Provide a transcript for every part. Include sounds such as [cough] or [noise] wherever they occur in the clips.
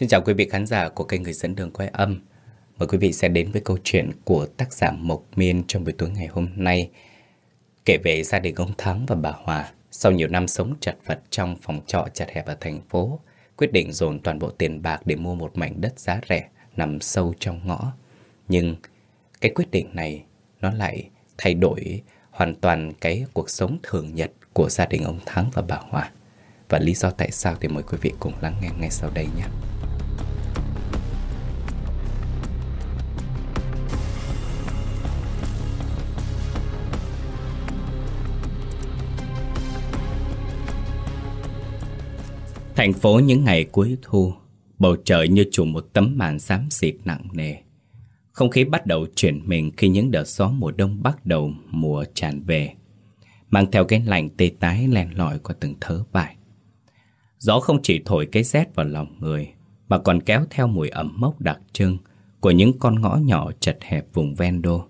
Xin chào quý vị khán giả của kênh Người dẫn đường quay âm. Mời quý vị sẽ đến với câu chuyện của tác giả Mộc Miên trong buổi tối ngày hôm nay. Kể về gia đình ông Thắng và bà Hòa, sau nhiều năm sống chật vật trong phòng trọ chật hẹp ở thành phố, quyết định dồn toàn bộ tiền bạc để mua một mảnh đất giá rẻ nằm sâu trong ngõ. Nhưng cái quyết định này nó lại thay đổi hoàn toàn cái cuộc sống thường nhật của gia đình ông Thắng và bà Hòa. Và lý do tại sao thì mời quý vị cùng lắng nghe ngay sau đây nhé. Thành phố những ngày cuối thu, bầu trời như trùm một tấm màn xám xịt nặng nề. Không khí bắt đầu chuyển mình khi những đợt gió mùa đông bắt đầu mùa tràn về, mang theo cái lạnh tê tái len lỏi qua từng thớ vải. Gió không chỉ thổi cái rét vào lòng người, mà còn kéo theo mùi ẩm mốc đặc trưng của những con ngõ nhỏ chật hẹp vùng ven đô.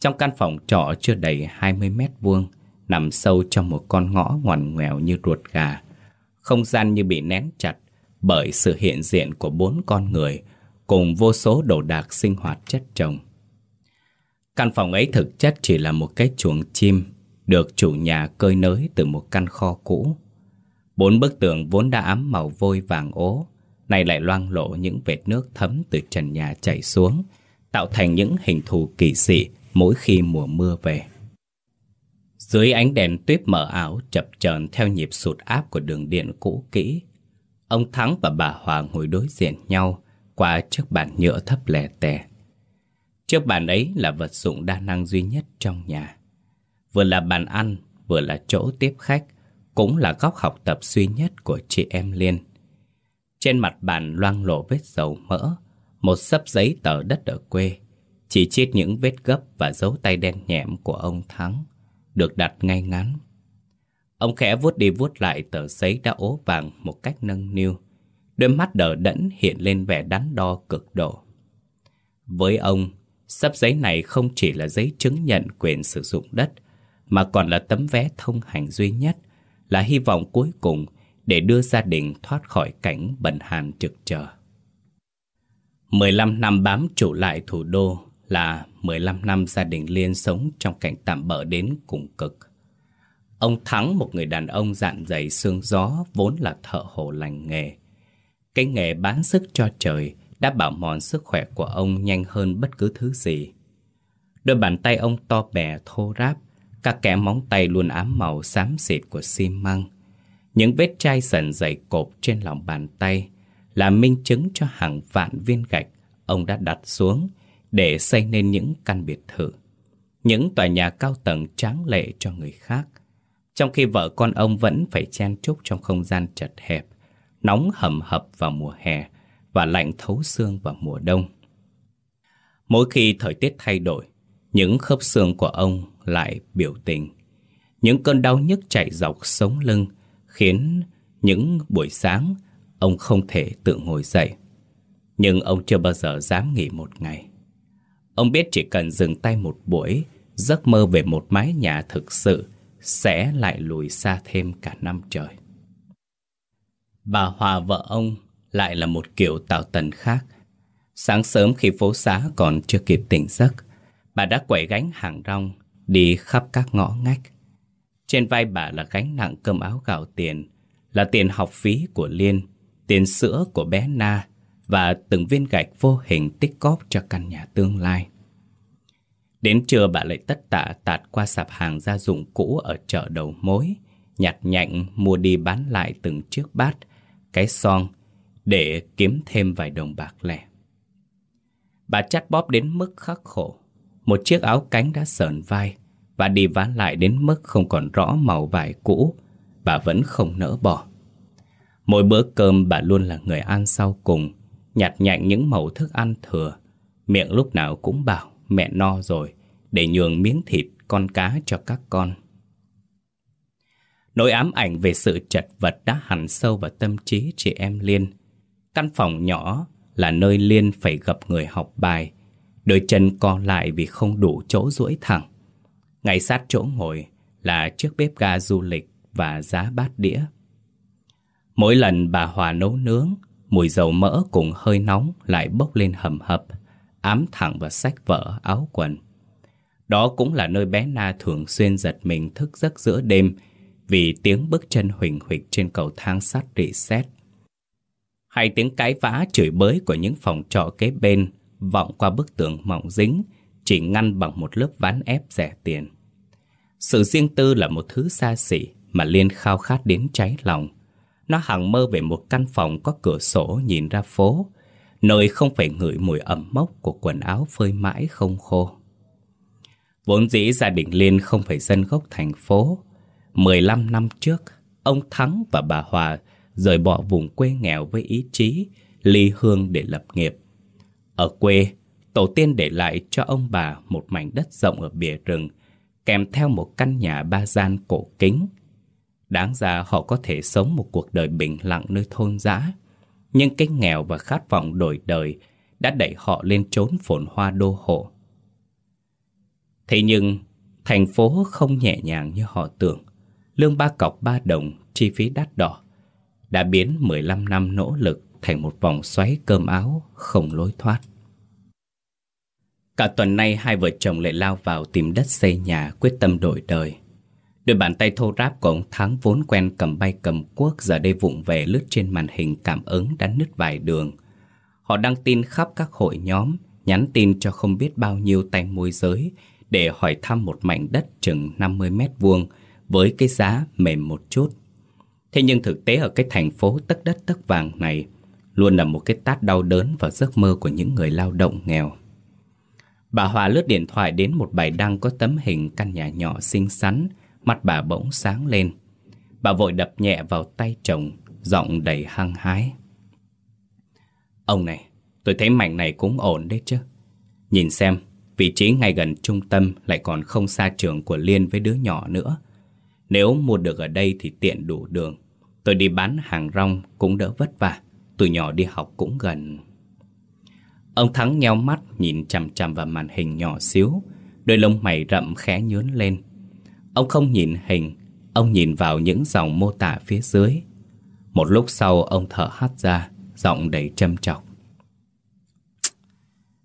Trong căn phòng trọ chưa đầy 20 mét vuông, nằm sâu trong một con ngõ ngoằn ngoèo như ruột gà, không gian như bị nén chặt bởi sự hiện diện của bốn con người cùng vô số đồ đạc sinh hoạt chất chồng. Căn phòng ấy thực chất chỉ là một cái chuồng chim được chủ nhà cơi nới từ một căn kho cũ. Bốn bức tường vốn đã ám màu vôi vàng ố, nay lại loang lộ những vệt nước thấm từ trần nhà chảy xuống, tạo thành những hình thù kỳ dị mỗi khi mùa mưa về. Dưới ánh đèn tuyết mờ ảo chập chờn theo nhịp sụt áp của đường điện cũ kỹ, ông Thắng và bà Hòa ngồi đối diện nhau qua chiếc bàn nhựa thấp lè tè. Chiếc bàn ấy là vật dụng đa năng duy nhất trong nhà. Vừa là bàn ăn, vừa là chỗ tiếp khách, cũng là góc học tập duy nhất của chị em Liên. Trên mặt bàn loang lộ vết dầu mỡ, một sấp giấy tờ đất ở quê, chỉ chít những vết gấp và dấu tay đen nhẹm của ông Thắng được đặt ngay ngắn. Ông khẽ vuốt đi vuốt lại tờ giấy đã ố vàng một cách nâng niu. Đôi mắt đờ đẫn hiện lên vẻ đắn đo cực độ. Với ông, sắp giấy này không chỉ là giấy chứng nhận quyền sử dụng đất, mà còn là tấm vé thông hành duy nhất, là hy vọng cuối cùng để đưa gia đình thoát khỏi cảnh bần hàn trực chờ. 15 năm bám trụ lại thủ đô là 15 năm gia đình Liên sống trong cảnh tạm bỡ đến cùng cực. Ông Thắng, một người đàn ông dạn dày xương gió, vốn là thợ hồ lành nghề. Cái nghề bán sức cho trời đã bảo mòn sức khỏe của ông nhanh hơn bất cứ thứ gì. Đôi bàn tay ông to bè thô ráp, các kẽ móng tay luôn ám màu xám xịt của xi măng. Những vết chai sần dày cộp trên lòng bàn tay là minh chứng cho hàng vạn viên gạch ông đã đặt xuống để xây nên những căn biệt thự, những tòa nhà cao tầng tráng lệ cho người khác. Trong khi vợ con ông vẫn phải chen chúc trong không gian chật hẹp, nóng hầm hập vào mùa hè và lạnh thấu xương vào mùa đông. Mỗi khi thời tiết thay đổi, những khớp xương của ông lại biểu tình. Những cơn đau nhức chạy dọc sống lưng khiến những buổi sáng ông không thể tự ngồi dậy. Nhưng ông chưa bao giờ dám nghỉ một ngày. Ông biết chỉ cần dừng tay một buổi, giấc mơ về một mái nhà thực sự sẽ lại lùi xa thêm cả năm trời. Bà Hòa vợ ông lại là một kiểu tạo tần khác. Sáng sớm khi phố xá còn chưa kịp tỉnh giấc, bà đã quẩy gánh hàng rong đi khắp các ngõ ngách. Trên vai bà là gánh nặng cơm áo gạo tiền, là tiền học phí của Liên, tiền sữa của bé Na và từng viên gạch vô hình tích cóp cho căn nhà tương lai. Đến trưa bà lại tất tả tạt qua sạp hàng gia dụng cũ ở chợ đầu mối, nhặt nhạnh mua đi bán lại từng chiếc bát, cái son để kiếm thêm vài đồng bạc lẻ. Bà chắt bóp đến mức khắc khổ. Một chiếc áo cánh đã sờn vai và đi ván lại đến mức không còn rõ màu vải cũ, bà vẫn không nỡ bỏ. Mỗi bữa cơm bà luôn là người ăn sau cùng, nhặt nhạnh những mẩu thức ăn thừa. Miệng lúc nào cũng bảo mẹ no rồi, để nhường miếng thịt con cá cho các con. Nỗi ám ảnh về sự chật vật đã hẳn sâu vào tâm trí chị em Liên. Căn phòng nhỏ là nơi Liên phải gặp người học bài, đôi chân co lại vì không đủ chỗ duỗi thẳng. Ngay sát chỗ ngồi là chiếc bếp ga du lịch và giá bát đĩa. Mỗi lần bà Hòa nấu nướng, Mùi dầu mỡ cùng hơi nóng lại bốc lên hầm hập, ám thẳng vào sách vở áo quần. Đó cũng là nơi bé Na thường xuyên giật mình thức giấc giữa đêm vì tiếng bước chân huỳnh huỳnh trên cầu thang sắt rỉ sét. Hay tiếng cái vã chửi bới của những phòng trọ kế bên vọng qua bức tường mỏng dính, chỉ ngăn bằng một lớp ván ép rẻ tiền. Sự riêng tư là một thứ xa xỉ mà Liên khao khát đến cháy lòng. Nó hằng mơ về một căn phòng có cửa sổ nhìn ra phố, nơi không phải ngửi mùi ẩm mốc của quần áo phơi mãi không khô. Vốn dĩ gia đình Liên không phải dân gốc thành phố. 15 năm trước, ông Thắng và bà Hòa rời bỏ vùng quê nghèo với ý chí ly hương để lập nghiệp. Ở quê, tổ tiên để lại cho ông bà một mảnh đất rộng ở bìa rừng, kèm theo một căn nhà ba gian cổ kính. Đáng ra họ có thể sống một cuộc đời bình lặng nơi thôn dã, nhưng cái nghèo và khát vọng đổi đời đã đẩy họ lên trốn phồn hoa đô hộ. Thế nhưng, thành phố không nhẹ nhàng như họ tưởng. Lương ba cọc ba đồng, chi phí đắt đỏ, đã biến 15 năm nỗ lực thành một vòng xoáy cơm áo không lối thoát. Cả tuần nay hai vợ chồng lại lao vào tìm đất xây nhà quyết tâm đổi đời. Đôi bàn tay thô ráp của ông Thắng vốn quen cầm bay cầm cuốc giờ đây vụng về lướt trên màn hình cảm ứng đã nứt vài đường. Họ đăng tin khắp các hội nhóm, nhắn tin cho không biết bao nhiêu tay môi giới để hỏi thăm một mảnh đất chừng 50 mét vuông với cái giá mềm một chút. Thế nhưng thực tế ở cái thành phố tất đất tất vàng này luôn là một cái tát đau đớn vào giấc mơ của những người lao động nghèo. Bà Hòa lướt điện thoại đến một bài đăng có tấm hình căn nhà nhỏ xinh xắn, mắt bà bỗng sáng lên. Bà vội đập nhẹ vào tay chồng, giọng đầy hăng hái. Ông này, tôi thấy mảnh này cũng ổn đấy chứ. Nhìn xem, vị trí ngay gần trung tâm lại còn không xa trường của Liên với đứa nhỏ nữa. Nếu mua được ở đây thì tiện đủ đường. Tôi đi bán hàng rong cũng đỡ vất vả. Tụi nhỏ đi học cũng gần. Ông Thắng nheo mắt nhìn chằm chằm vào màn hình nhỏ xíu, đôi lông mày rậm khẽ nhướn lên. Ông không nhìn hình, ông nhìn vào những dòng mô tả phía dưới. Một lúc sau ông thở hắt ra, giọng đầy châm trọng.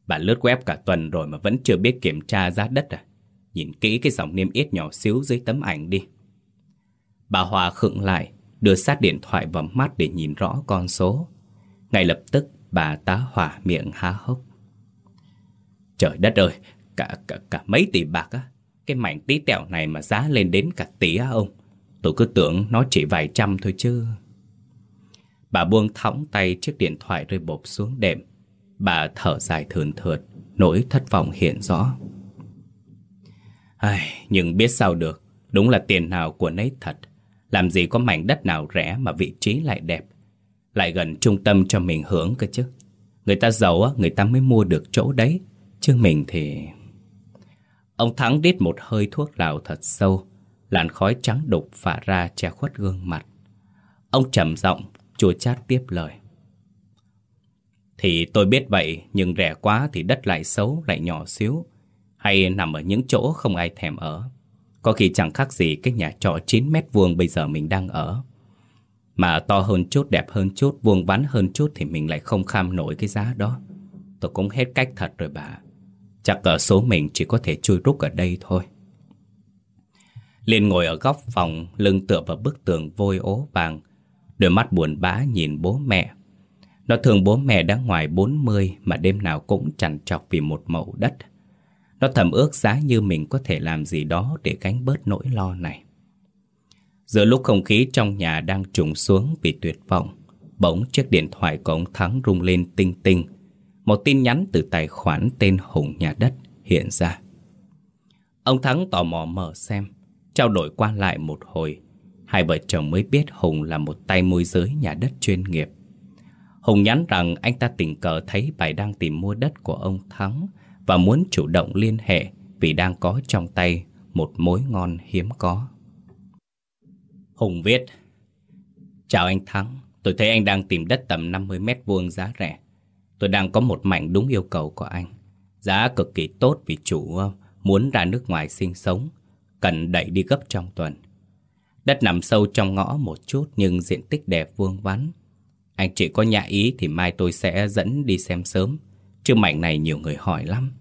Bà lướt web cả tuần rồi mà vẫn chưa biết kiểm tra giá đất à? Nhìn kỹ cái dòng niêm yết nhỏ xíu dưới tấm ảnh đi. Bà Hòa khựng lại, đưa sát điện thoại vào mắt để nhìn rõ con số. Ngay lập tức bà tá hỏa miệng há hốc. Trời đất ơi, cả, cả, cả mấy tỷ bạc á. Cái mảnh tí tẹo này mà giá lên đến cả tỷ á ông. Tôi cứ tưởng nó chỉ vài trăm thôi chứ. Bà buông thõng tay chiếc điện thoại rơi bộp xuống đệm. Bà thở dài thườn thượt, nỗi thất vọng hiện rõ. Ai, nhưng biết sao được, đúng là tiền nào của nấy thật. Làm gì có mảnh đất nào rẻ mà vị trí lại đẹp. Lại gần trung tâm cho mình hưởng cơ chứ. Người ta giàu á, người ta mới mua được chỗ đấy. Chứ mình thì... Ông Thắng đít một hơi thuốc lào thật sâu. Làn khói trắng đục phả ra che khuất gương mặt. Ông trầm giọng chua chát tiếp lời. Thì tôi biết vậy, nhưng rẻ quá thì đất lại xấu, lại nhỏ xíu. Hay nằm ở những chỗ không ai thèm ở. Có khi chẳng khác gì cái nhà trọ 9 mét vuông bây giờ mình đang ở. Mà to hơn chút, đẹp hơn chút, vuông vắn hơn chút thì mình lại không kham nổi cái giá đó. Tôi cũng hết cách thật rồi bà. Chắc ở số mình chỉ có thể chui rút ở đây thôi. Liên ngồi ở góc phòng, lưng tựa vào bức tường vôi ố vàng. Đôi mắt buồn bã nhìn bố mẹ. Nó thường bố mẹ đã ngoài 40 mà đêm nào cũng chằn chọc vì một mẫu đất. Nó thầm ước giá như mình có thể làm gì đó để gánh bớt nỗi lo này. Giữa lúc không khí trong nhà đang trùng xuống vì tuyệt vọng, bỗng chiếc điện thoại của ông Thắng rung lên tinh tinh. Một tin nhắn từ tài khoản tên Hùng Nhà Đất hiện ra. Ông Thắng tò mò mở xem, trao đổi qua lại một hồi. Hai vợ chồng mới biết Hùng là một tay môi giới nhà đất chuyên nghiệp. Hùng nhắn rằng anh ta tình cờ thấy bài đang tìm mua đất của ông Thắng và muốn chủ động liên hệ vì đang có trong tay một mối ngon hiếm có. Hùng viết Chào anh Thắng, tôi thấy anh đang tìm đất tầm 50 mét vuông giá rẻ. Tôi đang có một mảnh đúng yêu cầu của anh. Giá cực kỳ tốt vì chủ ờ, muốn ra nước ngoài sinh sống, cần đẩy đi gấp trong tuần. Đất nằm sâu trong ngõ một chút nhưng diện tích đẹp vuông vắn. Anh chỉ có nhã ý thì mai tôi sẽ dẫn đi xem sớm. Chứ mảnh này nhiều người hỏi lắm.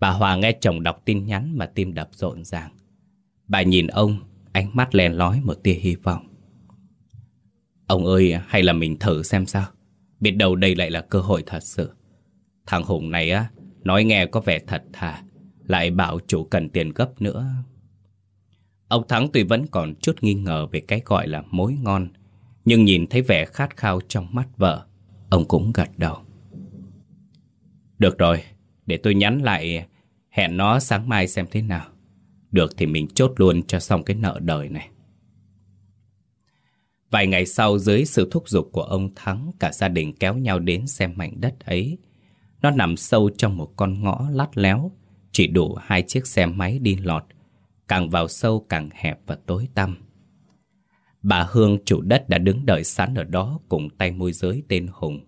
Bà Hòa nghe chồng đọc tin nhắn mà tim đập rộn ràng. Bà nhìn ông, ánh mắt len lói một tia hy vọng. Ông ơi, hay là mình thử xem sao? Biết đâu đây lại là cơ hội thật sự. Thằng Hùng này á, nói nghe có vẻ thật thà, lại bảo chủ cần tiền gấp nữa. Ông Thắng tuy vẫn còn chút nghi ngờ về cái gọi là mối ngon, nhưng nhìn thấy vẻ khát khao trong mắt vợ, ông cũng gật đầu. Được rồi, để tôi nhắn lại hẹn nó sáng mai xem thế nào. Được thì mình chốt luôn cho xong cái nợ đời này. Vài ngày sau, dưới sự thúc giục của ông Thắng, Cả gia đình kéo nhau đến xem mảnh đất ấy. Nó nằm sâu trong một con ngõ lát léo, Chỉ đủ hai chiếc xe máy đi lọt, Càng vào sâu càng hẹp và tối tăm. Bà Hương, chủ đất, đã đứng đợi sẵn ở đó Cùng tay môi giới tên Hùng.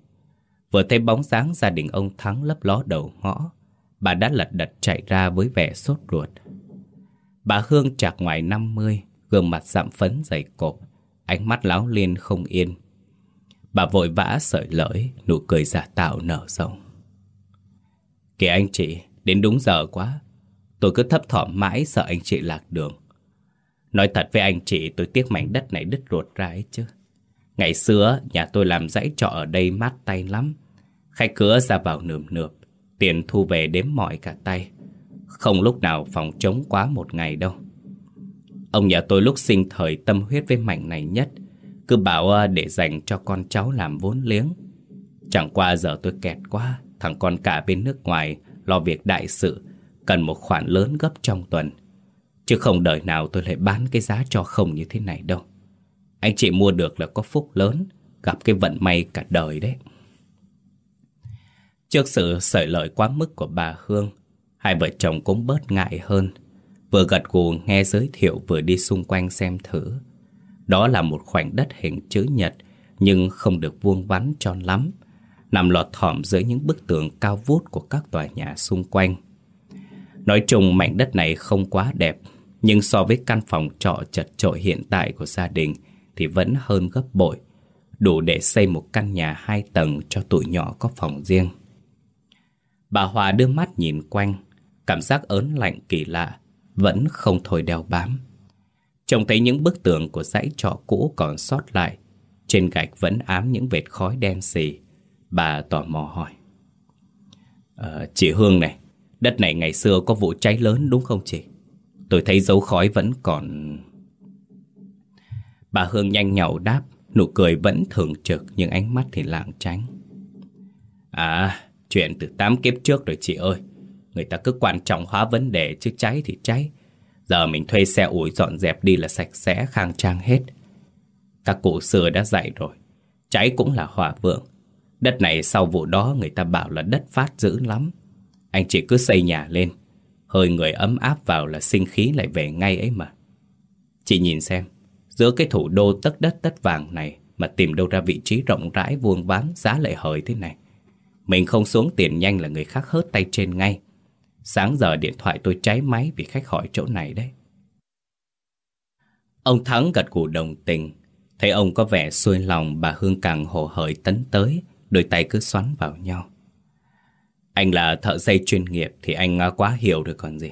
Vừa thấy bóng dáng gia đình ông Thắng lấp ló đầu ngõ, Bà đã lật đật chạy ra với vẻ sốt ruột. Bà Hương chạc ngoài 50 Gương mặt sạm phấn dày cộp. Ánh mắt láo liên không yên. Bà vội vã sợi lỡi, Nụ cười giả tạo nở rộng. Kìa anh chị, Đến đúng giờ quá. Tôi cứ thấp thỏm mãi sợ anh chị lạc đường. Nói thật với anh chị, Tôi tiếc mảnh đất này đứt ruột ra ấy chứ. Ngày xưa, nhà tôi làm dãy trọ ở đây mát tay lắm. Khách cửa ra vào nườm nượp, Tiền thu về đếm mỏi cả tay. Không lúc nào phòng trống quá một ngày đâu. Ông nhà tôi lúc sinh thời tâm huyết với mảnh này nhất. Cứ bảo à, để dành cho con cháu làm vốn liếng. Chẳng qua giờ tôi kẹt quá, Thằng con cả bên nước ngoài Lo việc đại sự, Cần một khoản lớn gấp trong tuần. Chứ không đời nào tôi lại bán cái giá cho không như thế này đâu. Anh chị mua được là có phúc lớn, Gặp cái vận may cả đời đấy. Trước sự sởi lợi quá mức của bà Hương, Hai vợ chồng cũng bớt ngại hơn. Vừa gật gù nghe giới thiệu vừa đi xung quanh xem thử. Đó là một khoảnh đất hình chữ nhật, Nhưng không được vuông vắn tròn lắm. Nằm lọt thỏm dưới những bức tường cao vút của các tòa nhà xung quanh. Nói chung mảnh đất này không quá đẹp, Nhưng so với căn phòng trọ chật chội hiện tại của gia đình Thì vẫn hơn gấp bội, Đủ để xây một căn nhà hai tầng cho tụi nhỏ có phòng riêng. Bà Hòa đưa mắt nhìn quanh, Cảm giác ớn lạnh kỳ lạ vẫn không thôi đeo bám. Trông thấy những bức tường của dãy trọ cũ còn sót lại, trên gạch vẫn ám những vệt khói đen xì. Bà tò mò hỏi. À, chị Hương này, đất này ngày xưa có vụ cháy lớn đúng không chị? Tôi thấy dấu khói vẫn còn... Bà Hương nhanh nhậu đáp, nụ cười vẫn thường trực nhưng ánh mắt thì lạng tránh. À, chuyện từ tám kiếp trước rồi chị ơi. Người ta cứ quan trọng hóa vấn đề chứ cháy thì cháy. Giờ mình thuê xe ủi dọn dẹp đi là sạch sẽ, khang trang hết. Các cụ xưa đã dạy rồi, Cháy cũng là hỏa vượng. Đất này sau vụ đó người ta bảo là đất phát dữ lắm. Anh chỉ cứ xây nhà lên, Hơi người ấm áp vào là sinh khí lại về ngay ấy mà. Chị nhìn xem, Giữa cái thủ đô tất đất tất vàng này Mà tìm đâu ra vị trí rộng rãi, vuông ván, giá lại hời thế này. Mình không xuống tiền nhanh là người khác hớt tay trên ngay. Sáng giờ điện thoại tôi cháy máy vì khách hỏi chỗ này đấy. Ông Thắng gật gù đồng tình. Thấy ông có vẻ xuôi lòng bà Hương càng hồ hởi tấn tới, đôi tay cứ xoắn vào nhau. Anh là thợ xây chuyên nghiệp thì anh à, quá hiểu rồi còn gì.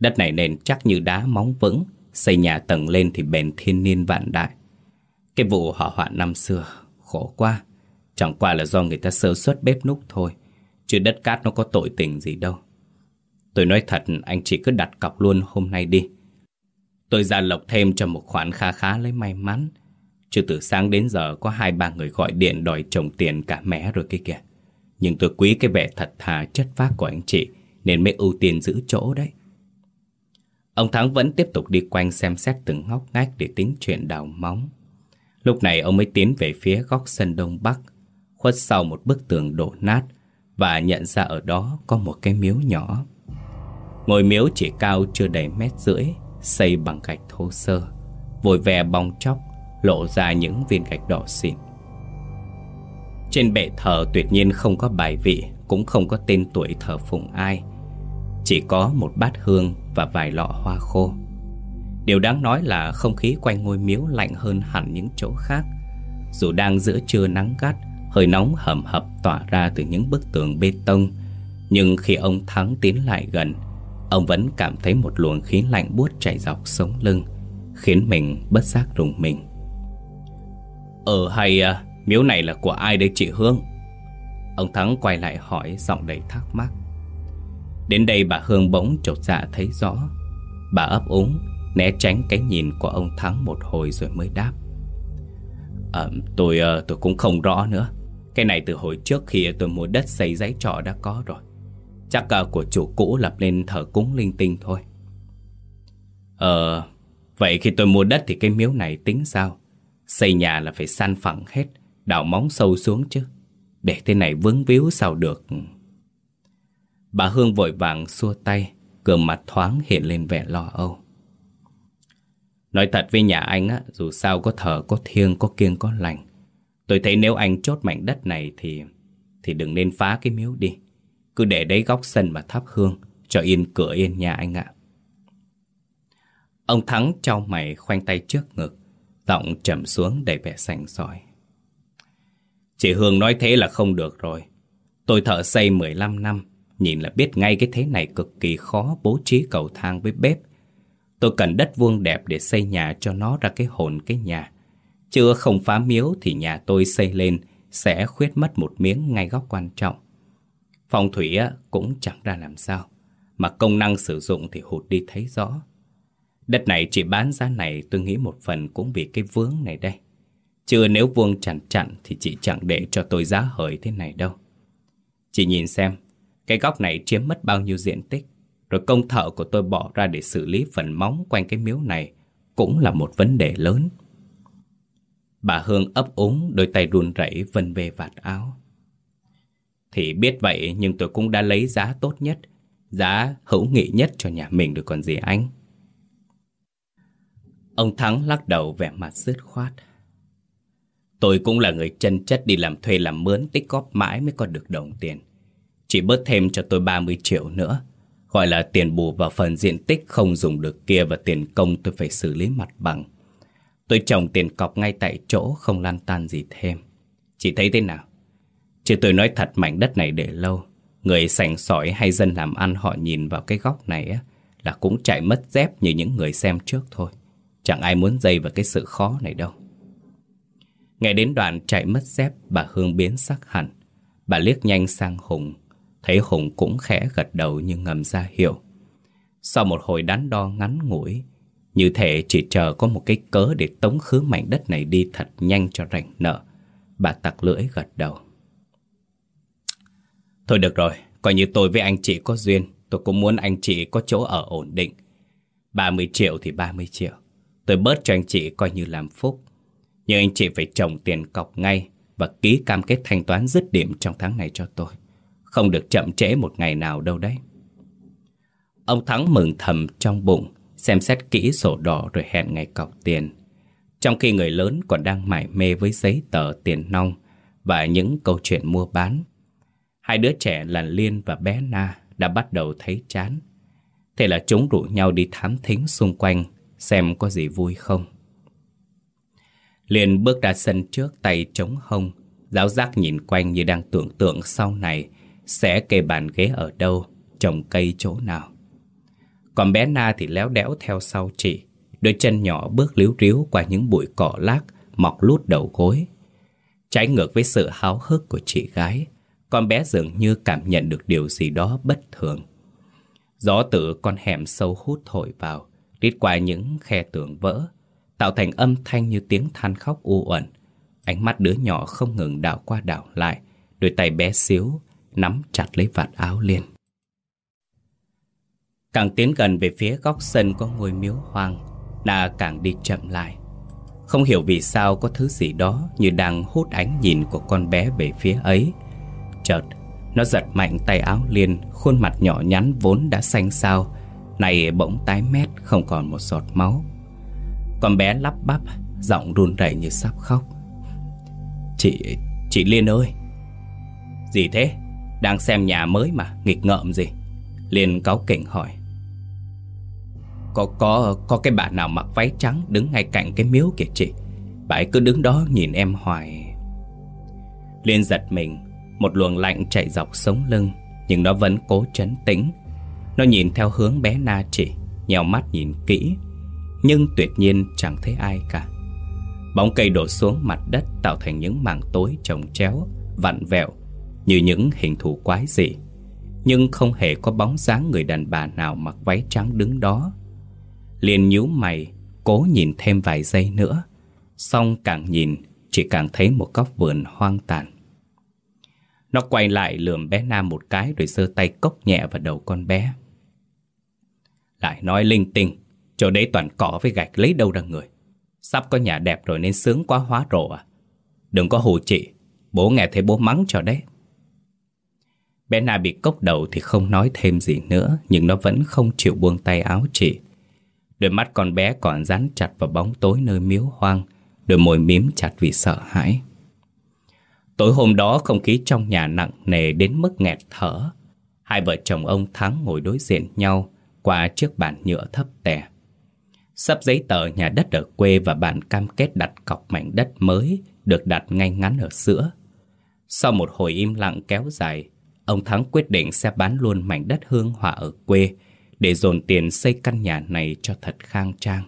Đất này nền chắc như đá móng vững, xây nhà tầng lên thì bền thiên niên vạn đại. Cái vụ hỏa hoạn năm xưa, khổ quá. Chẳng qua là do người ta sơ suất bếp núc thôi, chứ đất cát nó có tội tình gì đâu. Tôi nói thật, anh chị cứ đặt cọc luôn hôm nay đi. Tôi ra lộc thêm cho một khoản khá khá lấy may mắn. Chứ từ sáng đến giờ có hai ba người gọi điện đòi chồng tiền cả mẹ rồi kia kìa. Nhưng tôi quý cái vẻ thật thà, chất phác của anh chị, Nên mới ưu tiên giữ chỗ đấy. Ông Thắng vẫn tiếp tục đi quanh xem xét từng ngóc ngách để tính chuyện đào móng. Lúc này ông mới tiến về phía góc sân đông bắc. Khuất sau một bức tường đổ nát Và nhận ra ở đó có một cái miếu nhỏ. Ngôi miếu chỉ cao chưa đầy mét rưỡi, Xây bằng gạch thô sơ Vội vè bong chóc, Lộ ra những viên gạch đỏ xịn. Trên bệ thờ tuyệt nhiên không có bài vị, Cũng không có tên tuổi thờ phụng ai. Chỉ có một bát hương Và vài lọ hoa khô. Điều đáng nói là không khí quanh ngôi miếu lạnh hơn hẳn những chỗ khác. Dù đang giữa trưa nắng gắt, Hơi nóng hầm hập tỏa ra từ những bức tường bê tông, Nhưng khi ông Thắng tiến lại gần Ông vẫn cảm thấy một luồng khí lạnh buốt chảy dọc sống lưng Khiến mình bất giác rùng mình. Ờ hay à, miếu này là của ai đây chị Hương? Ông Thắng quay lại hỏi giọng đầy thắc mắc. Đến đây bà Hương bỗng chột dạ thấy rõ. Bà ấp úng Né tránh cái nhìn của ông Thắng một hồi rồi mới đáp. À, tôi, ờ, tôi cũng không rõ nữa. Cái này từ hồi trước khi tôi mua đất xây giấy trọ đã có rồi. Chắc cả của chủ cũ lập lên thờ cúng linh tinh thôi. Ờ Vậy khi tôi mua đất thì cái miếu này tính sao? Xây nhà là phải san phẳng hết, Đào móng sâu xuống chứ. Để thế này vướng víu sao được? Bà Hương vội vàng xua tay, Gương mặt thoáng hiện lên vẻ lo âu. Nói thật với nhà anh á, Dù sao có thờ, có thiêng, có kiêng, có lành. Tôi thấy nếu anh chốt mảnh đất này thì Thì đừng nên phá cái miếu đi. Cứ để đấy góc sân mà thắp hương, Cho yên cửa yên nhà anh ạ. Ông Thắng trao mày khoanh tay trước ngực, Giọng trầm xuống đầy vẻ sành sỏi. Chị Hương nói thế là không được rồi. Tôi thợ xây 15 năm, Nhìn là biết ngay cái thế này cực kỳ khó bố trí cầu thang với bếp. Tôi cần đất vuông đẹp để xây nhà cho nó ra cái hồn cái nhà. Chưa không phá miếu thì nhà tôi xây lên Sẽ khuyết mất một miếng ngay góc quan trọng. Phong thủy cũng chẳng ra làm sao. Mà công năng sử dụng thì hụt đi thấy rõ. Đất này chỉ bán giá này, tôi nghĩ một phần cũng vì cái vướng này đây. Chưa nếu vuông chặn chặn thì chị chẳng để cho tôi giá hời thế này đâu. Chị nhìn xem, Cái góc này chiếm mất bao nhiêu diện tích? Rồi công thợ của tôi bỏ ra để xử lý phần móng quanh cái miếu này Cũng là một vấn đề lớn. Bà Hương ấp úng, đôi tay run rẩy vân về vạt áo. Thì biết vậy, nhưng tôi cũng đã lấy giá tốt nhất, Giá hữu nghị nhất cho nhà mình được còn gì anh Ông Thắng lắc đầu vẻ mặt dứt khoát. Tôi cũng là người chân chất đi làm thuê làm mướn, tích góp mãi mới có được đồng tiền. Chỉ bớt thêm cho tôi 30 triệu nữa. Gọi là tiền bù vào phần diện tích không dùng được kia và tiền công tôi phải xử lý mặt bằng. Tôi trồng tiền cọc ngay tại chỗ, không lan tan gì thêm. Chị thấy thế nào? Chứ tôi nói thật mảnh đất này để lâu. Người sành sỏi hay dân làm ăn họ nhìn vào cái góc này á, là cũng chạy mất dép như những người xem trước thôi. Chẳng ai muốn dây vào cái sự khó này đâu Nghe đến đoạn chạy mất dép Bà Hương biến sắc hẳn Bà liếc nhanh sang Hùng Thấy Hùng cũng khẽ gật đầu nhưng ngầm ra hiệu Sau một hồi đắn đo ngắn ngủi Như thể chỉ chờ có một cái cớ để tống khứ mảnh đất này đi thật nhanh cho rảnh nợ Bà tặc lưỡi gật đầu Thôi được rồi, coi như tôi với anh chị có duyên Tôi cũng muốn anh chị có chỗ ở ổn định. 30 triệu thì 30 triệu. Tôi bớt cho anh chị coi như làm phúc. Nhưng anh chị phải trồng tiền cọc ngay Và ký cam kết thanh toán dứt điểm trong tháng này cho tôi. Không được chậm trễ một ngày nào đâu đấy. Ông Thắng mừng thầm trong bụng Xem xét kỹ sổ đỏ rồi hẹn ngày cọc tiền. Trong khi người lớn còn đang mải mê với giấy tờ tiền nong Và những câu chuyện mua bán Hai đứa trẻ là Liên và bé Na đã bắt đầu thấy chán Thế là chúng rủ nhau đi thám thính xung quanh xem có gì vui không. liên bước ra sân trước tay chống hông, giáo giác nhìn quanh như đang tưởng tượng sau này sẽ kê bàn ghế ở đâu, trồng cây chỗ nào. Còn bé Na thì léo đéo theo sau chị, đôi chân nhỏ bước líu ríu qua những bụi cỏ lác mọc lút đầu gối. Trái ngược với sự háo hức của chị gái, con bé dường như cảm nhận được điều gì đó bất thường. Gió từ con hẻm sâu hút thổi vào, rít qua những khe tường vỡ Tạo thành âm thanh như tiếng than khóc u uẩn. Ánh mắt đứa nhỏ không ngừng đảo qua đảo lại Đôi tay bé xíu Nắm chặt lấy vạt áo liền. Càng tiến gần về phía góc sân có ngôi miếu hoang Na càng đi chậm lại. Không hiểu vì sao có thứ gì đó Như đang hút ánh nhìn của con bé về phía ấy. Chợt. Nó giật mạnh tay áo liền Khuôn mặt nhỏ nhắn vốn đã xanh xao này bỗng tái mét không còn một giọt máu. Con bé lắp bắp Giọng run rẩy như sắp khóc. Chị, chị Liên ơi! Gì thế? Đang xem nhà mới mà, nghịch ngợm gì? Liên cáu kỉnh hỏi. Có có có cái bà nào mặc váy trắng đứng ngay cạnh cái miếu kìa chị? Bà ấy cứ đứng đó nhìn em hoài. Liên giật mình một luồng lạnh chạy dọc sống lưng, Nhưng nó vẫn cố trấn tĩnh. Nó nhìn theo hướng bé Na chỉ Nhèo mắt nhìn kỹ, Nhưng tuyệt nhiên chẳng thấy ai cả. Bóng cây đổ xuống mặt đất Tạo thành những mảng tối trồng chéo, Vặn vẹo, Như những hình thù quái dị. Nhưng không hề có bóng dáng người đàn bà nào Mặc váy trắng đứng đó. Liền nhíu mày, Cố nhìn thêm vài giây nữa. Xong càng nhìn, Chỉ càng thấy một góc vườn hoang tàn. Nó quay lại lườm bé Nam một cái Rồi giơ tay cốc nhẹ vào đầu con bé. Lại nói linh tinh, Chỗ đấy toàn cỏ với gạch lấy đâu ra người. Sắp có nhà đẹp rồi nên sướng quá hóa rộ à. Đừng có hù chị, Bố nghe thấy bố mắng cho đấy. Bé Na bị cốc đầu thì không nói thêm gì nữa, Nhưng nó vẫn không chịu buông tay áo chị. Đôi mắt con bé còn dán chặt vào bóng tối nơi miếu hoang, Đôi môi mím chặt vì sợ hãi. Tối hôm đó không khí trong nhà nặng nề đến mức nghẹt thở. Hai vợ chồng ông Thắng ngồi đối diện nhau Qua chiếc bàn nhựa thấp tè. Sắp giấy tờ nhà đất ở quê và bản cam kết đặt cọc mảnh đất mới Được đặt ngay ngắn ở giữa. Sau một hồi im lặng kéo dài, Ông Thắng quyết định sẽ bán luôn mảnh đất hương hỏa ở quê Để dồn tiền xây căn nhà này cho thật khang trang.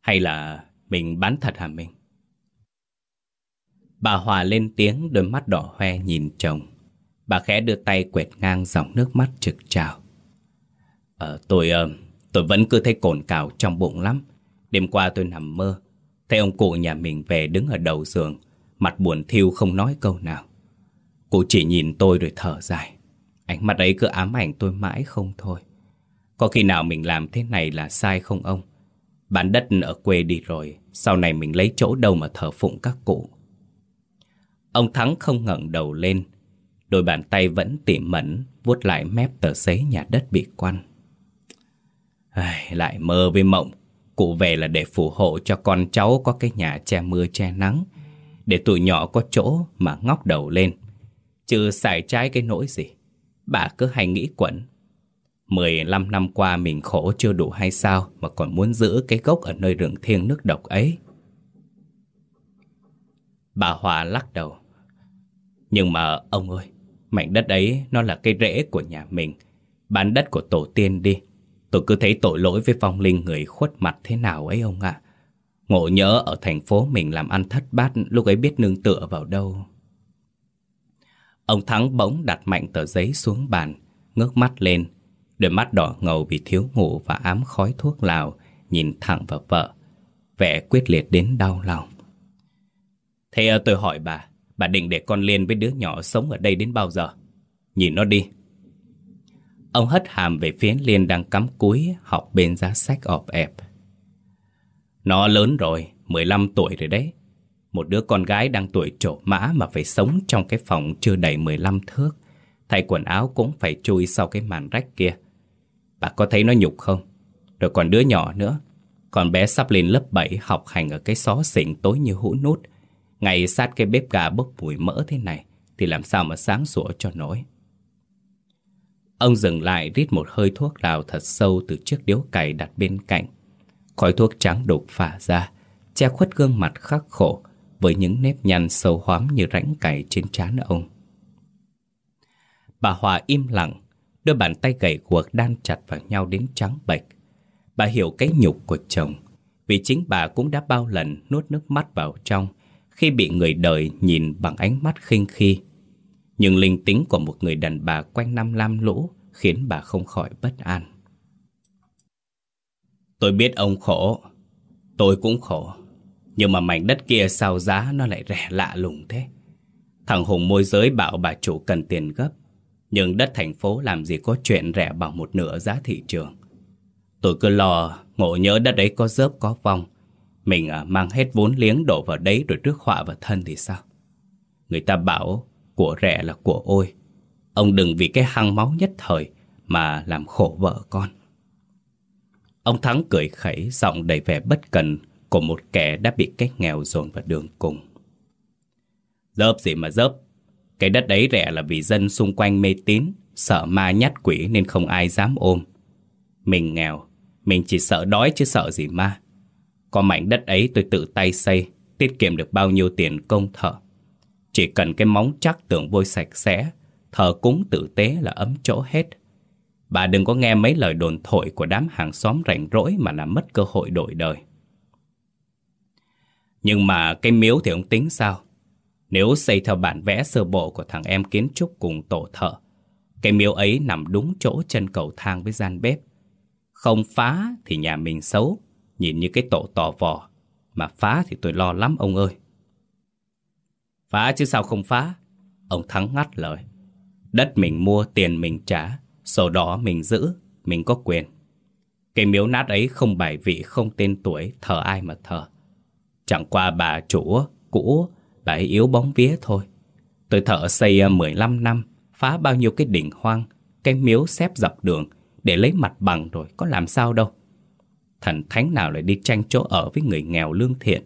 Hay là mình bán thật hả mình? Bà Hòa lên tiếng đôi mắt đỏ hoe nhìn chồng. Bà khẽ đưa tay quẹt ngang dòng nước mắt trực trào. Ờ, tôi, ờ, tôi vẫn cứ thấy cồn cào trong bụng lắm. Đêm qua tôi nằm mơ. Thấy ông cụ nhà mình về đứng ở đầu giường. Mặt buồn thiêu không nói câu nào. Cụ chỉ nhìn tôi rồi thở dài. Ánh mắt ấy cứ ám ảnh tôi mãi không thôi. Có khi nào mình làm thế này là sai không ông? Bán đất ở quê đi rồi Sau này mình lấy chỗ đâu mà thờ phụng các cụ Ông Thắng không ngẩng đầu lên. Đôi bàn tay vẫn tỉ mẩn vuốt lại mép tờ giấy nhà đất bị quăn Ai, Lại mơ với mộng. Cụ về là để phù hộ cho con cháu có cái nhà che mưa che nắng Để tụi nhỏ có chỗ mà ngóc đầu lên. Chứ xài trái cái nỗi gì? Bà cứ hay nghĩ quẩn. 15 năm qua mình khổ chưa đủ hay sao mà còn muốn giữ cái gốc ở nơi rừng thiêng nước độc ấy. Bà Hòa lắc đầu. Nhưng mà ông ơi, mảnh đất ấy nó là cái rễ của nhà mình. Bán đất của tổ tiên đi. Tôi cứ thấy tội lỗi với phong linh người khuất mặt thế nào ấy ông ạ. Ngộ nhớ ở thành phố mình làm ăn thất bát lúc ấy biết nương tựa vào đâu. Ông Thắng bỗng đặt mạnh tờ giấy xuống bàn, ngước mắt lên, Đôi mắt đỏ ngầu vì thiếu ngủ và ám khói thuốc lào Nhìn thẳng vào vợ Vẻ quyết liệt đến đau lòng Thế ờ, tôi hỏi bà Bà định để con Liên với đứa nhỏ sống ở đây đến bao giờ? Nhìn nó đi. Ông hất hàm về phía Liên đang cắm cúi Học bên giá sách ọp ẹp. Nó lớn rồi 15 tuổi rồi đấy. Một đứa con gái đang tuổi trổ mã Mà phải sống trong cái phòng chưa đầy 15 thước. Thay quần áo cũng phải chui sau cái màn rách kia. Bà có thấy nó nhục không? Rồi còn đứa nhỏ nữa. Con bé sắp lên lớp 7 học hành ở cái xó xỉnh tối như hũ nút. Ngày sát cái bếp gà bốc mùi mỡ thế này, Thì làm sao mà sáng sủa cho nổi? Ông dừng lại, rít một hơi thuốc lào thật sâu từ chiếc điếu cày đặt bên cạnh. Khói thuốc trắng đục phả ra, Che khuất gương mặt khắc khổ Với những nếp nhăn sâu hoắm như rãnh cày trên trán ông. Bà Hòa im lặng, Đôi bàn tay gầy guộc đan chặt vào nhau đến trắng bệch. Bà hiểu cái nhục của chồng, Vì chính bà cũng đã bao lần nuốt nước mắt vào trong khi bị người đời nhìn bằng ánh mắt khinh khi. Nhưng linh tính của một người đàn bà quanh năm lam lũ Khiến bà không khỏi bất an. Tôi biết ông khổ. Tôi cũng khổ. Nhưng mà mảnh đất kia sao giá nó lại rẻ lạ lùng thế? Thằng Hùng môi giới bảo bà chủ cần tiền gấp. Nhưng đất thành phố làm gì có chuyện rẻ bằng một nửa giá thị trường. Tôi cứ lo, ngộ nhớ đất ấy có dớp có vong. Mình à, mang hết vốn liếng đổ vào đấy rồi rước họa vào thân thì sao? Người ta bảo của rẻ là của ôi. Ông đừng vì cái hăng máu nhất thời mà làm khổ vợ con. Ông Thắng cười khẩy giọng đầy vẻ bất cần của một kẻ đã bị cái nghèo dồn vào đường cùng. Dớp gì mà dớp, cái đất ấy rẻ là vì dân xung quanh mê tín, sợ ma nhát quỷ nên không ai dám ôm. Mình nghèo, mình chỉ sợ đói chứ sợ gì ma. Có mảnh đất ấy tôi tự tay xây, tiết kiệm được bao nhiêu tiền công thợ. Chỉ cần cái móng chắc tưởng vôi sạch sẽ, thờ cúng tử tế là ấm chỗ hết. Bà đừng có nghe mấy lời đồn thổi của đám hàng xóm rảnh rỗi mà làm mất cơ hội đổi đời. Nhưng mà cái miếu thì ông tính sao? Nếu xây theo bản vẽ sơ bộ của thằng em kiến trúc cùng tổ thợ, cái miếu ấy nằm đúng chỗ chân cầu thang với gian bếp. Không phá thì nhà mình xấu, nhìn như cái tổ tò vò. Mà phá thì tôi lo lắm ông ơi. Phá chứ sao không phá? Ông Thắng ngắt lời. Đất mình mua, tiền mình trả, sổ đỏ mình giữ, mình có quyền. Cái miếu nát ấy không bài vị, không tên tuổi, thờ ai mà thờ. Chẳng qua bà chủ cũ, bà ấy yếu bóng vía thôi. Tôi thợ xây ờ, 15 năm, phá bao nhiêu cái đỉnh hoang, cái miếu xếp dọc đường để lấy mặt bằng rồi, có làm sao đâu. Thần thánh nào lại đi tranh chỗ ở với người nghèo lương thiện.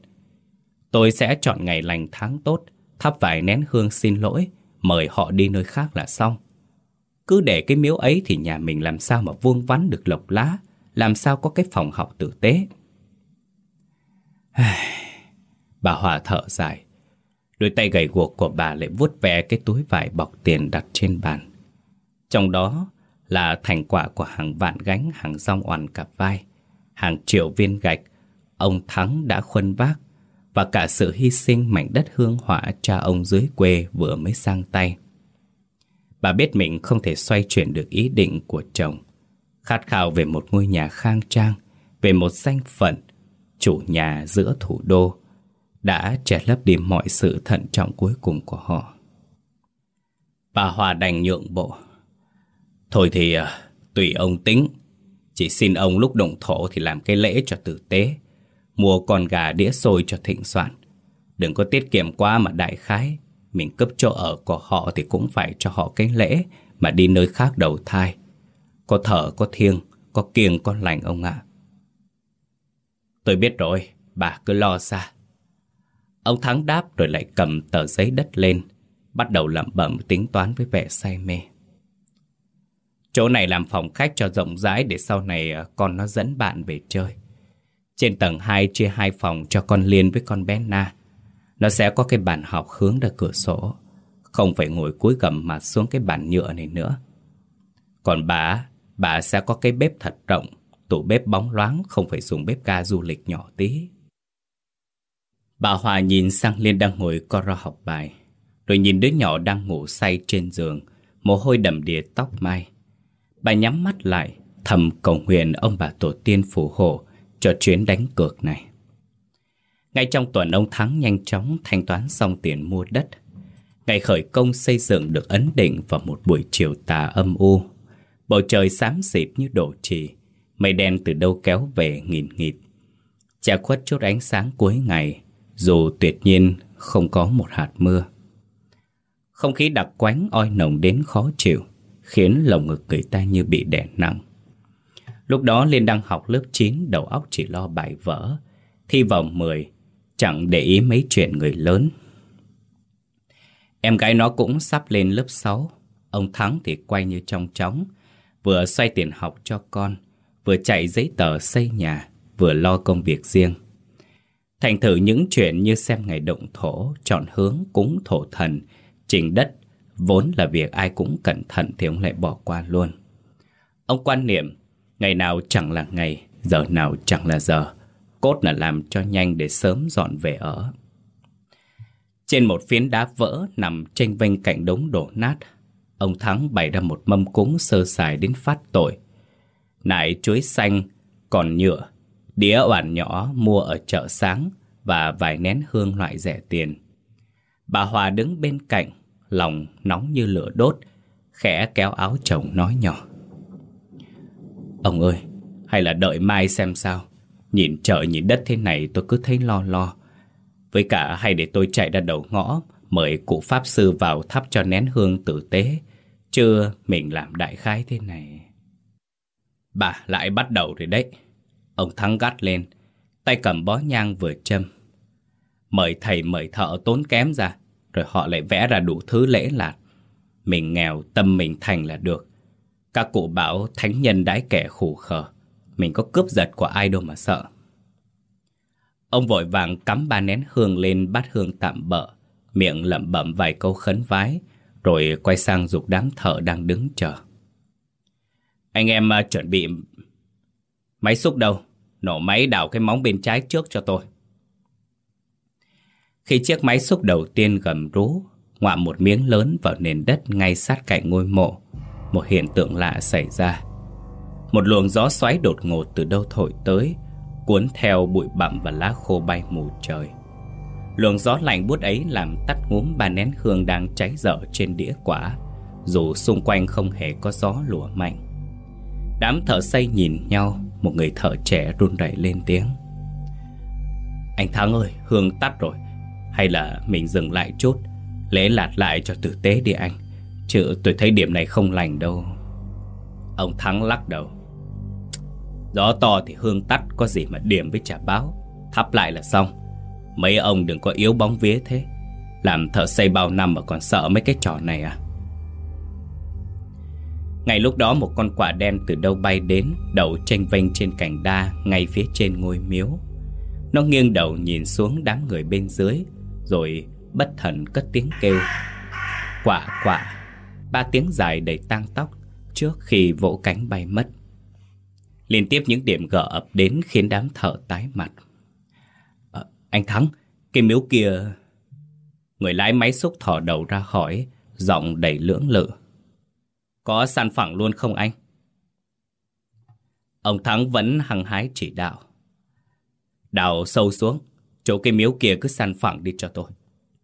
Tôi sẽ chọn ngày lành tháng tốt, thắp vài nén hương xin lỗi, mời họ đi nơi khác là xong. Cứ để cái miếu ấy thì nhà mình làm sao mà vuông vắn được lộc lá, làm sao có cái phòng học tử tế. [sighs] bà Hòa thở dài. Đôi tay gầy guộc của bà lại vuốt ve cái túi vải bọc tiền đặt trên bàn. Trong đó là thành quả của hàng vạn gánh hàng rong oằn cặp vai, hàng triệu viên gạch, ông Thắng đã khuân vác, và cả sự hy sinh mảnh đất hương hỏa cha ông dưới quê vừa mới sang tay. Bà biết mình không thể xoay chuyển được ý định của chồng, khát khao về một ngôi nhà khang trang, về một danh phận, chủ nhà giữa thủ đô, đã che lấp đi mọi sự thận trọng cuối cùng của họ. Bà Hòa đành nhượng bộ. Thôi thì à, tùy ông tính. Chỉ xin ông lúc động thổ thì làm cái lễ cho tử tế. Mua con gà đĩa xôi cho thịnh soạn. Đừng có tiết kiệm quá mà đại khái. Mình cấp chỗ ở của họ thì cũng phải cho họ cái lễ mà đi nơi khác đầu thai. Có thở, có thiêng, có kiêng, có lành ông ạ. Tôi biết rồi, bà cứ lo xa. Ông Thắng đáp rồi lại cầm tờ giấy đất lên, bắt đầu lẩm bẩm tính toán với vẻ say mê. Chỗ này làm phòng khách cho rộng rãi để sau này ờ, con nó dẫn bạn về chơi. Trên tầng 2 chia hai phòng cho con Liên với con bé Na. Nó sẽ có cái bàn học hướng ra cửa sổ, không phải ngồi cúi gầm mà xuống cái bàn nhựa này nữa. Còn bà, bà sẽ có cái bếp thật rộng, tủ bếp bóng loáng, không phải dùng bếp ga du lịch nhỏ tí. Bà Hòa nhìn sang Liên đang ngồi co ro học bài, rồi nhìn đứa nhỏ đang ngủ say trên giường, mồ hôi đầm đìa tóc mai. Bà nhắm mắt lại, thầm cầu nguyện ông bà tổ tiên phù hộ cho chuyến đánh cược này. Ngay trong tuần ông Thắng nhanh chóng thanh toán xong tiền mua đất. Ngày khởi công xây dựng được ấn định vào một buổi chiều tà âm u. Bầu trời xám xịt như đổ trì, mây đen từ đâu kéo về nghìn nghịt. Che khuất chút ánh sáng cuối ngày, dù tuyệt nhiên không có một hạt mưa. Không khí đặc quánh oi nồng đến khó chịu, khiến lồng ngực người ta như bị đè nặng. Lúc đó Liên đang học lớp 9, đầu óc chỉ lo bài vở, thi vòng 10, chẳng để ý mấy chuyện người lớn. Em gái nó cũng sắp lên lớp 6, ông Thắng thì quay như trong chóng, vừa xoay tiền học cho con, vừa chạy giấy tờ xây nhà, vừa lo công việc riêng. Thành thử những chuyện như xem ngày động thổ, chọn hướng, cúng thổ thần, trình đất, vốn là việc ai cũng cẩn thận thì ông lại bỏ qua luôn. Ông quan niệm, ngày nào chẳng là ngày, giờ nào chẳng là giờ, cốt là làm cho nhanh để sớm dọn về ở. Trên một phiến đá vỡ nằm tranh vênh cạnh đống đổ nát, ông Thắng bày ra một mâm cúng sơ sài đến phát tội. Nải chuối xanh, còn nhựa, đĩa oản nhỏ mua ở chợ sáng và vài nén hương loại rẻ tiền. Bà Hòa đứng bên cạnh, lòng nóng như lửa đốt, khẽ kéo áo chồng nói nhỏ. Ông ơi, hay là đợi mai xem sao. Nhìn trời, nhìn đất thế này tôi cứ thấy lo lo. Với cả hay để tôi chạy ra đầu ngõ, mời cụ Pháp Sư vào thắp cho nén hương tử tế. Chưa mình làm đại khái thế này. Bà lại bắt đầu rồi đấy. Ông Thắng gắt lên, tay cầm bó nhang vừa châm. Mời thầy mời thợ tốn kém ra, rồi họ lại vẽ ra đủ thứ lễ lạc. Mình nghèo, tâm mình thành là được. Các cụ bảo thánh nhân đái kẻ khủ khờ. Mình có cướp giật của ai đâu mà sợ. Ông vội vàng cắm ba nén hương lên bát hương tạm bợ, miệng lẩm bẩm vài câu khấn vái, rồi quay sang dục đám thợ đang đứng chờ. Anh em uh, chuẩn bị máy xúc đâu? Nổ máy đảo cái móng bên trái trước cho tôi. Khi chiếc máy xúc đầu tiên gầm rú, ngoạm một miếng lớn vào nền đất ngay sát cạnh ngôi mộ, một hiện tượng lạ xảy ra. Một luồng gió xoáy đột ngột từ đâu thổi tới, cuốn theo bụi bặm và lá khô bay mù trời. Luồng gió lạnh buốt ấy làm tắt ngúm ba nén hương đang cháy dở trên đĩa quả, dù xung quanh không hề có gió lùa mạnh. Đám thợ xây nhìn nhau, một người thợ trẻ run rẩy lên tiếng. Anh Thắng ơi, hương tắt rồi, hay là mình dừng lại chút, lễ lạt lại cho tử tế đi anh, chứ tôi thấy điểm này không lành đâu. Ông Thắng lắc đầu. Gió to thì hương tắt có gì mà điểm với trả báo. Thắp lại là xong. Mấy ông đừng có yếu bóng vía thế. Làm thợ xây bao năm mà còn sợ mấy cái trò này à? Ngay lúc đó một con quả đen từ đâu bay đến Đậu tranh vênh trên cành đa Ngay phía trên ngôi miếu. Nó nghiêng đầu nhìn xuống đám người bên dưới rồi bất thần cất tiếng kêu Quả quả Ba tiếng dài đầy tang tóc Trước khi vỗ cánh bay mất Liên tiếp những điểm gỡ ập đến khiến đám thợ tái mặt. À, anh Thắng, cái miếu kia... Người lái máy xúc thỏ đầu ra khỏi, giọng đầy lưỡng lự. Có săn phẳng luôn không anh? Ông Thắng vẫn hăng hái chỉ đạo. Đào sâu xuống, chỗ cái miếu kia cứ săn phẳng đi cho tôi.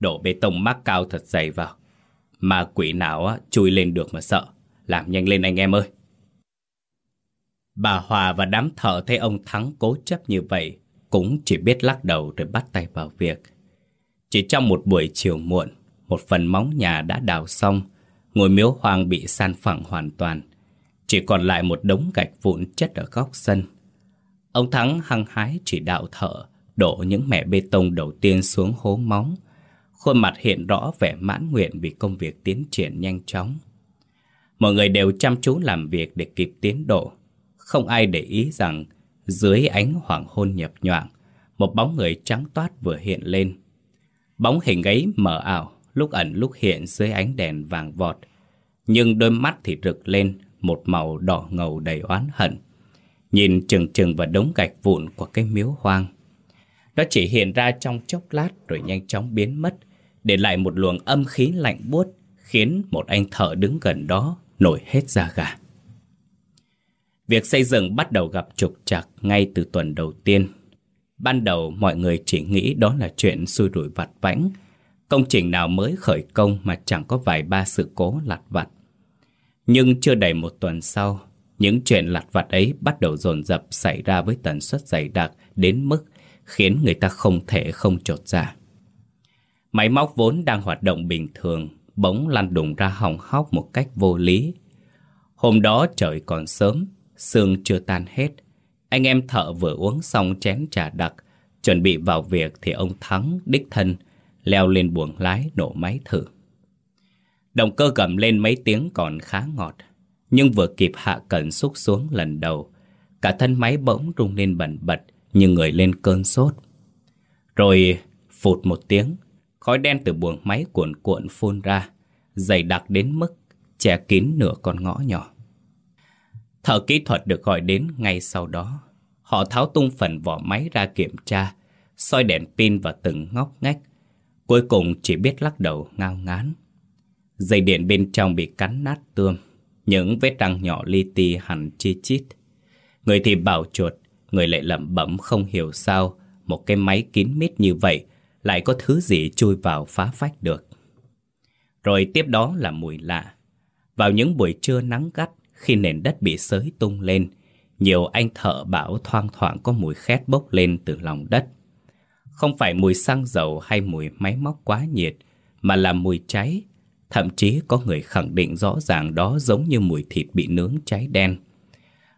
Đổ bê tông mắc cao thật dày vào. Mà quỷ nào á, chui lên được mà sợ. Làm nhanh lên anh em ơi. Bà Hòa và đám thợ thấy ông Thắng cố chấp như vậy cũng chỉ biết lắc đầu rồi bắt tay vào việc. Chỉ trong một buổi chiều muộn, một phần móng nhà đã đào xong, ngôi miếu hoang bị san phẳng hoàn toàn. Chỉ còn lại một đống gạch vụn chất ở góc sân. Ông Thắng hăng hái chỉ đạo thợ đổ những mẻ bê tông đầu tiên xuống hố móng. Khuôn mặt hiện rõ vẻ mãn nguyện vì công việc tiến triển nhanh chóng. Mọi người đều chăm chú làm việc để kịp tiến độ. Không ai để ý rằng dưới ánh hoàng hôn nhập nhoạng, một bóng người trắng toát vừa hiện lên. Bóng hình ấy mờ ảo, lúc ẩn lúc hiện dưới ánh đèn vàng vọt. Nhưng đôi mắt thì rực lên một màu đỏ ngầu đầy oán hận. Nhìn chừng chừng vào đống gạch vụn của cái miếu hoang. Nó chỉ hiện ra trong chốc lát rồi nhanh chóng biến mất, để lại một luồng âm khí lạnh buốt khiến một anh thợ đứng gần đó nổi hết da gà. Việc xây dựng bắt đầu gặp trục trặc ngay từ tuần đầu tiên. Ban đầu mọi người chỉ nghĩ đó là chuyện xui rủi vặt vãnh. Công trình nào mới khởi công mà chẳng có vài ba sự cố lặt vặt. Nhưng chưa đầy một tuần sau, những chuyện lặt vặt ấy bắt đầu dồn dập xảy ra với tần suất dày đặc đến mức khiến người ta không thể không trột ra. Máy móc vốn đang hoạt động bình thường, bỗng lăn đùng ra hỏng hóc một cách vô lý. Hôm đó trời còn sớm, Sương chưa tan hết Anh em thợ vừa uống xong chén trà đặc Chuẩn bị vào việc thì ông Thắng đích thân Leo lên buồng lái nổ máy thử Động cơ gầm lên mấy tiếng còn khá ngọt Nhưng vừa kịp hạ cẩn xúc xuống lần đầu Cả thân máy bỗng rung lên bẩn bật như người lên cơn sốt Rồi phụt một tiếng Khói đen từ buồng máy cuộn cuộn phun ra Dày đặc đến mức che kín nửa con ngõ nhỏ Thợ kỹ thuật được gọi đến ngay sau đó. Họ tháo tung phần vỏ máy ra kiểm tra, soi đèn pin vào từng ngóc ngách. Cuối cùng chỉ biết lắc đầu ngao ngán. Dây điện bên trong bị cắn nát tươm, những vết răng nhỏ li ti hẳn chi chít. Người thì bảo chuột, người lại lẩm bẩm không hiểu sao một cái máy kín mít như vậy lại có thứ gì chui vào phá phách được. Rồi tiếp đó là mùi lạ. Vào những buổi trưa nắng gắt, khi nền đất bị sới tung lên, nhiều anh thợ bảo thoang thoảng có mùi khét bốc lên từ lòng đất. Không phải mùi xăng dầu hay mùi máy móc quá nhiệt, mà là mùi cháy. Thậm chí có người khẳng định rõ ràng đó giống như mùi thịt bị nướng cháy đen.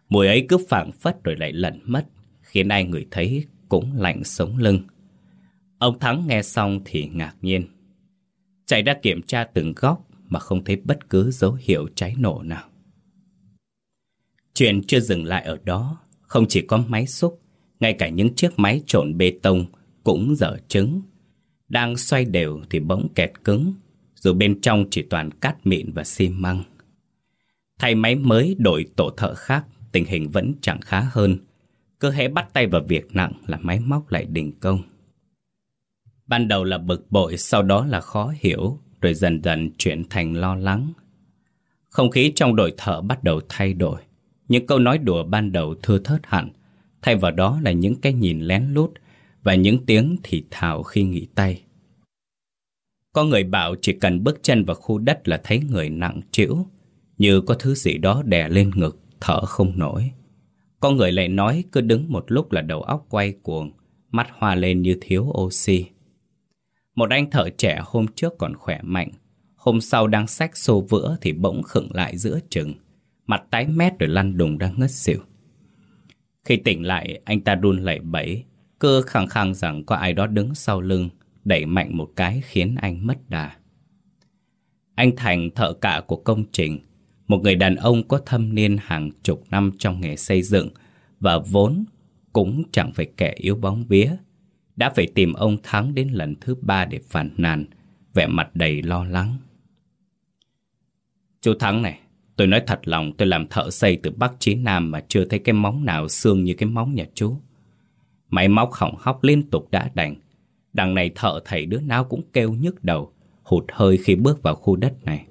Mùi ấy cứ phảng phất rồi lại lẩn mất, khiến ai người thấy cũng lạnh sống lưng. Ông Thắng nghe xong thì ngạc nhiên. Chạy ra kiểm tra từng góc mà không thấy bất cứ dấu hiệu cháy nổ nào. Chuyện chưa dừng lại ở đó, không chỉ có máy xúc, ngay cả những chiếc máy trộn bê tông cũng dở trứng. Đang xoay đều thì bỗng kẹt cứng, dù bên trong chỉ toàn cát mịn và xi măng. Thay máy mới đổi tổ thợ khác, tình hình vẫn chẳng khá hơn. Cơ hễ bắt tay vào việc nặng là máy móc lại đình công. Ban đầu là bực bội, sau đó là khó hiểu, rồi dần dần chuyển thành lo lắng. Không khí trong đội thợ bắt đầu thay đổi. Những câu nói đùa ban đầu thưa thớt hẳn, thay vào đó là những cái nhìn lén lút và những tiếng thì thào khi nghỉ tay. Có người bảo chỉ cần bước chân vào khu đất là thấy người nặng trĩu, như có thứ gì đó đè lên ngực, thở không nổi. con người lại nói cứ đứng một lúc là đầu óc quay cuồng, mắt hoa lên như thiếu oxy. Một anh thợ trẻ hôm trước còn khỏe mạnh, hôm sau đang xách xô vữa thì bỗng khựng lại giữa chừng, mặt tái mét rồi lăn đùng đang ngất xỉu. Khi tỉnh lại, anh ta run lẩy bẩy, cơ khăng khăng rằng có ai đó đứng sau lưng, đẩy mạnh một cái khiến anh mất đà. Anh Thành thợ cả của công trình, một người đàn ông có thâm niên hàng chục năm trong nghề xây dựng và vốn cũng chẳng phải kẻ yếu bóng vía, đã phải tìm ông Thắng đến lần thứ ba để phản nàn, vẻ mặt đầy lo lắng. Chú Thắng này, tôi nói thật lòng tôi làm thợ xây từ Bắc chí Nam mà chưa thấy cái móng nào xương như cái móng nhà chú. Máy móc hỏng hóc liên tục đã đành. Đằng này thợ thầy đứa nào cũng kêu nhức đầu, hụt hơi khi bước vào khu đất này.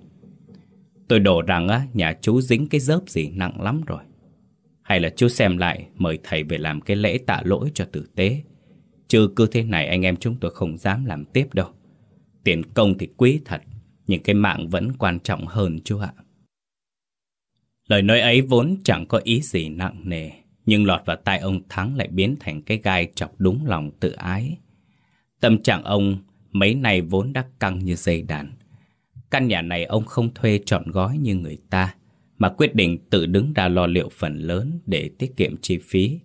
Tôi đổ rằng á, nhà chú dính cái dớp gì nặng lắm rồi. Hay là chú xem lại mời thầy về làm cái lễ tạ lỗi cho tử tế. Chứ cứ thế này anh em chúng tôi không dám làm tiếp đâu. Tiền công thì quý thật, nhưng cái mạng vẫn quan trọng hơn chú ạ. Lời nói ấy vốn chẳng có ý gì nặng nề, nhưng lọt vào tai ông Thắng lại biến thành cái gai chọc đúng lòng tự ái. Tâm trạng ông mấy này vốn đã căng như dây đàn. Căn nhà này ông không thuê trọn gói như người ta, mà quyết định tự đứng ra lo liệu phần lớn để tiết kiệm chi phí.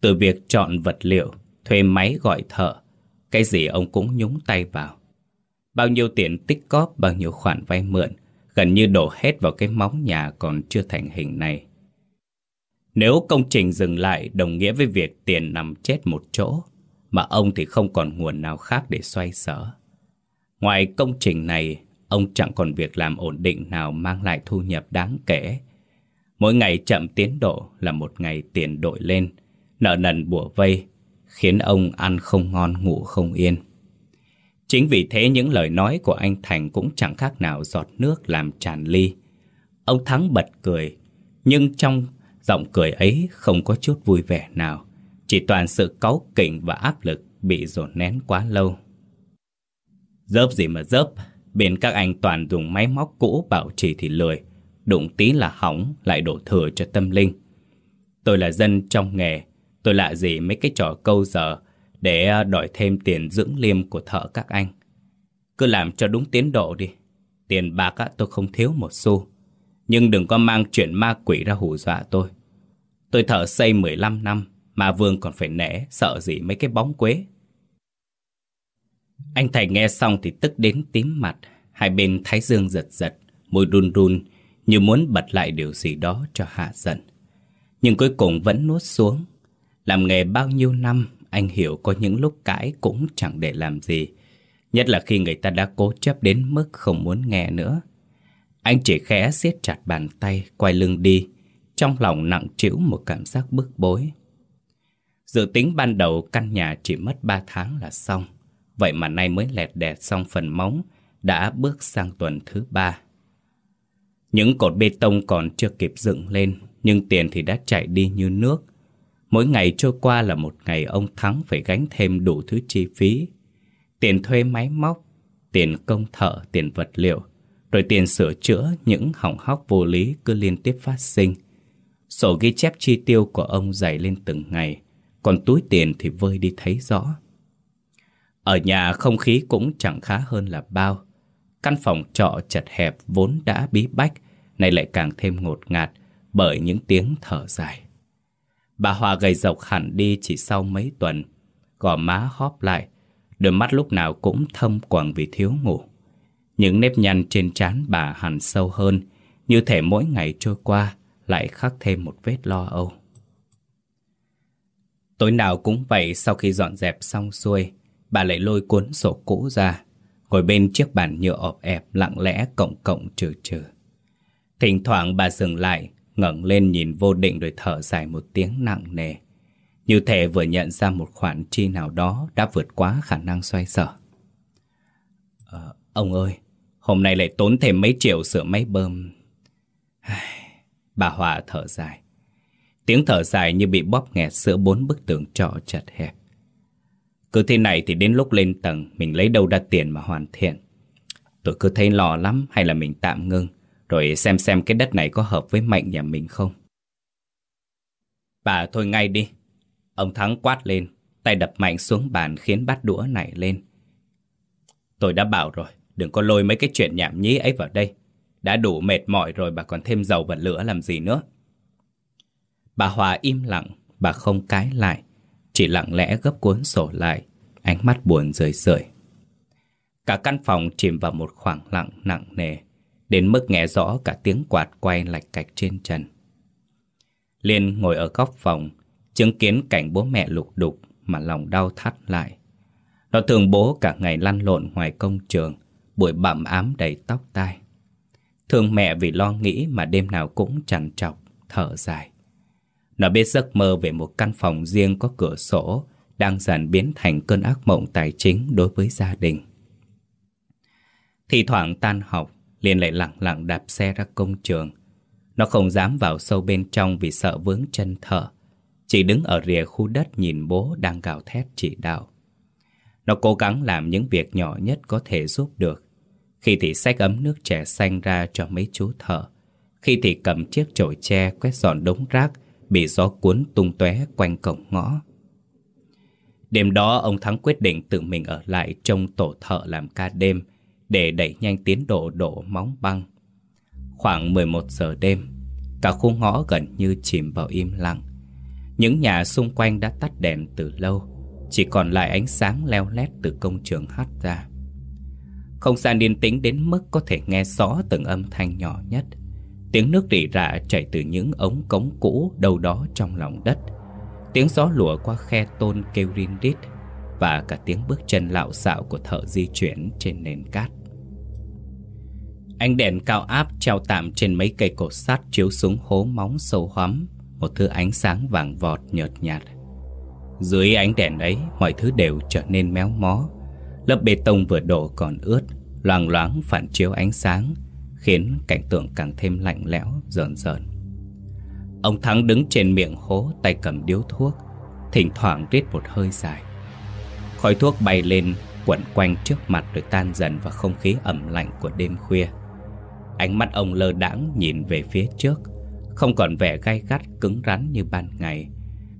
Từ việc chọn vật liệu, thuê máy gọi thợ, cái gì ông cũng nhúng tay vào. Bao nhiêu tiền tích cóp, bao nhiêu khoản vay mượn, gần như đổ hết vào cái móng nhà còn chưa thành hình này. Nếu công trình dừng lại đồng nghĩa với việc tiền nằm chết một chỗ, mà ông thì không còn nguồn nào khác để xoay sở. Ngoài công trình này, ông chẳng còn việc làm ổn định nào mang lại thu nhập đáng kể. Mỗi ngày chậm tiến độ là một ngày tiền đội lên, nợ nần bùa vây, khiến ông ăn không ngon ngủ không yên. Chính vì thế những lời nói của anh Thành cũng chẳng khác nào giọt nước làm tràn ly. Ông Thắng bật cười, nhưng trong giọng cười ấy không có chút vui vẻ nào, chỉ toàn sự cáu kỉnh và áp lực bị dồn nén quá lâu. Dớp gì mà dớp, bên các anh toàn dùng máy móc cũ bảo trì thì lười, đụng tí là hỏng lại đổ thừa cho tâm linh. Tôi là dân trong nghề, tôi lạ gì mấy cái trò câu giờ để à, đòi thêm tiền dưỡng liêm của thợ các anh. Cứ làm cho đúng tiến độ đi. Tiền bạc á, tôi không thiếu một xu. Nhưng đừng có mang chuyện ma quỷ ra hù dọa tôi. Tôi thợ xây 15 năm, mà Vương còn phải nể, sợ gì mấy cái bóng quế. Anh thầy nghe xong thì tức đến tím mặt, hai bên thái dương giật giật, môi run run, như muốn bật lại điều gì đó cho hạ giận. Nhưng cuối cùng vẫn nuốt xuống. Làm nghề bao nhiêu năm, anh hiểu có những lúc cãi cũng chẳng để làm gì. Nhất là khi người ta đã cố chấp đến mức không muốn nghe nữa. Anh chỉ khẽ siết chặt bàn tay, quay lưng đi, trong lòng nặng trĩu một cảm giác bức bối. Dự tính ban đầu căn nhà chỉ mất 3 tháng là xong. Vậy mà nay mới lẹt đẹt xong phần móng, đã bước sang tuần thứ ba. Những cột bê tông còn chưa kịp dựng lên, nhưng tiền thì đã chạy đi như nước. Mỗi ngày trôi qua là một ngày ông Thắng phải gánh thêm đủ thứ chi phí. Tiền thuê máy móc, tiền công thợ, tiền vật liệu, rồi tiền sửa chữa những hỏng hóc vô lý cứ liên tiếp phát sinh. Sổ ghi chép chi tiêu của ông dày lên từng ngày, còn túi tiền thì vơi đi thấy rõ. Ở nhà không khí cũng chẳng khá hơn là bao. Căn phòng trọ chật hẹp vốn đã bí bách, nay lại càng thêm ngột ngạt bởi những tiếng thở dài. Bà Hòa gầy rộc hẳn đi chỉ sau mấy tuần, gò má hóp lại, đôi mắt lúc nào cũng thâm quầng vì thiếu ngủ. Những nếp nhăn trên trán bà hẳn sâu hơn, như thể mỗi ngày trôi qua lại khắc thêm một vết lo âu. Tối nào cũng vậy sau khi dọn dẹp xong xuôi, bà lại lôi cuốn sổ cũ ra, ngồi bên chiếc bàn nhựa ọp ẹp lặng lẽ cộng cộng trừ trừ. Thỉnh thoảng bà dừng lại, ngẩng lên nhìn vô định rồi thở dài một tiếng nặng nề. Như thể vừa nhận ra một khoản chi nào đó đã vượt quá khả năng xoay sở. À, ông ơi, hôm nay lại tốn thêm mấy triệu sửa máy bơm. Bà Hòa thở dài. Tiếng thở dài như bị bóp nghẹt giữa bốn bức tường trọ chặt hẹp. Cứ thế này thì đến lúc lên tầng mình lấy đâu ra tiền mà hoàn thiện. Tôi cứ thấy lo lắm hay là mình tạm ngưng rồi xem xem cái đất này có hợp với mệnh nhà mình không. Bà thôi ngay đi. Ông Thắng quát lên, tay đập mạnh xuống bàn khiến bát đũa nảy lên. Tôi đã bảo rồi, đừng có lôi mấy cái chuyện nhảm nhí ấy vào đây. Đã đủ mệt mỏi rồi bà còn thêm dầu và lửa làm gì nữa. Bà Hòa im lặng, bà không cái lại, chỉ lặng lẽ gấp cuốn sổ lại, ánh mắt buồn rời rời. Cả căn phòng chìm vào một khoảng lặng nặng nề, đến mức nghe rõ cả tiếng quạt quay lạch cạch trên trần. Liên ngồi ở góc phòng, chứng kiến cảnh bố mẹ lục đục mà lòng đau thắt lại. Nó thường bố cả ngày lăn lộn ngoài công trường, bụi bặm ám đầy tóc tai. Thương mẹ vì lo nghĩ mà đêm nào cũng chằn trọc, thở dài. Nó biết giấc mơ về một căn phòng riêng có cửa sổ đang dần biến thành cơn ác mộng tài chính đối với gia đình. Thì thoảng tan học, liền lại lặng lặng đạp xe ra công trường. Nó không dám vào sâu bên trong vì sợ vướng chân thở. Chỉ đứng ở rìa khu đất nhìn bố đang gào thét chỉ đạo. Nó cố gắng làm những việc nhỏ nhất có thể giúp được. Khi thì xách ấm nước trẻ xanh ra cho mấy chú thở. Khi thì cầm chiếc chổi tre quét dọn đống rác bị gió cuốn tung tóe quanh cổng ngõ. Đêm đó ông Thắng quyết định tự mình ở lại trong tổ thợ làm ca đêm để đẩy nhanh tiến độ đổ móng băng. Khoảng 11 giờ đêm, cả khu ngõ gần như chìm vào im lặng. Những nhà xung quanh đã tắt đèn từ lâu, chỉ còn lại ánh sáng leo lét từ công trường hắt ra. Không gian yên tĩnh đến mức có thể nghe rõ từng âm thanh nhỏ nhất. Tiếng nước rỉ rả chảy từ những ống cống cũ đâu đó trong lòng đất. Tiếng gió lùa qua khe tôn kêu rin rít và cả tiếng bước chân lạo xạo của thợ di chuyển trên nền cát. Ánh đèn cao áp treo tạm trên mấy cây cột sắt chiếu xuống hố móng sâu hoắm, một thứ ánh sáng vàng vọt nhợt nhạt. Dưới ánh đèn ấy, mọi thứ đều trở nên méo mó. Lớp bê tông vừa đổ còn ướt, loang loáng phản chiếu ánh sáng, khiến cảnh tượng càng thêm lạnh lẽo, rờn rờn. Ông Thắng đứng trên miệng hố tay cầm điếu thuốc, thỉnh thoảng rít một hơi dài. Khói thuốc bay lên quẩn quanh trước mặt rồi tan dần vào không khí ẩm lạnh của đêm khuya. Ánh mắt ông lơ đãng nhìn về phía trước, không còn vẻ gai gắt cứng rắn như ban ngày,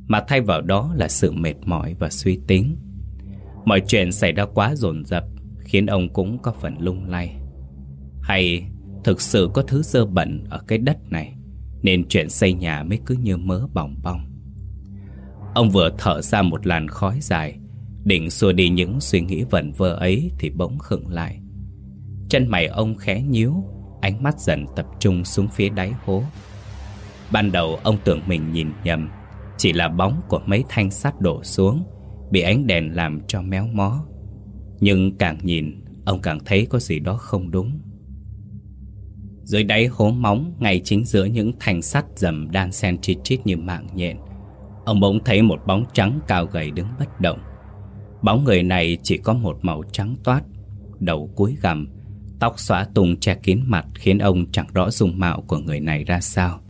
mà thay vào đó là sự mệt mỏi và suy tính. Mọi chuyện xảy ra quá dồn dập, khiến ông cũng có phần lung lay. Hay thực sự có thứ dơ bẩn ở cái đất này, nên chuyện xây nhà mới cứ như mớ bỏng bong. Ông vừa thở ra một làn khói dài, Định xua đi những suy nghĩ vẩn vơ ấy Thì bỗng khựng lại. Chân mày ông khẽ nhíu Ánh mắt dần tập trung xuống phía đáy hố. Ban đầu ông tưởng mình nhìn nhầm Chỉ là bóng của mấy thanh sắt đổ xuống Bị ánh đèn làm cho méo mó. Nhưng càng nhìn Ông càng thấy có gì đó không đúng. Dưới đáy hố móng, Ngay chính giữa những thành sắt dầm đan xen chít chít như mạng nhện, Ông bỗng thấy một bóng trắng cao gầy đứng bất động Bóng người này chỉ có một màu trắng toát, Đầu cúi gằm, Tóc xóa tung che kín mặt Khiến ông chẳng rõ dung mạo của người này ra sao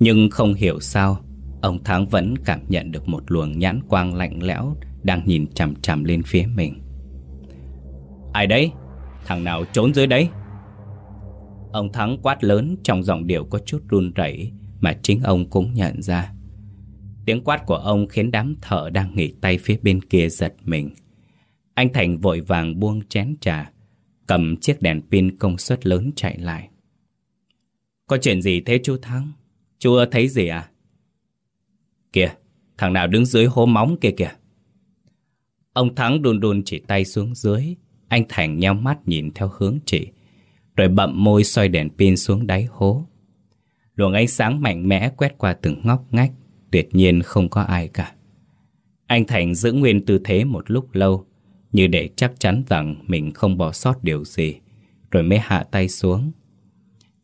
Nhưng không hiểu sao, Ông Thắng vẫn cảm nhận được một luồng nhãn quang lạnh lẽo Đang nhìn chằm chằm lên phía mình Ai đấy? Thằng nào trốn dưới đấy? Ông Thắng quát lớn trong giọng điệu có chút run rẩy Mà chính ông cũng nhận ra Tiếng quát của ông khiến đám thợ đang nghỉ tay phía bên kia giật mình. Anh Thành vội vàng buông chén trà, cầm chiếc đèn pin công suất lớn chạy lại. Có chuyện gì thế chú Thắng? Chú thấy gì à? Kìa, thằng nào đứng dưới hố móng kia kìa. Ông Thắng đun đun chỉ tay xuống dưới, anh Thành nheo mắt nhìn theo hướng chỉ, rồi bậm môi xoay đèn pin xuống đáy hố. Luồng ánh sáng mạnh mẽ quét qua từng ngóc ngách, tuyệt nhiên không có ai cả. Anh Thành giữ nguyên tư thế một lúc lâu, như để chắc chắn rằng mình không bỏ sót điều gì, rồi mới hạ tay xuống.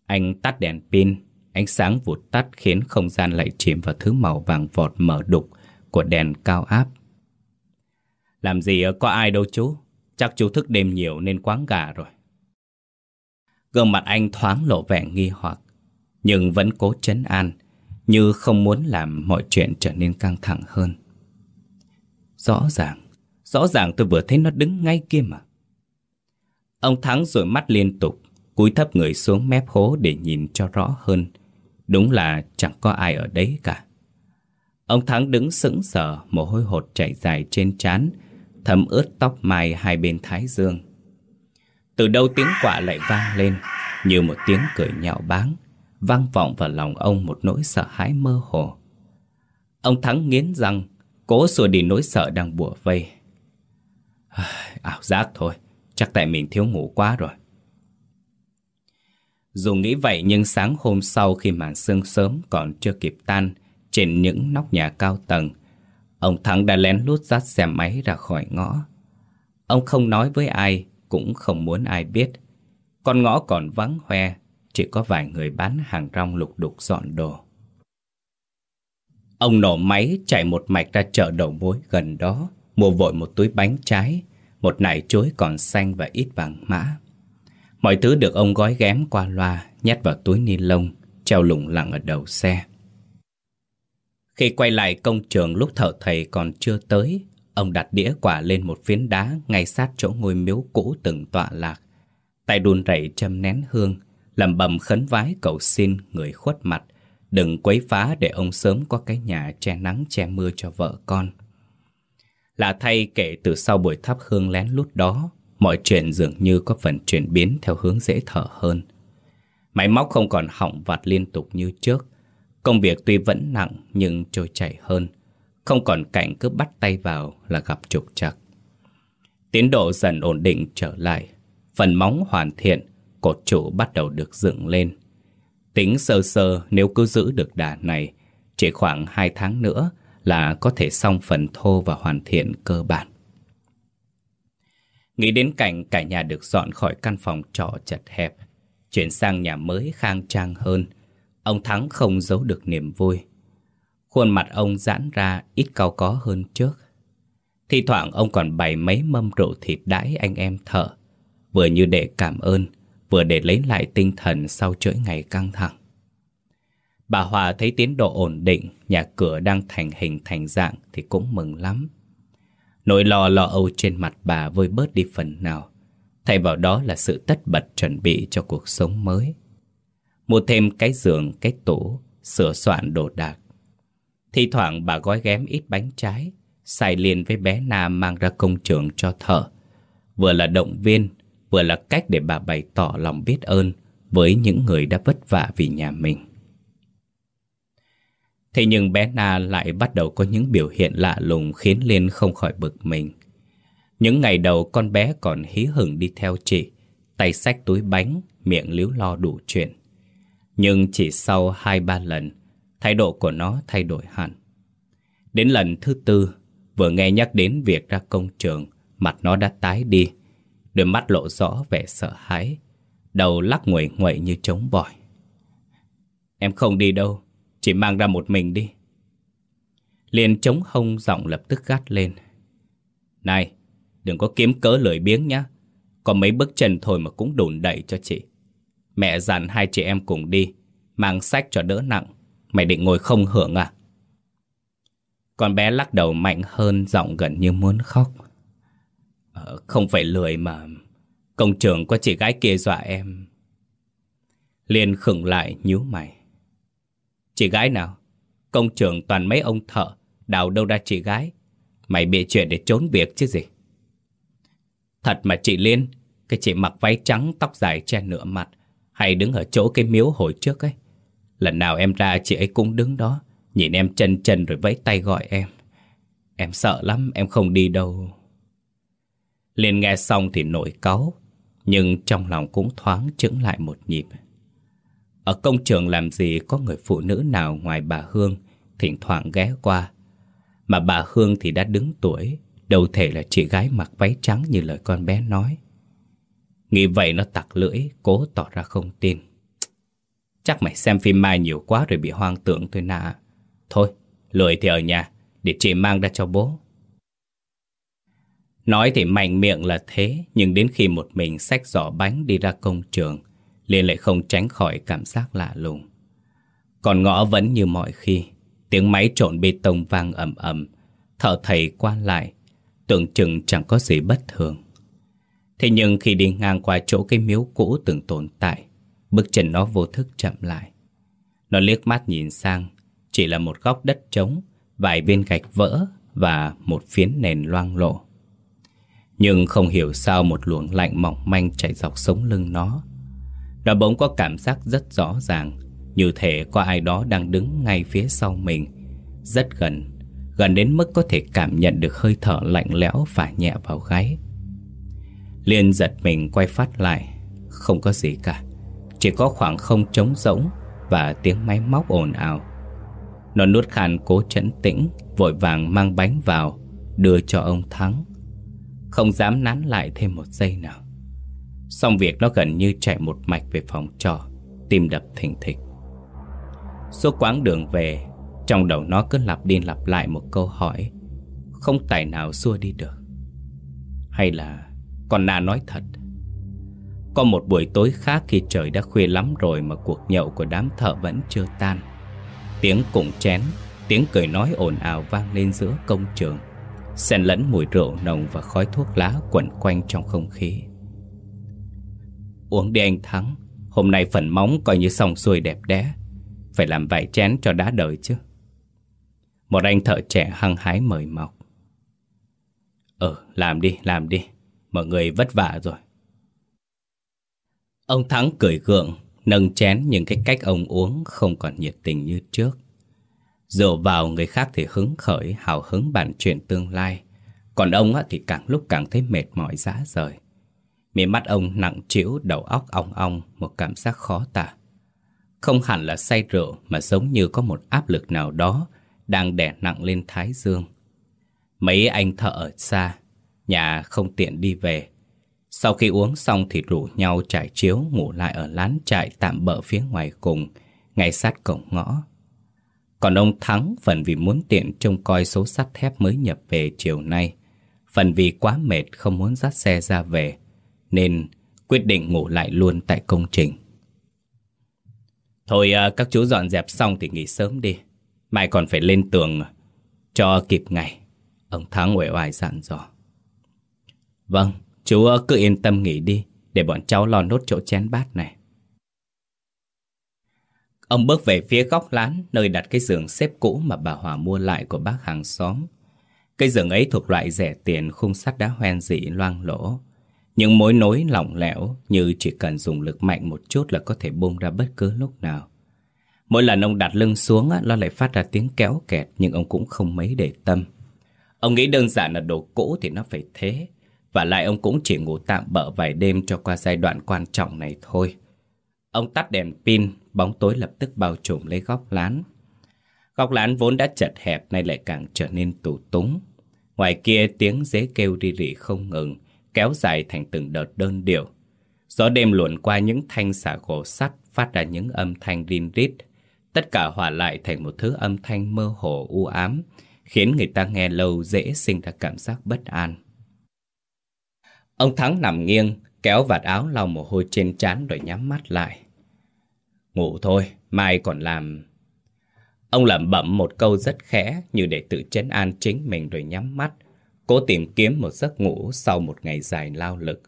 Anh tắt đèn pin, ánh sáng vụt tắt khiến không gian lại chìm vào thứ màu vàng vọt mở đục của đèn cao áp. Làm gì ờ, có ai đâu chú, chắc chú thức đêm nhiều nên quáng gà rồi. Gương mặt anh thoáng lộ vẻ nghi hoặc, nhưng vẫn cố chấn an, như không muốn làm mọi chuyện trở nên căng thẳng hơn. Rõ ràng, rõ ràng tôi vừa thấy nó đứng ngay kia mà. Ông Thắng rồi mắt liên tục, cúi thấp người xuống mép hố để nhìn cho rõ hơn. Đúng là chẳng có ai ở đấy cả. Ông Thắng đứng sững sờ, mồ hôi hột chảy dài trên trán, thấm ướt tóc mai hai bên thái dương. Từ đâu tiếng quạ lại vang lên, như một tiếng cười nhạo báng, vang vọng vào lòng ông một nỗi sợ hãi mơ hồ. Ông Thắng nghiến răng, cố xua đi nỗi sợ đang bùa vây. Ảo giác thôi, chắc tại mình thiếu ngủ quá rồi. Dù nghĩ vậy nhưng sáng hôm sau khi màn sương sớm còn chưa kịp tan, trên những nóc nhà cao tầng, ông Thắng đã lén lút dắt xe máy ra khỏi ngõ. Ông không nói với ai, cũng không muốn ai biết. Con ngõ còn vắng hoe, chỉ có vài người bán hàng rong lục đục dọn đồ. Ông nổ máy chạy một mạch ra chợ đầu mối gần đó, mua vội một túi bánh trái, một nải chuối còn xanh và ít vàng mã. Mọi thứ được ông gói ghém qua loa, nhét vào túi ni lông, treo lủng lẳng ở đầu xe. Khi quay lại công trường lúc thợ thầy còn chưa tới, ông đặt đĩa quả lên một phiến đá ngay sát chỗ ngôi miếu cũ từng tọa lạc. Tay đun rẩy châm nén hương, lẩm bẩm khấn vái cầu xin người khuất mặt, đừng quấy phá để ông sớm có cái nhà che nắng che mưa cho vợ con. Lạ thay kể từ sau buổi thắp hương lén lút đó, mọi chuyện dường như có phần chuyển biến theo hướng dễ thở hơn. Máy móc không còn hỏng vặt liên tục như trước, Công việc tuy vẫn nặng nhưng trôi chảy hơn. Không còn cảnh cứ bắt tay vào là gặp trục trặc. Tiến độ dần ổn định trở lại. Phần móng hoàn thiện, cột trụ bắt đầu được dựng lên. Tính sơ sơ nếu cứ giữ được đà này, chỉ khoảng 2 tháng nữa là có thể xong phần thô và hoàn thiện cơ bản. Nghĩ đến cảnh cả nhà được dọn khỏi căn phòng trọ chật hẹp, chuyển sang nhà mới khang trang hơn, Ông Thắng không giấu được niềm vui. Khuôn mặt ông giãn ra ít cao có hơn trước. Thì thoảng ông còn bày mấy mâm rượu thịt đãi anh em thợ, vừa như để cảm ơn, vừa để lấy lại tinh thần sau chuỗi ngày căng thẳng. Bà Hòa thấy tiến độ ổn định, nhà cửa đang thành hình thành dạng thì cũng mừng lắm. Nỗi lo lo âu trên mặt bà vơi bớt đi phần nào. Thay vào đó là sự tất bật chuẩn bị cho cuộc sống mới. Mua thêm cái giường, cái tủ, sửa soạn đồ đạc. Thì thoảng bà gói ghém ít bánh trái, xài liền với bé Nam mang ra công trường cho thợ. Vừa là động viên, vừa là cách để bà bày tỏ lòng biết ơn với những người đã vất vả vì nhà mình. Thế nhưng bé Na lại bắt đầu có những biểu hiện lạ lùng khiến Liên không khỏi bực mình. Những ngày đầu con bé còn hí hửng đi theo chị, tay xách túi bánh, miệng líu lo đủ chuyện. Nhưng chỉ sau hai ba lần, thái độ của nó thay đổi hẳn. Đến lần thứ tư, vừa nghe nhắc đến việc ra công trường, mặt nó đã tái đi, đôi mắt lộ rõ vẻ sợ hãi, đầu lắc nguậy nguậy như trống bỏi. Em không đi đâu, chỉ mang ra một mình đi. Liền chống hông giọng lập tức gắt lên. Này, đừng có kiếm cớ lười biếng nhá. Có mấy bước chân thôi mà cũng đùn đẩy cho chị. Mẹ dặn hai chị em cùng đi, mang sách cho đỡ nặng. Mày định ngồi không hưởng à? Con bé lắc đầu mạnh hơn, giọng gần như muốn khóc. Ờ, không phải lười mà công trường có chị gái kia dọa em. Liên khựng lại nhíu mày. Chị gái nào? Công trường toàn mấy ông thợ, đào đâu ra chị gái. Mày bị chuyện để trốn việc chứ gì? Thật mà chị Liên, cái chị mặc váy trắng, tóc dài che nửa mặt, hay đứng ở chỗ cái miếu hồi trước ấy. Lần nào em ra chị ấy cũng đứng đó, nhìn em chân chân rồi vẫy tay gọi em. Em sợ lắm, em không đi đâu. Liên nghe xong thì nổi cáu, nhưng trong lòng cũng thoáng chững lại một nhịp. Ở công trường làm gì có người phụ nữ nào ngoài bà Hương thỉnh thoảng ghé qua. Mà bà Hương thì đã đứng tuổi đầu thể là chị gái mặc váy trắng như lời con bé nói Nghĩ vậy nó tặc lưỡi Cố tỏ ra không tin Chắc mày xem phim mai nhiều quá rồi bị hoang tưởng thôi nà. Thôi, lười thì ở nhà Để chị mang ra cho bố. Nói thì mạnh miệng là thế Nhưng đến khi một mình xách giỏ bánh đi ra công trường liền lại không tránh khỏi cảm giác lạ lùng. Còn ngõ vẫn như mọi khi Tiếng máy trộn bê tông vang ầm ầm Thở thầy qua lại Tưởng chừng chẳng có gì bất thường. Thế nhưng khi đi ngang qua chỗ cái miếu cũ từng tồn tại Bước chân nó vô thức chậm lại. Nó liếc mắt nhìn sang, Chỉ là một góc đất trống, Vài viên gạch vỡ Và một phiến nền loang lộ Nhưng không hiểu sao một luồng lạnh mỏng manh chạy dọc sống lưng nó. Nó bỗng có cảm giác rất rõ ràng, Như thể có ai đó đang đứng ngay phía sau mình. Rất gần Gần đến mức có thể cảm nhận được hơi thở lạnh lẽo Và nhẹ vào gáy. Liên giật mình quay phát lại, Không có gì cả. Chỉ có khoảng không trống rỗng Và tiếng máy móc ồn ào. Nó nuốt khăn cố trấn tĩnh, Vội vàng mang bánh vào, Đưa cho ông Thắng. Không dám nán lại thêm một giây nào. Xong việc nó gần như chạy một mạch về phòng trọ, Tim đập thình thịch. Suốt quãng đường về, Trong đầu nó cứ lặp đi lặp lại một câu hỏi, Không tài nào xua đi được. Hay là con Na nói thật có một buổi tối khác khi trời đã khuya lắm rồi Mà cuộc nhậu của đám thợ vẫn chưa tan. Tiếng cụng chén Tiếng cười nói ồn ào vang lên giữa công trường. Xen lẫn mùi rượu nồng và khói thuốc lá quẩn quanh trong không khí. Uống đi anh Thắng Hôm nay phần móng coi như xong xuôi đẹp đẽ. Phải làm vài chén cho đã đời chứ. Một anh thợ trẻ hăng hái mời mọc. Ừ, làm đi, làm đi. Mọi người vất vả rồi. Ông Thắng cười gượng, Nâng chén nhưng cái cách ông uống Không còn nhiệt tình như trước. Dựa vào người khác thì hứng khởi, Hào hứng bàn chuyện tương lai. Còn ông thì càng lúc càng thấy mệt mỏi rã rời. Mí mắt ông nặng trĩu, đầu óc ong ong, Một cảm giác khó tả. Không hẳn là say rượu, Mà giống như có một áp lực nào đó Đang đè nặng lên thái dương. Mấy anh thợ ở xa, Nhà không tiện đi về sau khi uống xong thì rủ nhau trải chiếu Ngủ lại ở lán trại tạm bỡ phía ngoài cùng Ngay sát cổng ngõ. Còn ông Thắng phần vì muốn tiện trông coi số sắt thép mới nhập về chiều nay Phần vì quá mệt không muốn dắt xe ra về Nên quyết định ngủ lại luôn tại công trình. Thôi à, các chú dọn dẹp xong thì nghỉ sớm đi. Mai còn phải lên tường cho kịp ngày. Ông Thắng uể oải dặn dò. Vâng, chú ờ, cứ yên tâm nghỉ đi, Để bọn cháu lo nốt chỗ chén bát này. Ông bước về phía góc lán, Nơi đặt cái giường xếp cũ mà bà Hòa mua lại của bác hàng xóm. Cây giường ấy thuộc loại rẻ tiền, khung sắt đá hoen dị loang lỗ. Những mối nối lỏng lẻo Như chỉ cần dùng lực mạnh một chút là có thể bung ra bất cứ lúc nào. Mỗi lần ông đặt lưng xuống Nó lại phát ra tiếng kéo kẹt, Nhưng ông cũng không mấy để tâm. Ông nghĩ đơn giản là đồ cũ thì nó phải thế và lại ông cũng chỉ ngủ tạm bỡ vài đêm cho qua giai đoạn quan trọng này thôi. Ông tắt đèn pin, bóng tối lập tức bao trùm lấy góc lán. Góc lán vốn đã chật hẹp nay lại càng trở nên tù túng. Ngoài kia tiếng dế kêu ri rỉ không ngừng, kéo dài thành từng đợt đơn điệu. Gió đêm luồn qua những thanh xả gỗ sắt phát ra những âm thanh rin rít. Tất cả hòa lại thành một thứ âm thanh mơ hồ u ám, khiến người ta nghe lâu dễ sinh ra cảm giác bất an. Ông Thắng nằm nghiêng, kéo vạt áo lau mồ hôi trên trán rồi nhắm mắt lại. Ngủ thôi, mai còn làm... Ông lẩm bẩm một câu rất khẽ như để tự chấn an chính mình rồi nhắm mắt, cố tìm kiếm một giấc ngủ sau một ngày dài lao lực.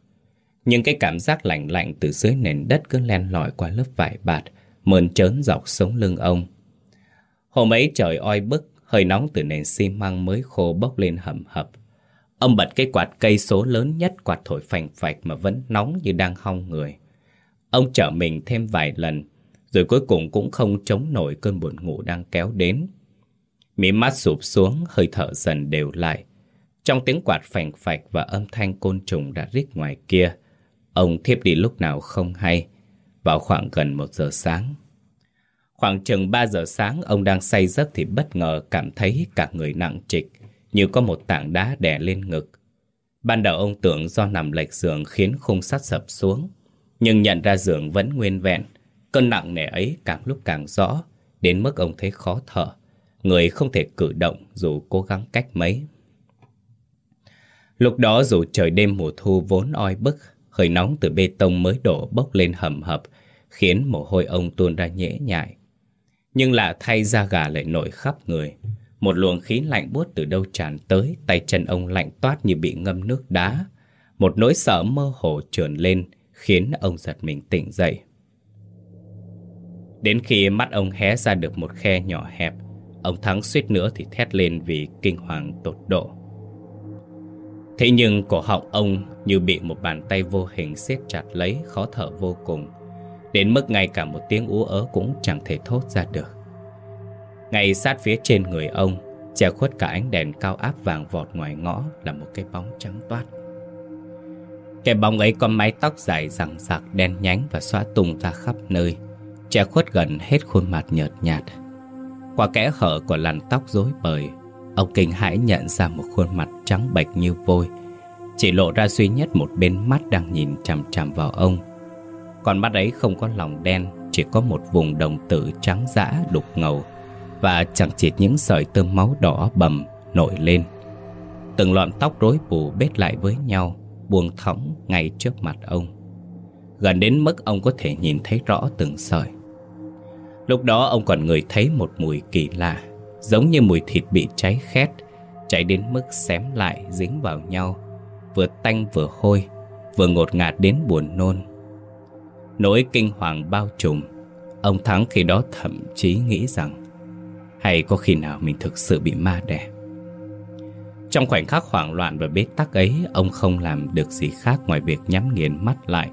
Nhưng cái cảm giác lạnh lạnh từ dưới nền đất cứ len lỏi qua lớp vải bạt, mơn trớn dọc sống lưng ông. Hôm ấy trời oi bức, hơi nóng từ nền xi măng mới khô bốc lên hầm hập. Ông bật cái quạt cây số lớn nhất quạt thổi phành phạch mà vẫn nóng như đang hong người. Ông trở mình thêm vài lần, rồi cuối cùng cũng không chống nổi cơn buồn ngủ đang kéo đến. Mí mắt sụp xuống, hơi thở dần đều lại. Trong tiếng quạt phành phạch và âm thanh côn trùng đã rít ngoài kia, ông thiếp đi lúc nào không hay, vào khoảng gần một giờ sáng. Khoảng chừng 3 giờ sáng ông đang say giấc thì bất ngờ cảm thấy cả người nặng trịch, như có một tảng đá đè lên ngực. Ban đầu ông tưởng do nằm lệch giường khiến khung sắt sập xuống, nhưng nhận ra giường vẫn nguyên vẹn. Cơn nặng nề ấy càng lúc càng rõ, đến mức ông thấy khó thở. Người không thể cử động dù cố gắng cách mấy. Lúc đó dù trời đêm mùa thu vốn oi bức, hơi nóng từ bê tông mới đổ bốc lên hầm hập, khiến mồ hôi ông tuôn ra nhễ nhại. Nhưng lạ thay da gà lại nổi khắp người. Một luồng khí lạnh buốt từ đâu tràn tới, tay chân ông lạnh toát như bị ngâm nước đá. Một nỗi sợ mơ hồ trườn lên, khiến ông giật mình tỉnh dậy. Đến khi mắt ông hé ra được một khe nhỏ hẹp, ông Thắng suýt nữa thì thét lên vì kinh hoàng tột độ. Thế nhưng cổ họng ông như bị một bàn tay vô hình siết chặt lấy khó thở vô cùng. Đến mức ngay cả một tiếng ú ớ cũng chẳng thể thốt ra được. Ngay sát phía trên người ông, che khuất cả ánh đèn cao áp vàng vọt ngoài ngõ là một cái bóng trắng toát. Cái bóng ấy có mái tóc dài rằng rạc đen nhánh và xóa tung ra khắp nơi, che khuất gần hết khuôn mặt nhợt nhạt. Qua kẽ hở của làn tóc rối bời, ông kinh hãi nhận ra một khuôn mặt trắng bệch như vôi, chỉ lộ ra duy nhất một bên mắt đang nhìn chằm chằm vào ông. Còn mắt ấy không có lòng đen, chỉ có một vùng đồng tử trắng dã đục ngầu và chẳng chịt những sợi tơ máu đỏ bầm nổi lên. Từng lọn tóc rối bù bết lại với nhau, buông thõng ngay trước mặt ông. Gần đến mức ông có thể nhìn thấy rõ từng sợi. Lúc đó ông còn ngửi thấy một mùi kỳ lạ, giống như mùi thịt bị cháy khét, cháy đến mức xém lại dính vào nhau, vừa tanh vừa hôi, vừa ngột ngạt đến buồn nôn. Nỗi kinh hoàng bao trùm, ông Thắng khi đó thậm chí nghĩ rằng hay có khi nào mình thực sự bị ma đè? Trong khoảnh khắc hoảng loạn và bế tắc ấy, Ông không làm được gì khác ngoài việc nhắm nghiền mắt lại,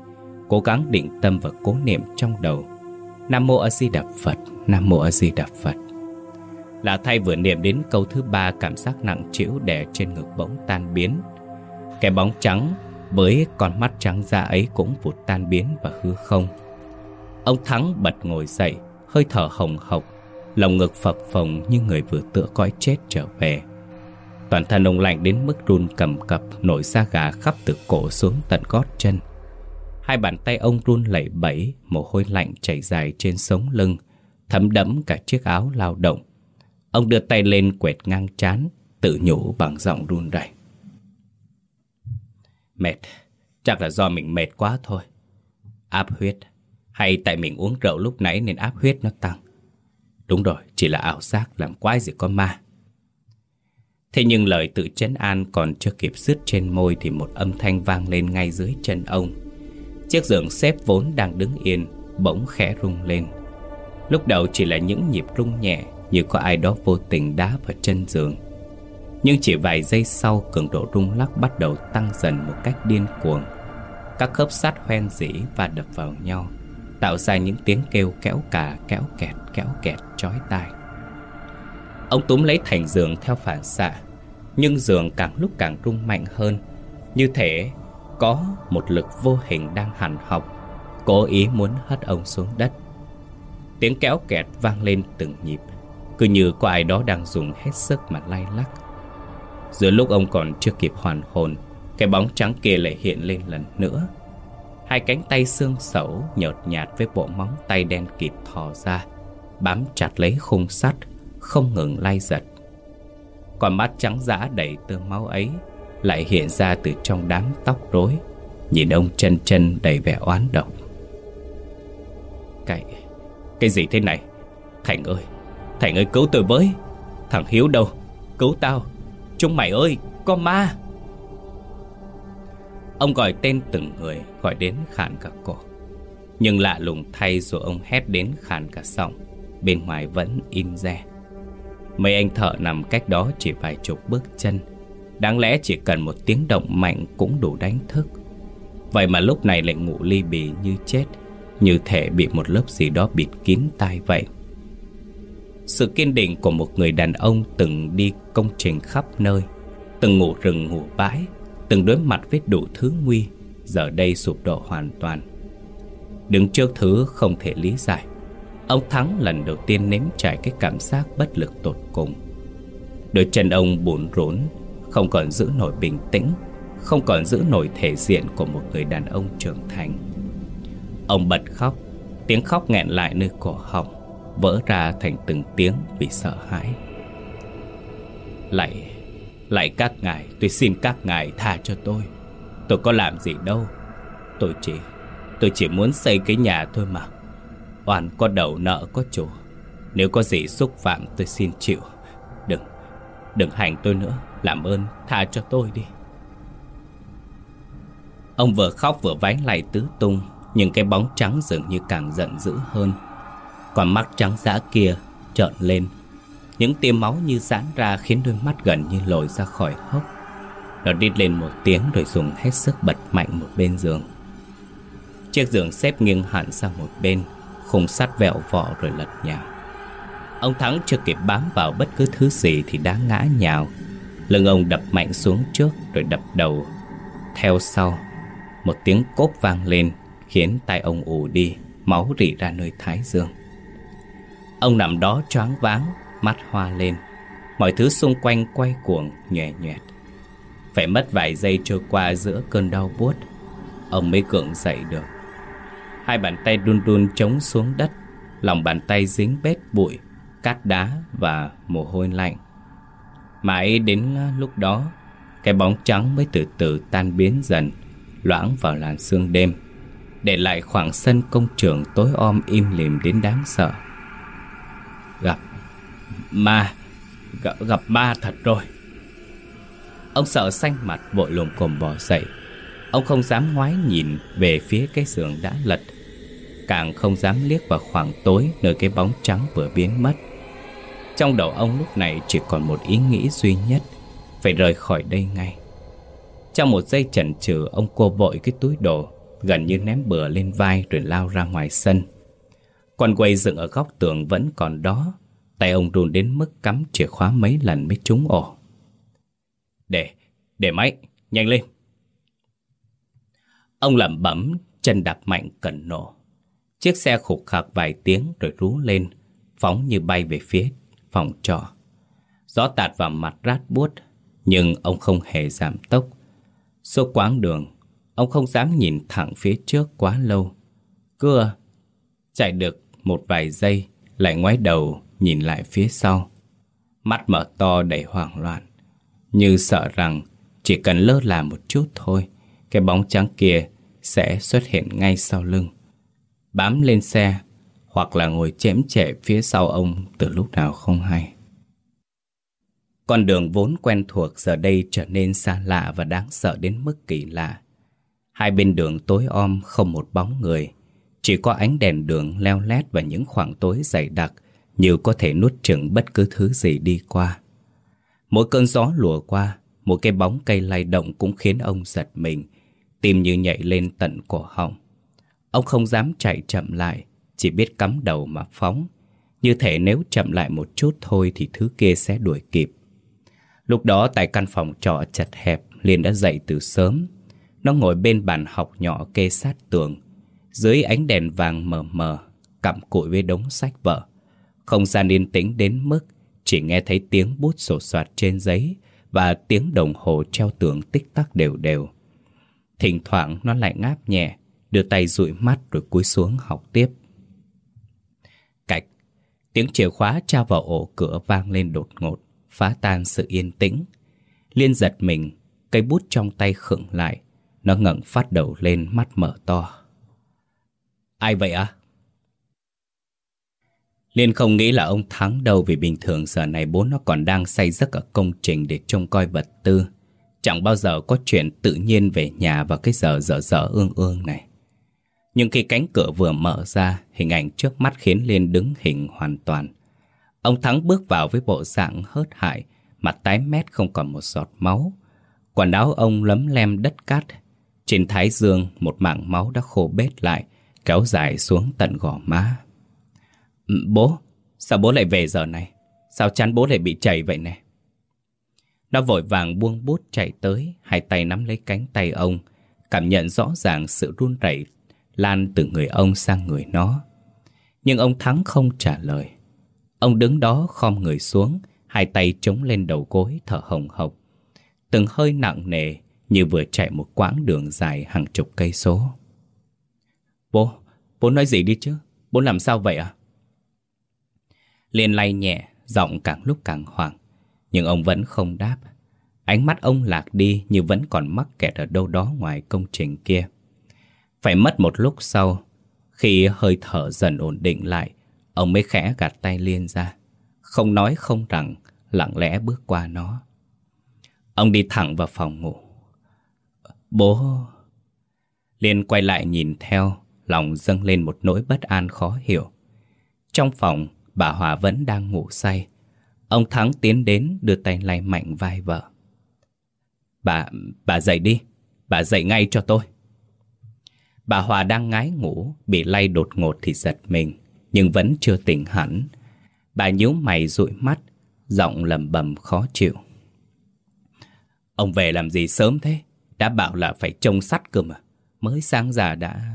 Cố gắng định tâm và cố niệm trong đầu. Nam Mô A Di Đà Phật, Nam Mô A Di Đà Phật. Là thay vừa niệm đến câu thứ ba, Cảm giác nặng trĩu đè trên ngực bỗng tan biến. Cái bóng trắng với con mắt trắng da ấy cũng vụt tan biến và hư không. Ông Thắng bật ngồi dậy, Hơi thở hồng hộc Lòng ngực phập phồng như người vừa tựa cõi chết trở về. Toàn thân ông lạnh đến mức run cầm cập, Nổi da gà khắp từ cổ xuống tận gót chân. Hai bàn tay ông run lẩy bẩy, Mồ hôi lạnh chảy dài trên sống lưng, Thấm đẫm cả chiếc áo lao động. Ông đưa tay lên quẹt ngang chán Tự nhủ bằng giọng run rẩy. Mệt, Chắc là do mình mệt quá thôi. Áp huyết, Hay tại mình uống rượu lúc nãy nên áp huyết nó tăng. Đúng rồi, chỉ là ảo giác làm quái gì có ma. Thế nhưng lời tự chấn an còn chưa kịp dứt trên môi thì một âm thanh vang lên ngay dưới chân ông. Chiếc giường xếp vốn đang đứng yên, bỗng khẽ rung lên. Lúc đầu chỉ là những nhịp rung nhẹ như có ai đó vô tình đá vào chân giường. Nhưng chỉ vài giây sau cường độ rung lắc bắt đầu tăng dần một cách điên cuồng. Các khớp sắt hoen dỉ và đập vào nhau Tạo ra những tiếng kêu kéo cả, kéo kẹt kéo kẹt, chói tai. Ông túm lấy thành giường theo phản xạ, Nhưng giường càng lúc càng rung mạnh hơn. Như thể có một lực vô hình đang hằn học, Cố ý muốn hất ông xuống đất. Tiếng kéo kẹt vang lên từng nhịp, Cứ như có ai đó đang dùng hết sức mà lay lắc. Giữa lúc ông còn chưa kịp hoàn hồn, Cái bóng trắng kia lại hiện lên lần nữa. Hai cánh tay xương sẩu nhợt nhạt với bộ móng tay đen kịt thò ra, Bám chặt lấy khung sắt, Không ngừng lay giật. Còn mắt trắng dã đầy tơ máu ấy Lại hiện ra từ trong đám tóc rối, Nhìn ông chân chân đầy vẻ oán độc Cái... Cái gì thế này? Thành ơi Thành ơi cứu tôi với! Thằng Hiếu đâu? Cứu tao! Chúng mày ơi, Có ma! Ông gọi tên từng người, Gọi đến khàn cả cổ. Nhưng lạ lùng thay rồi ông hét đến khàn cả giọng, Bên ngoài vẫn im re. Mấy anh thợ nằm cách đó chỉ vài chục bước chân. Đáng lẽ chỉ cần một tiếng động mạnh cũng đủ đánh thức. Vậy mà lúc này lại ngủ ly bì như chết, Như thể bị một lớp gì đó bịt kín tai vậy. Sự kiên định của một người đàn ông từng đi công trình khắp nơi, Từng ngủ rừng ngủ bãi Từng đối mặt với đủ thứ nguy, Giờ đây sụp đổ hoàn toàn. Đứng trước thứ không thể lý giải, Ông Thắng lần đầu tiên nếm trải cái cảm giác bất lực tột cùng. Đôi chân ông bủn rốn Không còn giữ nổi bình tĩnh, Không còn giữ nổi thể diện của một người đàn ông trưởng thành. Ông bật khóc, Tiếng khóc nghẹn lại nơi cổ họng, Vỡ ra thành từng tiếng vì sợ hãi. Lại lại các ngài, Tôi xin các ngài tha cho tôi. Tôi có làm gì đâu. Tôi chỉ Tôi chỉ muốn xây cái nhà thôi mà. Oan có đầu nợ có chủ. Nếu có gì xúc phạm, tôi xin chịu. Đừng Đừng hành tôi nữa. Làm ơn, tha cho tôi đi. Ông vừa khóc vừa vái lại tứ tung, Nhưng cái bóng trắng dường như càng giận dữ hơn. Còn mắt trắng dã kia trợn lên những tia máu như giãn ra Khiến đôi mắt gần như lồi ra khỏi hốc. Nó đi lên một tiếng Rồi dùng hết sức bật mạnh một bên giường. Chiếc giường xếp nghiêng hẳn sang một bên, Khung sắt vẹo vọ rồi lật nhào. Ông Thắng chưa kịp bám vào bất cứ thứ gì Thì đã ngã nhào. Lưng ông đập mạnh xuống trước Rồi đập đầu. Theo sau, Một tiếng cốp vang lên, Khiến tay ông ù đi, Máu rỉ ra nơi thái dương. Ông nằm đó choáng váng Mắt hoa lên. Mọi thứ xung quanh quay cuồng, nhòe nhòe. Phải mất vài giây trôi qua giữa cơn đau buốt, Ông mới cưỡng dậy được. Hai bàn tay đun đun chống xuống đất, Lòng bàn tay dính bết bụi, Cát đá và mồ hôi lạnh. Mãi đến lúc đó, Cái bóng trắng mới từ từ tan biến dần, Loãng vào làn sương đêm, Để lại khoảng sân công trường tối om im lìm đến đáng sợ. Gặp ma Gặp, gặp ma thật rồi. Ông sợ xanh mặt vội lồm cồm bò dậy. Ông không dám ngoái nhìn về phía cái giường đã lật. Càng không dám liếc vào khoảng tối nơi cái bóng trắng vừa biến mất. Trong đầu ông lúc này chỉ còn một ý nghĩ duy nhất Phải rời khỏi đây ngay. Trong một giây chần chừ ông cô vội cái túi đồ Gần như ném bừa lên vai rồi lao ra ngoài sân. Con quay dựng ở góc tường vẫn còn đó Tay ông run đến mức cắm chìa khóa mấy lần mới trúng ổ Để, để máy, nhanh lên Ông lẩm bẩm, chân đạp mạnh cẩn nổ Chiếc xe khục khạc vài tiếng rồi rú lên, phóng như bay về phía phòng trọ. Gió tạt vào mặt rát buốt, nhưng ông không hề giảm tốc. Suốt quãng đường, ông không dám nhìn thẳng phía trước quá lâu. Cưa, chạy được một vài giây, lại ngoái đầu nhìn lại phía sau. Mắt mở to đầy hoảng loạn, như sợ rằng chỉ cần lơ là một chút thôi, cái bóng trắng kia sẽ xuất hiện ngay sau lưng bám lên xe hoặc là ngồi chém chệ phía sau ông từ lúc nào không hay. Con đường vốn quen thuộc giờ đây trở nên xa lạ và đáng sợ đến mức kỳ lạ. Hai bên đường tối om không một bóng người, chỉ có ánh đèn đường leo lét và những khoảng tối dày đặc như có thể nuốt chửng bất cứ thứ gì đi qua. Mỗi cơn gió lùa qua, một cái bóng cây lay động cũng khiến ông giật mình, tim như nhảy lên tận cổ họng. Ông không dám chạy chậm lại, chỉ biết cắm đầu mà phóng. Như thể nếu chậm lại một chút thôi thì thứ kia sẽ đuổi kịp. Lúc đó tại căn phòng trọ chật hẹp, liền đã dậy từ sớm. Nó ngồi bên bàn học nhỏ kê sát tường. Dưới ánh đèn vàng mờ mờ, cặm cụi với đống sách vở. Không gian yên tĩnh đến mức chỉ nghe thấy tiếng bút sổ soạt trên giấy và tiếng đồng hồ treo tường tích tắc đều đều. Thỉnh thoảng nó lại ngáp nhẹ, đưa tay dụi mắt rồi cúi xuống học tiếp. Cạch, tiếng chìa khóa trao vào ổ cửa vang lên đột ngột, phá tan sự yên tĩnh. Liên giật mình, cây bút trong tay khựng lại, nó ngẩng phát đầu lên mắt mở to. Ai vậy à? Liên không nghĩ là ông Thắng đâu vì bình thường giờ này bố nó còn đang say giấc ở công trình để trông coi vật tư. Chẳng bao giờ có chuyện tự nhiên về nhà vào cái giờ dở dở ương ương này. Nhưng khi cánh cửa vừa mở ra, hình ảnh trước mắt khiến Liên đứng hình hoàn toàn. Ông Thắng bước vào với bộ dạng hớt hại, mặt tái mét không còn một giọt máu. Quần áo ông lấm lem đất cát. Trên thái dương, một mảng máu đã khô bết lại, kéo dài xuống tận gò má. Ừ, bố, sao bố lại về giờ này? Sao chán bố lại bị chảy vậy nè? Nó vội vàng buông bút chạy tới, hai tay nắm lấy cánh tay ông, cảm nhận rõ ràng sự run rẩy lan từ người ông sang người nó. Nhưng ông Thắng không trả lời Ông đứng đó khom người xuống Hai tay chống lên đầu gối thở hồng hộc Từng hơi nặng nề Như vừa chạy một quãng đường dài hàng chục cây số Bố, bố nói gì đi chứ Bố làm sao vậy à Liên lay nhẹ, Giọng càng lúc càng hoảng. Nhưng ông vẫn không đáp. Ánh mắt ông lạc đi như vẫn còn mắc kẹt ở đâu đó ngoài công trình kia. Phải mất một lúc sau, Khi hơi thở dần ổn định lại, Ông mới khẽ gạt tay Liên ra. Không nói không rằng, Lặng lẽ bước qua nó. Ông đi thẳng vào phòng ngủ. Bố Liên quay lại nhìn theo, Lòng dâng lên một nỗi bất an khó hiểu. Trong phòng Bà Hòa vẫn đang ngủ say. Ông Thắng tiến đến đưa tay lay mạnh vai vợ. Bà, bà dậy đi Bà dậy ngay cho tôi. Bà Hòa đang ngái ngủ Bị lay đột ngột thì giật mình Nhưng vẫn chưa tỉnh hẳn. Bà nhíu mày dụi mắt Giọng lầm bầm khó chịu. Ông về làm gì sớm thế? Đã bảo là phải trông sắt cơ mà. Mới sáng già đã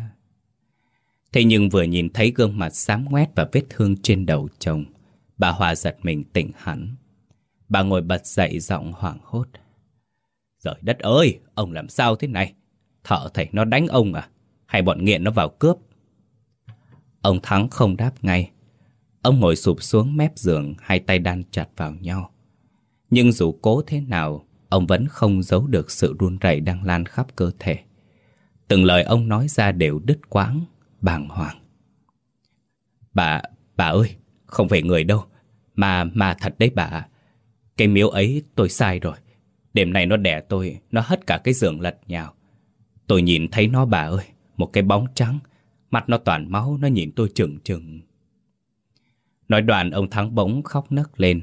Thế nhưng vừa nhìn thấy gương mặt xám ngoét và vết thương trên đầu chồng Bà Hòa giật mình tỉnh hẳn Bà ngồi bật dậy giọng hoảng hốt Giời đất ơi, ông làm sao thế này? Thợ thầy nó đánh ông à? Hay bọn nghiện nó vào cướp? Ông Thắng không đáp ngay Ông ngồi sụp xuống mép giường Hai tay đan chặt vào nhau Nhưng dù cố thế nào Ông vẫn không giấu được sự run rẩy đang lan khắp cơ thể Từng lời ông nói ra đều đứt quãng bàng hoàng. Bà, bà ơi, không phải người đâu, mà, mà thật đấy bà. Cái miếu ấy tôi sai rồi. Đêm nay nó đẻ tôi, nó hất cả cái giường lật nhào. Tôi nhìn thấy nó bà ơi, một cái bóng trắng, mặt nó toàn máu, nó nhìn tôi chừng chừng. Nói đoạn ông Thắng bỗng khóc nấc lên,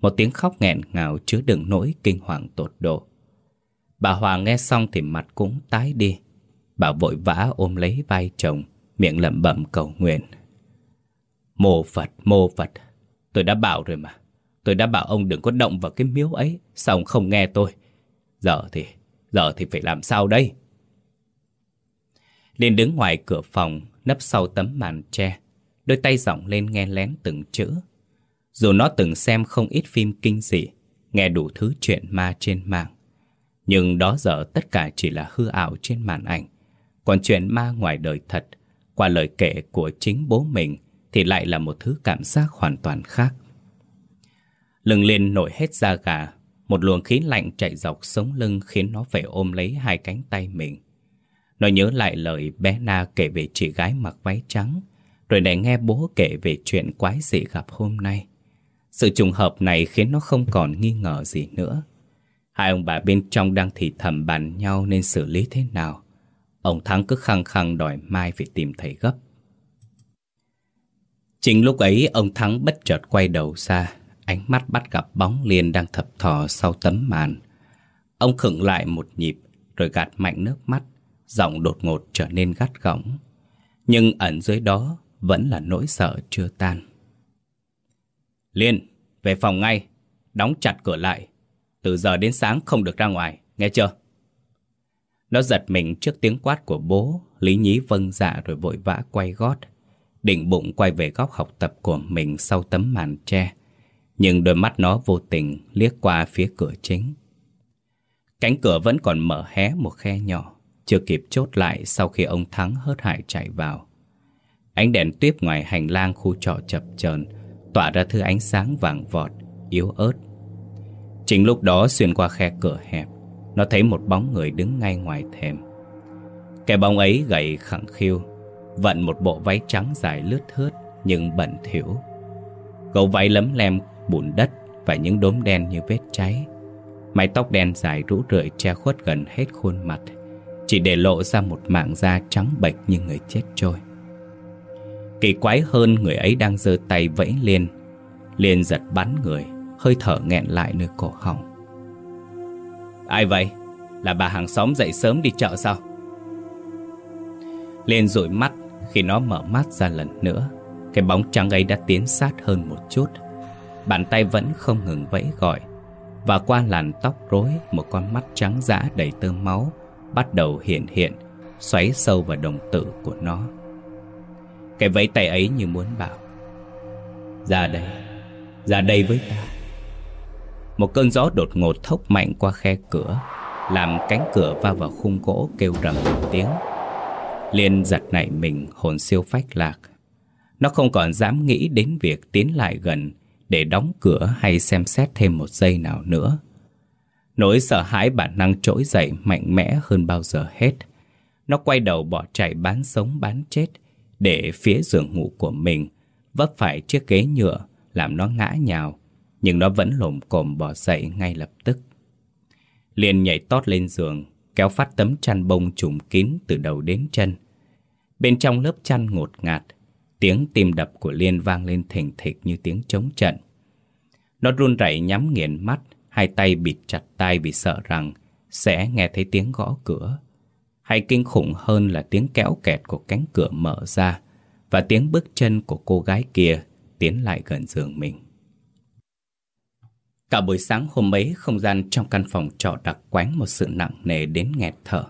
một tiếng khóc nghẹn ngào chứa đựng nỗi kinh hoàng tột độ. Bà Hòa nghe xong thì mặt cũng tái đi. Bà vội vã ôm lấy vai chồng, miệng lẩm bẩm cầu nguyện. Mô Phật, mô Phật, tôi đã bảo rồi mà. Tôi đã bảo ông đừng có động vào cái miếu ấy, sao ông không nghe tôi? Giờ thì, giờ thì phải làm sao đây? Liên đứng ngoài cửa phòng, nấp sau tấm màn tre, đôi tay giọng lên nghe lén từng chữ. Dù nó từng xem không ít phim kinh dị, nghe đủ thứ chuyện ma trên mạng. Nhưng đó giờ tất cả chỉ là hư ảo trên màn ảnh. Còn chuyện ma ngoài đời thật qua lời kể của chính bố mình thì lại là một thứ cảm giác hoàn toàn khác. Lưng lên nổi hết da gà, một luồng khí lạnh chạy dọc sống lưng khiến nó phải ôm lấy hai cánh tay mình. Nó nhớ lại lời bé Na kể về chị gái mặc váy trắng, rồi lại nghe bố kể về chuyện quái dị gặp hôm nay. Sự trùng hợp này khiến nó không còn nghi ngờ gì nữa. Hai ông bà bên trong đang thì thầm bàn nhau nên xử lý thế nào. Ông Thắng cứ khăng khăng đòi Mai phải tìm thầy gấp. Chính lúc ấy ông Thắng bất chợt quay đầu ra, ánh mắt bắt gặp bóng Liên đang thập thò sau tấm màn. Ông khựng lại một nhịp, rồi gạt mạnh nước mắt, giọng đột ngột trở nên gắt gỏng. Nhưng ẩn dưới đó vẫn là nỗi sợ chưa tan. Liên, về phòng ngay, đóng chặt cửa lại. Từ giờ đến sáng không được ra ngoài, nghe chưa? Nó giật mình trước tiếng quát của bố, Lý Nhí vâng dạ rồi vội vã quay gót. Định bụng quay về góc học tập của mình sau tấm màn tre. Nhưng đôi mắt nó vô tình liếc qua phía cửa chính. Cánh cửa vẫn còn mở hé một khe nhỏ, chưa kịp chốt lại sau khi ông Thắng hớt hải chạy vào. Ánh đèn tuyếp ngoài hành lang khu trọ chập chờn tỏa ra thứ ánh sáng vàng vọt, yếu ớt. Chính lúc đó xuyên qua khe cửa hẹp, nó thấy một bóng người đứng ngay ngoài thềm. Cái bóng ấy gầy khẳng khiu, Vận một bộ váy trắng dài lướt thướt Nhưng bẩn thỉu. Gấu váy lấm lem bùn đất Và những đốm đen như vết cháy. Mái tóc đen dài rũ rượi che khuất gần hết khuôn mặt, Chỉ để lộ ra một mảng da trắng bệch như người chết trôi. Kỳ quái hơn người ấy đang giơ tay vẫy lên, liền giật bắn người, Hơi thở nghẹn lại nơi cổ họng. Ai vậy? Là bà hàng xóm dậy sớm đi chợ sao? Lên rủi mắt Khi nó mở mắt ra lần nữa. Cái bóng trắng ấy đã tiến sát hơn một chút. Bàn tay vẫn không ngừng vẫy gọi. Và qua làn tóc rối, Một con mắt trắng dã đầy tơ máu Bắt đầu hiện hiện, Xoáy sâu vào đồng tử của nó. Cái vẫy tay ấy như muốn bảo, Ra đây Ra đây với ta. Một cơn gió đột ngột thốc mạnh qua khe cửa, Làm cánh cửa va vào khung gỗ kêu rầm một tiếng. Liên giật nảy mình, hồn siêu phách lạc. Nó không còn dám nghĩ đến việc tiến lại gần Để đóng cửa hay xem xét thêm một giây nào nữa. Nỗi sợ hãi bản năng trỗi dậy mạnh mẽ hơn bao giờ hết. Nó quay đầu bỏ chạy bán sống bán chết Để phía giường ngủ của mình, Vấp phải chiếc ghế nhựa, Làm nó ngã nhào. Nhưng nó vẫn lồm cồm bỏ dậy ngay lập tức. Liền nhảy tót lên giường, Kéo phát tấm chăn bông trùm kín từ đầu đến chân. Bên trong lớp chăn ngột ngạt, Tiếng tim đập của Liên vang lên thình thịch như tiếng trống trận. Nó run rẩy nhắm nghiền mắt, Hai tay bịt chặt tay vì sợ rằng Sẽ nghe thấy tiếng gõ cửa. Hay kinh khủng hơn là tiếng kéo kẹt của cánh cửa mở ra Và tiếng bước chân của cô gái kia Tiến lại gần giường mình. Cả buổi sáng hôm ấy Không gian trong căn phòng trọ đặc quánh Một sự nặng nề đến nghẹt thở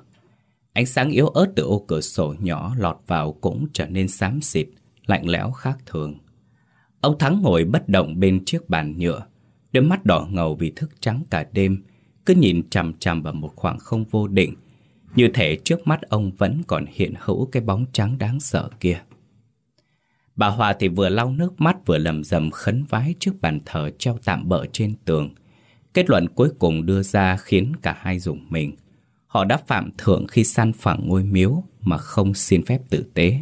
Ánh sáng yếu ớt từ ô cửa sổ nhỏ lọt vào cũng trở nên xám xịt, lạnh lẽo khác thường. Ông Thắng ngồi bất động bên chiếc bàn nhựa, đôi mắt đỏ ngầu vì thức trắng cả đêm, cứ nhìn chằm chằm vào một khoảng không vô định, như thể trước mắt ông vẫn còn hiện hữu cái bóng trắng đáng sợ kia. Bà Hòa thì vừa lau nước mắt vừa lầm rầm khấn vái trước bàn thờ treo tạm bỡ trên tường. Kết luận cuối cùng đưa ra khiến cả hai dùng mình. Họ đã phạm thượng khi san phẳng ngôi miếu mà không xin phép tử tế.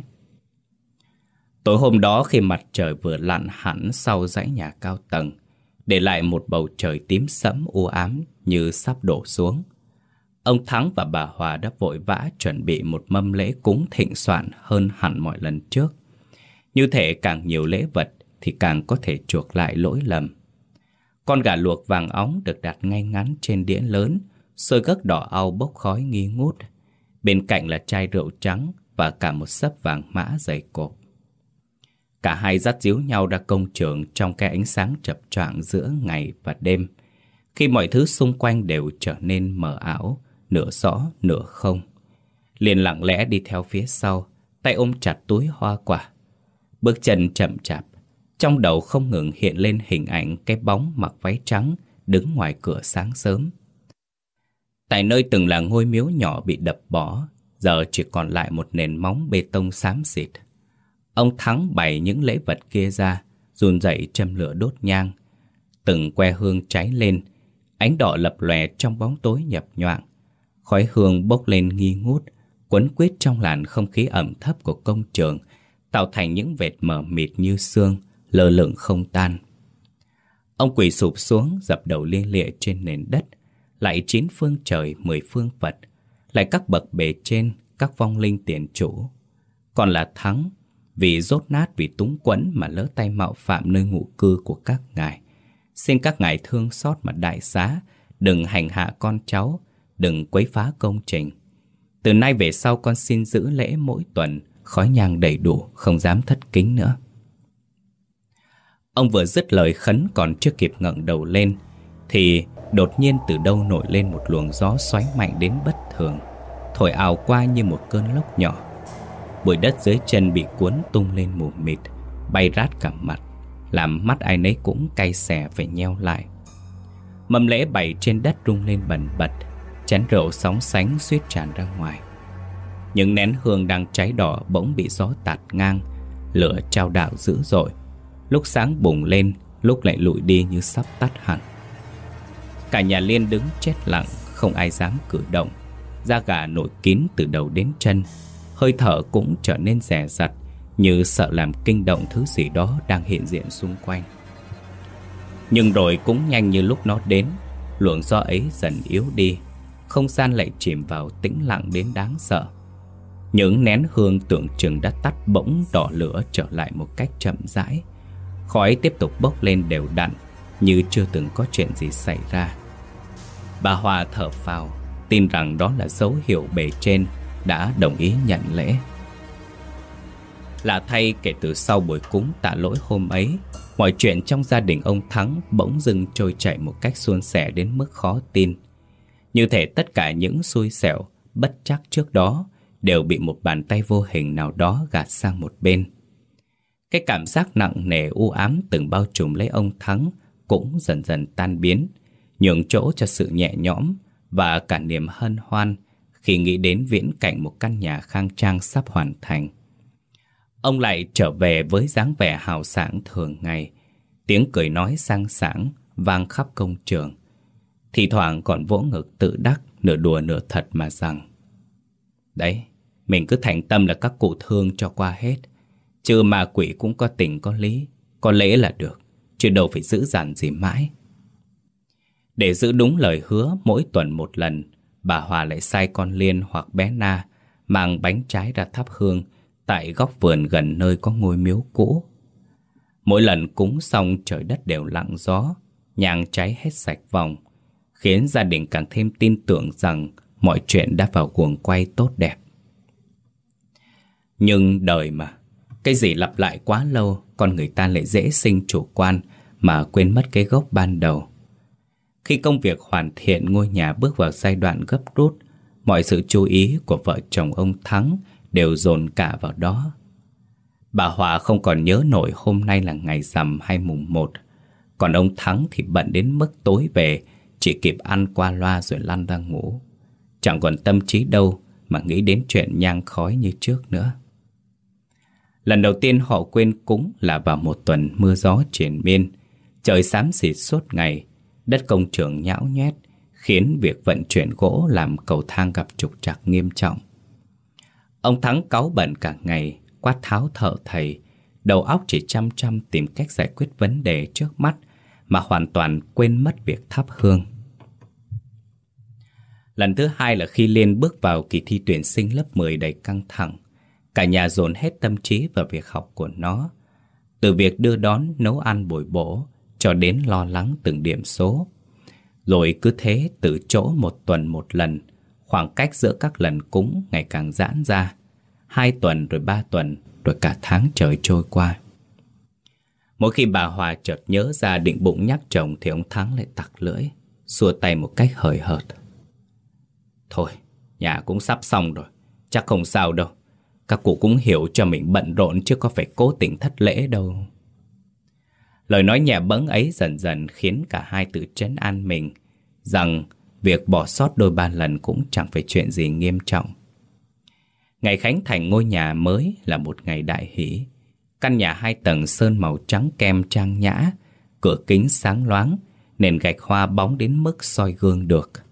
Tối hôm đó khi mặt trời vừa lặn hẳn sau dãy nhà cao tầng, để lại một bầu trời tím sẫm u ám như sắp đổ xuống. Ông Thắng và bà Hòa đã vội vã chuẩn bị một mâm lễ cúng thịnh soạn hơn hẳn mọi lần trước. Như thể càng nhiều lễ vật thì càng có thể chuộc lại lỗi lầm. Con gà luộc vàng óng được đặt ngay ngắn trên đĩa lớn, sôi gấc đỏ au bốc khói nghi ngút. Bên cạnh là chai rượu trắng Và cả một sấp vàng mã dày cộp. Cả hai dắt díu nhau ra công trường Trong cái ánh sáng chập choạng giữa ngày và đêm. Khi mọi thứ xung quanh đều trở nên mờ ảo Nửa rõ, nửa không. Liền lặng lẽ đi theo phía sau Tay ôm chặt túi hoa quả. Bước chân chậm chạp Trong đầu không ngừng hiện lên hình ảnh Cái bóng mặc váy trắng Đứng ngoài cửa sáng sớm Tại nơi từng là ngôi miếu nhỏ bị đập bỏ, giờ chỉ còn lại một nền móng bê tông xám xịt. Ông Thắng bày những lễ vật kia ra, run dậy châm lửa đốt nhang. Từng que hương cháy lên, ánh đỏ lập lòe trong bóng tối nhập nhoạng. Khói hương bốc lên nghi ngút, quấn quýt trong làn không khí ẩm thấp của công trường, tạo thành những vệt mờ mịt như xương, lơ lửng không tan. Ông quỳ sụp xuống, dập đầu liên lịa trên nền đất, lại chín phương trời mười phương Phật, lại các bậc bề trên, các vong linh tiền chủ. Còn là thắng, vì rốt nát vì túng quẫn mà lỡ tay mạo phạm nơi ngụ cư của các ngài. Xin các ngài thương xót mà đại xá, đừng hành hạ con cháu, đừng quấy phá công trình. Từ nay về sau con xin giữ lễ mỗi tuần, khói nhang đầy đủ, không dám thất kính nữa. Ông vừa dứt lời khấn còn chưa kịp ngẩng đầu lên, thì Đột nhiên từ đâu nổi lên một luồng gió xoáy mạnh đến bất thường Thổi ào qua như một cơn lốc nhỏ. Bụi đất dưới chân bị cuốn tung lên mù mịt Bay rát cả mặt Làm mắt ai nấy cũng cay xè phải nheo lại. Mâm lễ bày trên đất rung lên bần bật Chén rượu sóng sánh suýt tràn ra ngoài. Những nén hương đang cháy đỏ bỗng bị gió tạt ngang. Lửa trao đảo dữ dội. Lúc sáng bùng lên, Lúc lại lụi đi như sắp tắt hẳn. Cả nhà Liên đứng chết lặng, Không ai dám cử động. Da gà nổi kín từ đầu đến chân. Hơi thở cũng trở nên rẻ rặt, Như sợ làm kinh động thứ gì đó Đang hiện diện xung quanh. Nhưng rồi cũng nhanh như lúc nó đến, Luồng gió ấy dần yếu đi. Không gian lại chìm vào tĩnh lặng đến đáng sợ. Những nén hương tưởng chừng đã tắt bỗng đỏ lửa trở lại một cách chậm rãi. Khói tiếp tục bốc lên đều đặn, Như chưa từng có chuyện gì xảy ra. Bà Hòa thở phào, Tin rằng đó là dấu hiệu bề trên, Đã đồng ý nhận lễ. Lạ thay kể từ sau buổi cúng tạ lỗi hôm ấy, Mọi chuyện trong gia đình ông Thắng Bỗng dưng trôi chảy một cách suôn sẻ đến mức khó tin. Như thể tất cả những xui xẻo, Bất chắc trước đó Đều bị một bàn tay vô hình nào đó gạt sang một bên Cái cảm giác nặng nề u ám từng bao trùm lấy ông Thắng cũng dần dần tan biến, nhường chỗ cho sự nhẹ nhõm và cả niềm hân hoan khi nghĩ đến viễn cảnh một căn nhà khang trang sắp hoàn thành. Ông lại trở về với dáng vẻ hào sảng thường ngày, tiếng cười nói sang sảng vang khắp công trường. Thì thoảng còn vỗ ngực tự đắc, nửa đùa nửa thật mà rằng Đấy, mình cứ thành tâm là các cụ thương cho qua hết. Chứ mà quỷ cũng có tình có lý, Có lễ là được. Chứ đâu phải giữ dằn gì mãi. Để giữ đúng lời hứa, mỗi tuần một lần, Bà Hòa lại sai con Liên hoặc bé Na Mang bánh trái ra thắp hương Tại góc vườn gần nơi có ngôi miếu cũ. Mỗi lần cúng xong, trời đất đều lặng gió, Nhang cháy hết sạch vòng, Khiến gia đình càng thêm tin tưởng rằng Mọi chuyện đã vào cuồng quay tốt đẹp. Nhưng đời mà, Cái gì lặp lại quá lâu, Con người ta lại dễ sinh chủ quan Mà quên mất cái gốc ban đầu. Khi công việc hoàn thiện, ngôi nhà bước vào giai đoạn gấp rút, Mọi sự chú ý của vợ chồng ông Thắng Đều dồn cả vào đó. Bà Hòa không còn nhớ nổi hôm nay là ngày rằm hay mùng một. Còn ông Thắng thì bận đến mức tối về, Chỉ kịp ăn qua loa rồi lăn ra ngủ. Chẳng còn tâm trí đâu Mà nghĩ đến chuyện nhang khói như trước nữa. Lần đầu tiên họ quên cúng là vào một tuần mưa gió triển miên. Trời xám xịt suốt ngày, Đất công trường nhão nhét, Khiến việc vận chuyển gỗ làm cầu thang gặp trục trặc nghiêm trọng. Ông Thắng cáu bận cả ngày, Quát tháo thợ thầy, Đầu óc chỉ chăm chăm tìm cách giải quyết vấn đề trước mắt Mà hoàn toàn quên mất việc thắp hương. Lần thứ hai là khi Liên bước vào kỳ thi tuyển sinh lớp 10 đầy căng thẳng. Cả nhà dồn hết tâm trí vào việc học của nó. Từ việc đưa đón, nấu ăn bồi bổ, cho đến lo lắng từng điểm số. Rồi cứ thế từ chỗ một tuần một lần, khoảng cách giữa các lần cúng ngày càng giãn ra. Hai tuần rồi ba tuần, rồi cả tháng trời trôi qua. Mỗi khi bà Hòa chợt nhớ ra định bụng nhắc chồng thì ông Thắng lại tặc lưỡi, xua tay một cách hời hợt. Thôi, nhà cũng sắp xong rồi, chắc không sao đâu. Các cụ cũng hiểu cho mình bận rộn chứ có phải cố tình thất lễ đâu. Lời nói nhẹ bẫng ấy dần dần khiến cả hai tự trấn an mình rằng việc bỏ sót đôi ba lần cũng chẳng phải chuyện gì nghiêm trọng. Ngày khánh thành ngôi nhà mới là một ngày đại hỷ. Căn nhà hai tầng sơn màu trắng kem trang nhã, cửa kính sáng loáng, nền gạch hoa bóng đến mức soi gương được.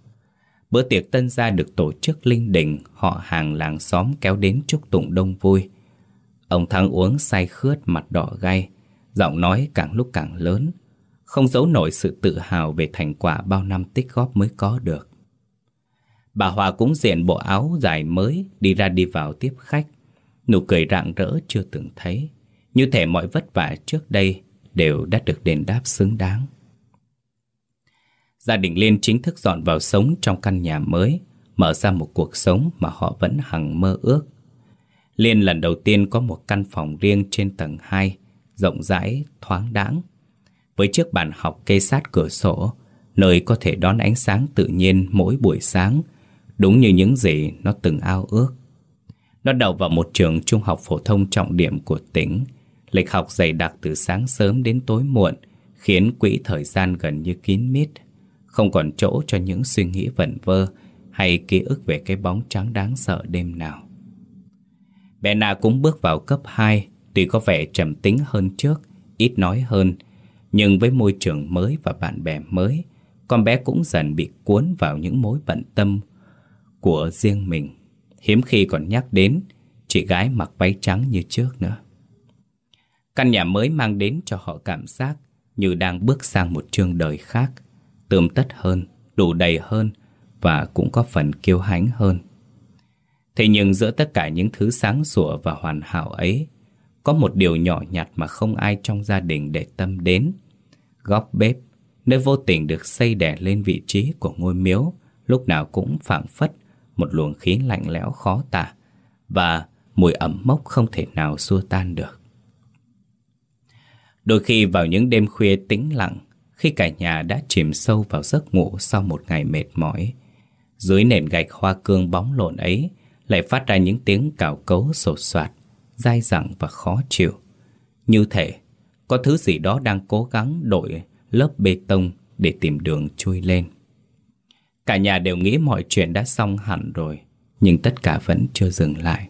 Bữa tiệc tân gia được tổ chức linh đình, họ hàng làng xóm kéo đến chúc tụng đông vui. Ông Thắng uống say khướt mặt đỏ gay, giọng nói càng lúc càng lớn, không giấu nổi sự tự hào về thành quả bao năm tích góp mới có được. Bà Hòa cũng diện bộ áo dài mới đi ra đi vào tiếp khách, nụ cười rạng rỡ chưa từng thấy, như thể mọi vất vả trước đây đều đã được đền đáp xứng đáng. Gia đình Liên chính thức dọn vào sống trong căn nhà mới, mở ra một cuộc sống mà họ vẫn hằng mơ ước. Liên lần đầu tiên có một căn phòng riêng trên tầng 2, rộng rãi, thoáng đãng. Với chiếc bàn học kê sát cửa sổ, nơi có thể đón ánh sáng tự nhiên mỗi buổi sáng, đúng như những gì nó từng ao ước. Nó đậu vào một trường trung học phổ thông trọng điểm của tỉnh, lịch học dày đặc từ sáng sớm đến tối muộn, khiến quỹ thời gian gần như kín mít. Không còn chỗ cho những suy nghĩ vẩn vơ Hay ký ức về cái bóng trắng đáng sợ đêm nào. Bé Na cũng bước vào cấp 2 Tuy có vẻ trầm tính hơn trước, Ít nói hơn, Nhưng với môi trường mới và bạn bè mới, Con bé cũng dần bị cuốn vào những mối bận tâm Của riêng mình. Hiếm khi còn nhắc đến Chị gái mặc váy trắng như trước nữa. Căn nhà mới mang đến cho họ cảm giác Như đang bước sang một chương đời khác tươm tất hơn, đủ đầy hơn và cũng có phần kiêu hãnh hơn. Thế nhưng giữa tất cả những thứ sáng sủa và hoàn hảo ấy, có một điều nhỏ nhặt mà không ai trong gia đình để tâm đến. Góc bếp, nơi vô tình được xây đè lên vị trí của ngôi miếu, lúc nào cũng phảng phất một luồng khí lạnh lẽo khó tả và mùi ẩm mốc không thể nào xua tan được. Đôi khi vào những đêm khuya tĩnh lặng, khi cả nhà đã chìm sâu vào giấc ngủ sau một ngày mệt mỏi. Dưới nền gạch hoa cương bóng lộn ấy lại phát ra những tiếng cào cấu sột soạt, dai dẳng và khó chịu. Như thể có thứ gì đó đang cố gắng đổi lớp bê tông để tìm đường chui lên. Cả nhà đều nghĩ mọi chuyện đã xong hẳn rồi, nhưng tất cả vẫn chưa dừng lại.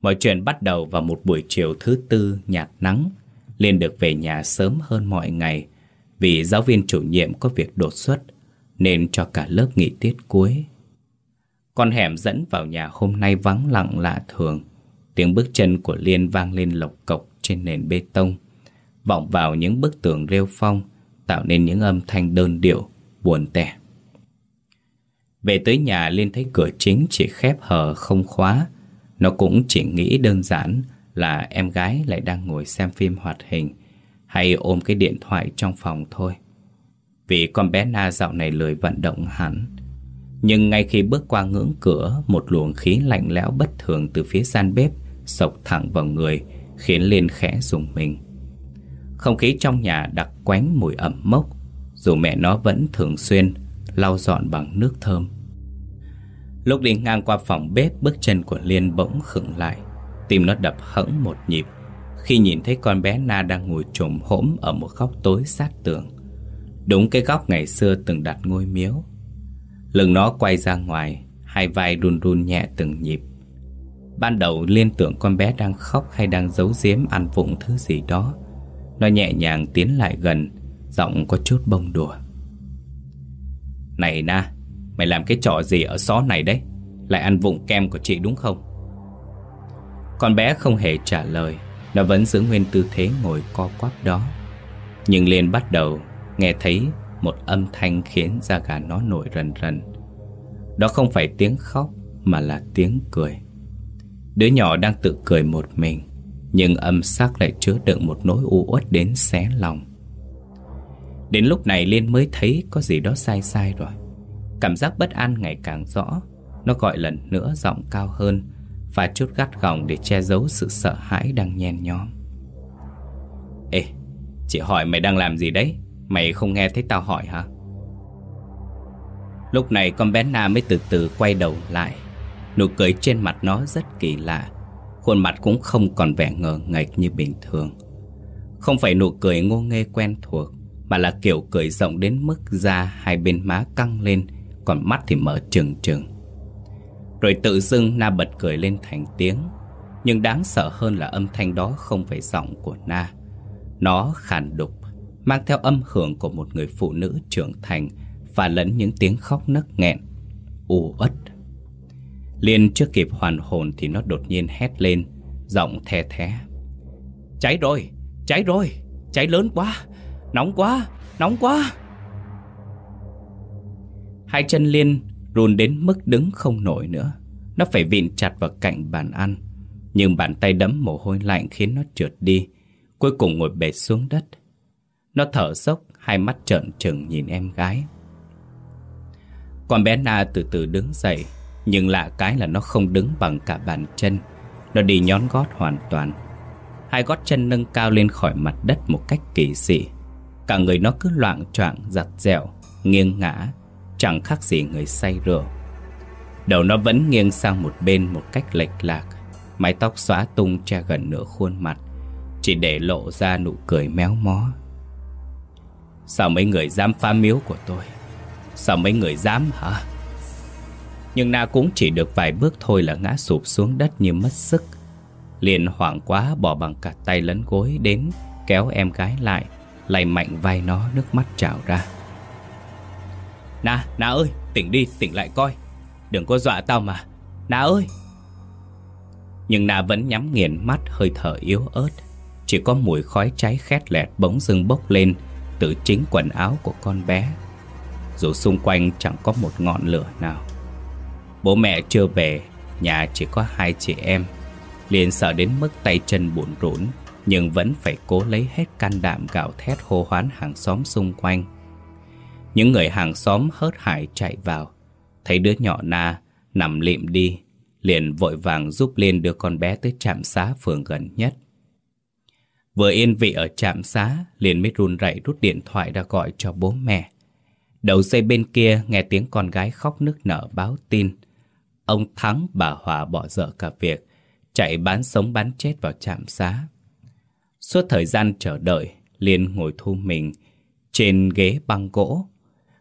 Mọi chuyện bắt đầu vào một buổi chiều thứ tư nhạt nắng. Liên được về nhà sớm hơn mọi ngày vì giáo viên chủ nhiệm có việc đột xuất nên cho cả lớp nghỉ tiết cuối. Con hẻm dẫn vào nhà hôm nay vắng lặng lạ thường. Tiếng bước chân của Liên vang lên lộc cộc trên nền bê tông, vọng vào những bức tường rêu phong, tạo nên những âm thanh đơn điệu, buồn tẻ. Về tới nhà Liên thấy cửa chính chỉ khép hờ không khóa, nó cũng chỉ nghĩ đơn giản là em gái lại đang ngồi xem phim hoạt hình hay ôm cái điện thoại trong phòng thôi. Vì con bé Na dạo này lười vận động hẳn. Nhưng ngay khi bước qua ngưỡng cửa, một luồng khí lạnh lẽo bất thường từ phía gian bếp sộc thẳng vào người, khiến Liên khẽ dùng mình. Không khí trong nhà đặc quánh mùi ẩm mốc, dù mẹ nó vẫn thường xuyên lau dọn bằng nước thơm. Lúc đi ngang qua phòng bếp Bước chân của Liên bỗng khựng lại Tim nó đập hẫng một nhịp khi nhìn thấy con bé Na đang ngồi trồm hỗm Ở một góc tối sát tường. Đúng cái góc ngày xưa từng đặt ngôi miếu. Lưng nó quay ra ngoài, Hai vai run run nhẹ từng nhịp. Ban đầu liên tưởng con bé đang khóc hay đang giấu giếm ăn vụng thứ gì đó. Nó nhẹ nhàng tiến lại gần, Giọng có chút bông đùa. Này Na, Mày làm cái trò gì ở xó này đấy? Lại ăn vụng kem của chị đúng không? Con bé không hề trả lời. Nó vẫn giữ nguyên tư thế ngồi co quắp đó. Nhưng liền bắt đầu Nghe thấy một âm thanh khiến da gà nó nổi rần rần. Đó không phải tiếng khóc, Mà là tiếng cười. Đứa nhỏ đang tự cười một mình, Nhưng âm sắc lại chứa đựng một nỗi u uất đến xé lòng. Đến lúc này Liên mới thấy có gì đó sai sai rồi. Cảm giác bất an ngày càng rõ, Nó gọi lần nữa giọng cao hơn. Và chút gắt gỏng để che giấu sự sợ hãi đang nhen nhóm. Ê, chị hỏi mày đang làm gì đấy? Mày không nghe thấy tao hỏi hả? Lúc này con bé Na mới từ từ quay đầu lại. Nụ cười trên mặt nó rất kỳ lạ. Khuôn mặt cũng không còn vẻ ngờ nghệch như bình thường. Không phải nụ cười ngô nghê quen thuộc Mà là kiểu cười rộng đến mức da hai bên má căng lên còn mắt thì mở trừng trừng. Rồi tự dưng Na bật cười lên thành tiếng. Nhưng đáng sợ hơn là âm thanh đó không phải giọng của Na. Nó khàn đục Mang theo âm hưởng của một người phụ nữ trưởng thành Và lẫn những tiếng khóc nấc nghẹn U uất. Liên chưa kịp hoàn hồn thì nó đột nhiên hét lên Giọng the thé. Cháy rồi, cháy rồi, cháy lớn quá Nóng quá, nóng quá. Hai chân Liên run đến mức đứng không nổi nữa. Nó phải vịn chặt vào cạnh bàn ăn. Nhưng bàn tay đấm mồ hôi lạnh khiến nó trượt đi. Cuối cùng ngồi bệt xuống đất. Nó thở dốc Hai mắt trợn trừng nhìn em gái. Con bé Na từ từ đứng dậy Nhưng lạ cái là nó không đứng bằng cả bàn chân. Nó đi nhón gót hoàn toàn. Hai gót chân nâng cao lên khỏi mặt đất một cách kỳ dị. Cả người nó cứ loạn choạng giặt dẻo, Nghiêng ngã Chẳng khác gì người say rượu. Đầu nó vẫn nghiêng sang một bên một cách lệch lạc. Mái tóc xóa tung che gần nửa khuôn mặt, Chỉ để lộ ra nụ cười méo mó. Sao mấy người dám phá miếu của tôi? Sao mấy người dám hả? Nhưng Na cũng chỉ được vài bước thôi là ngã sụp xuống đất như mất sức. Liền hoảng quá, bỏ bằng cả tay lẫn gối đến, Kéo em gái lại, Lay mạnh vai nó, nước mắt trào ra. Na, Na ơi, tỉnh đi, tỉnh lại coi. Đừng có dọa tao mà. Na ơi. Nhưng Na vẫn nhắm nghiền mắt hơi thở yếu ớt. Chỉ có mùi khói cháy khét lẹt bỗng dưng bốc lên Từ chính quần áo của con bé. Dù xung quanh chẳng có một ngọn lửa nào. Bố mẹ chưa về Nhà chỉ có hai chị em. Liền sợ đến mức tay chân bủn rủn Nhưng vẫn phải cố lấy hết can đảm gạo thét hô hoán hàng xóm xung quanh những người hàng xóm hớt hải chạy vào. Thấy đứa nhỏ na nằm lịm đi Liền vội vàng giúp Liên đưa con bé tới trạm xá phường gần nhất. Vừa yên vị ở trạm xá Liền mới run rẩy rút điện thoại ra gọi cho bố mẹ. Đầu dây bên kia nghe tiếng con gái khóc nức nở báo tin. Ông Thắng bà Hòa bỏ dở cả việc Chạy bán sống bán chết vào trạm xá. Suốt thời gian chờ đợi, Liên ngồi thu mình trên ghế băng gỗ.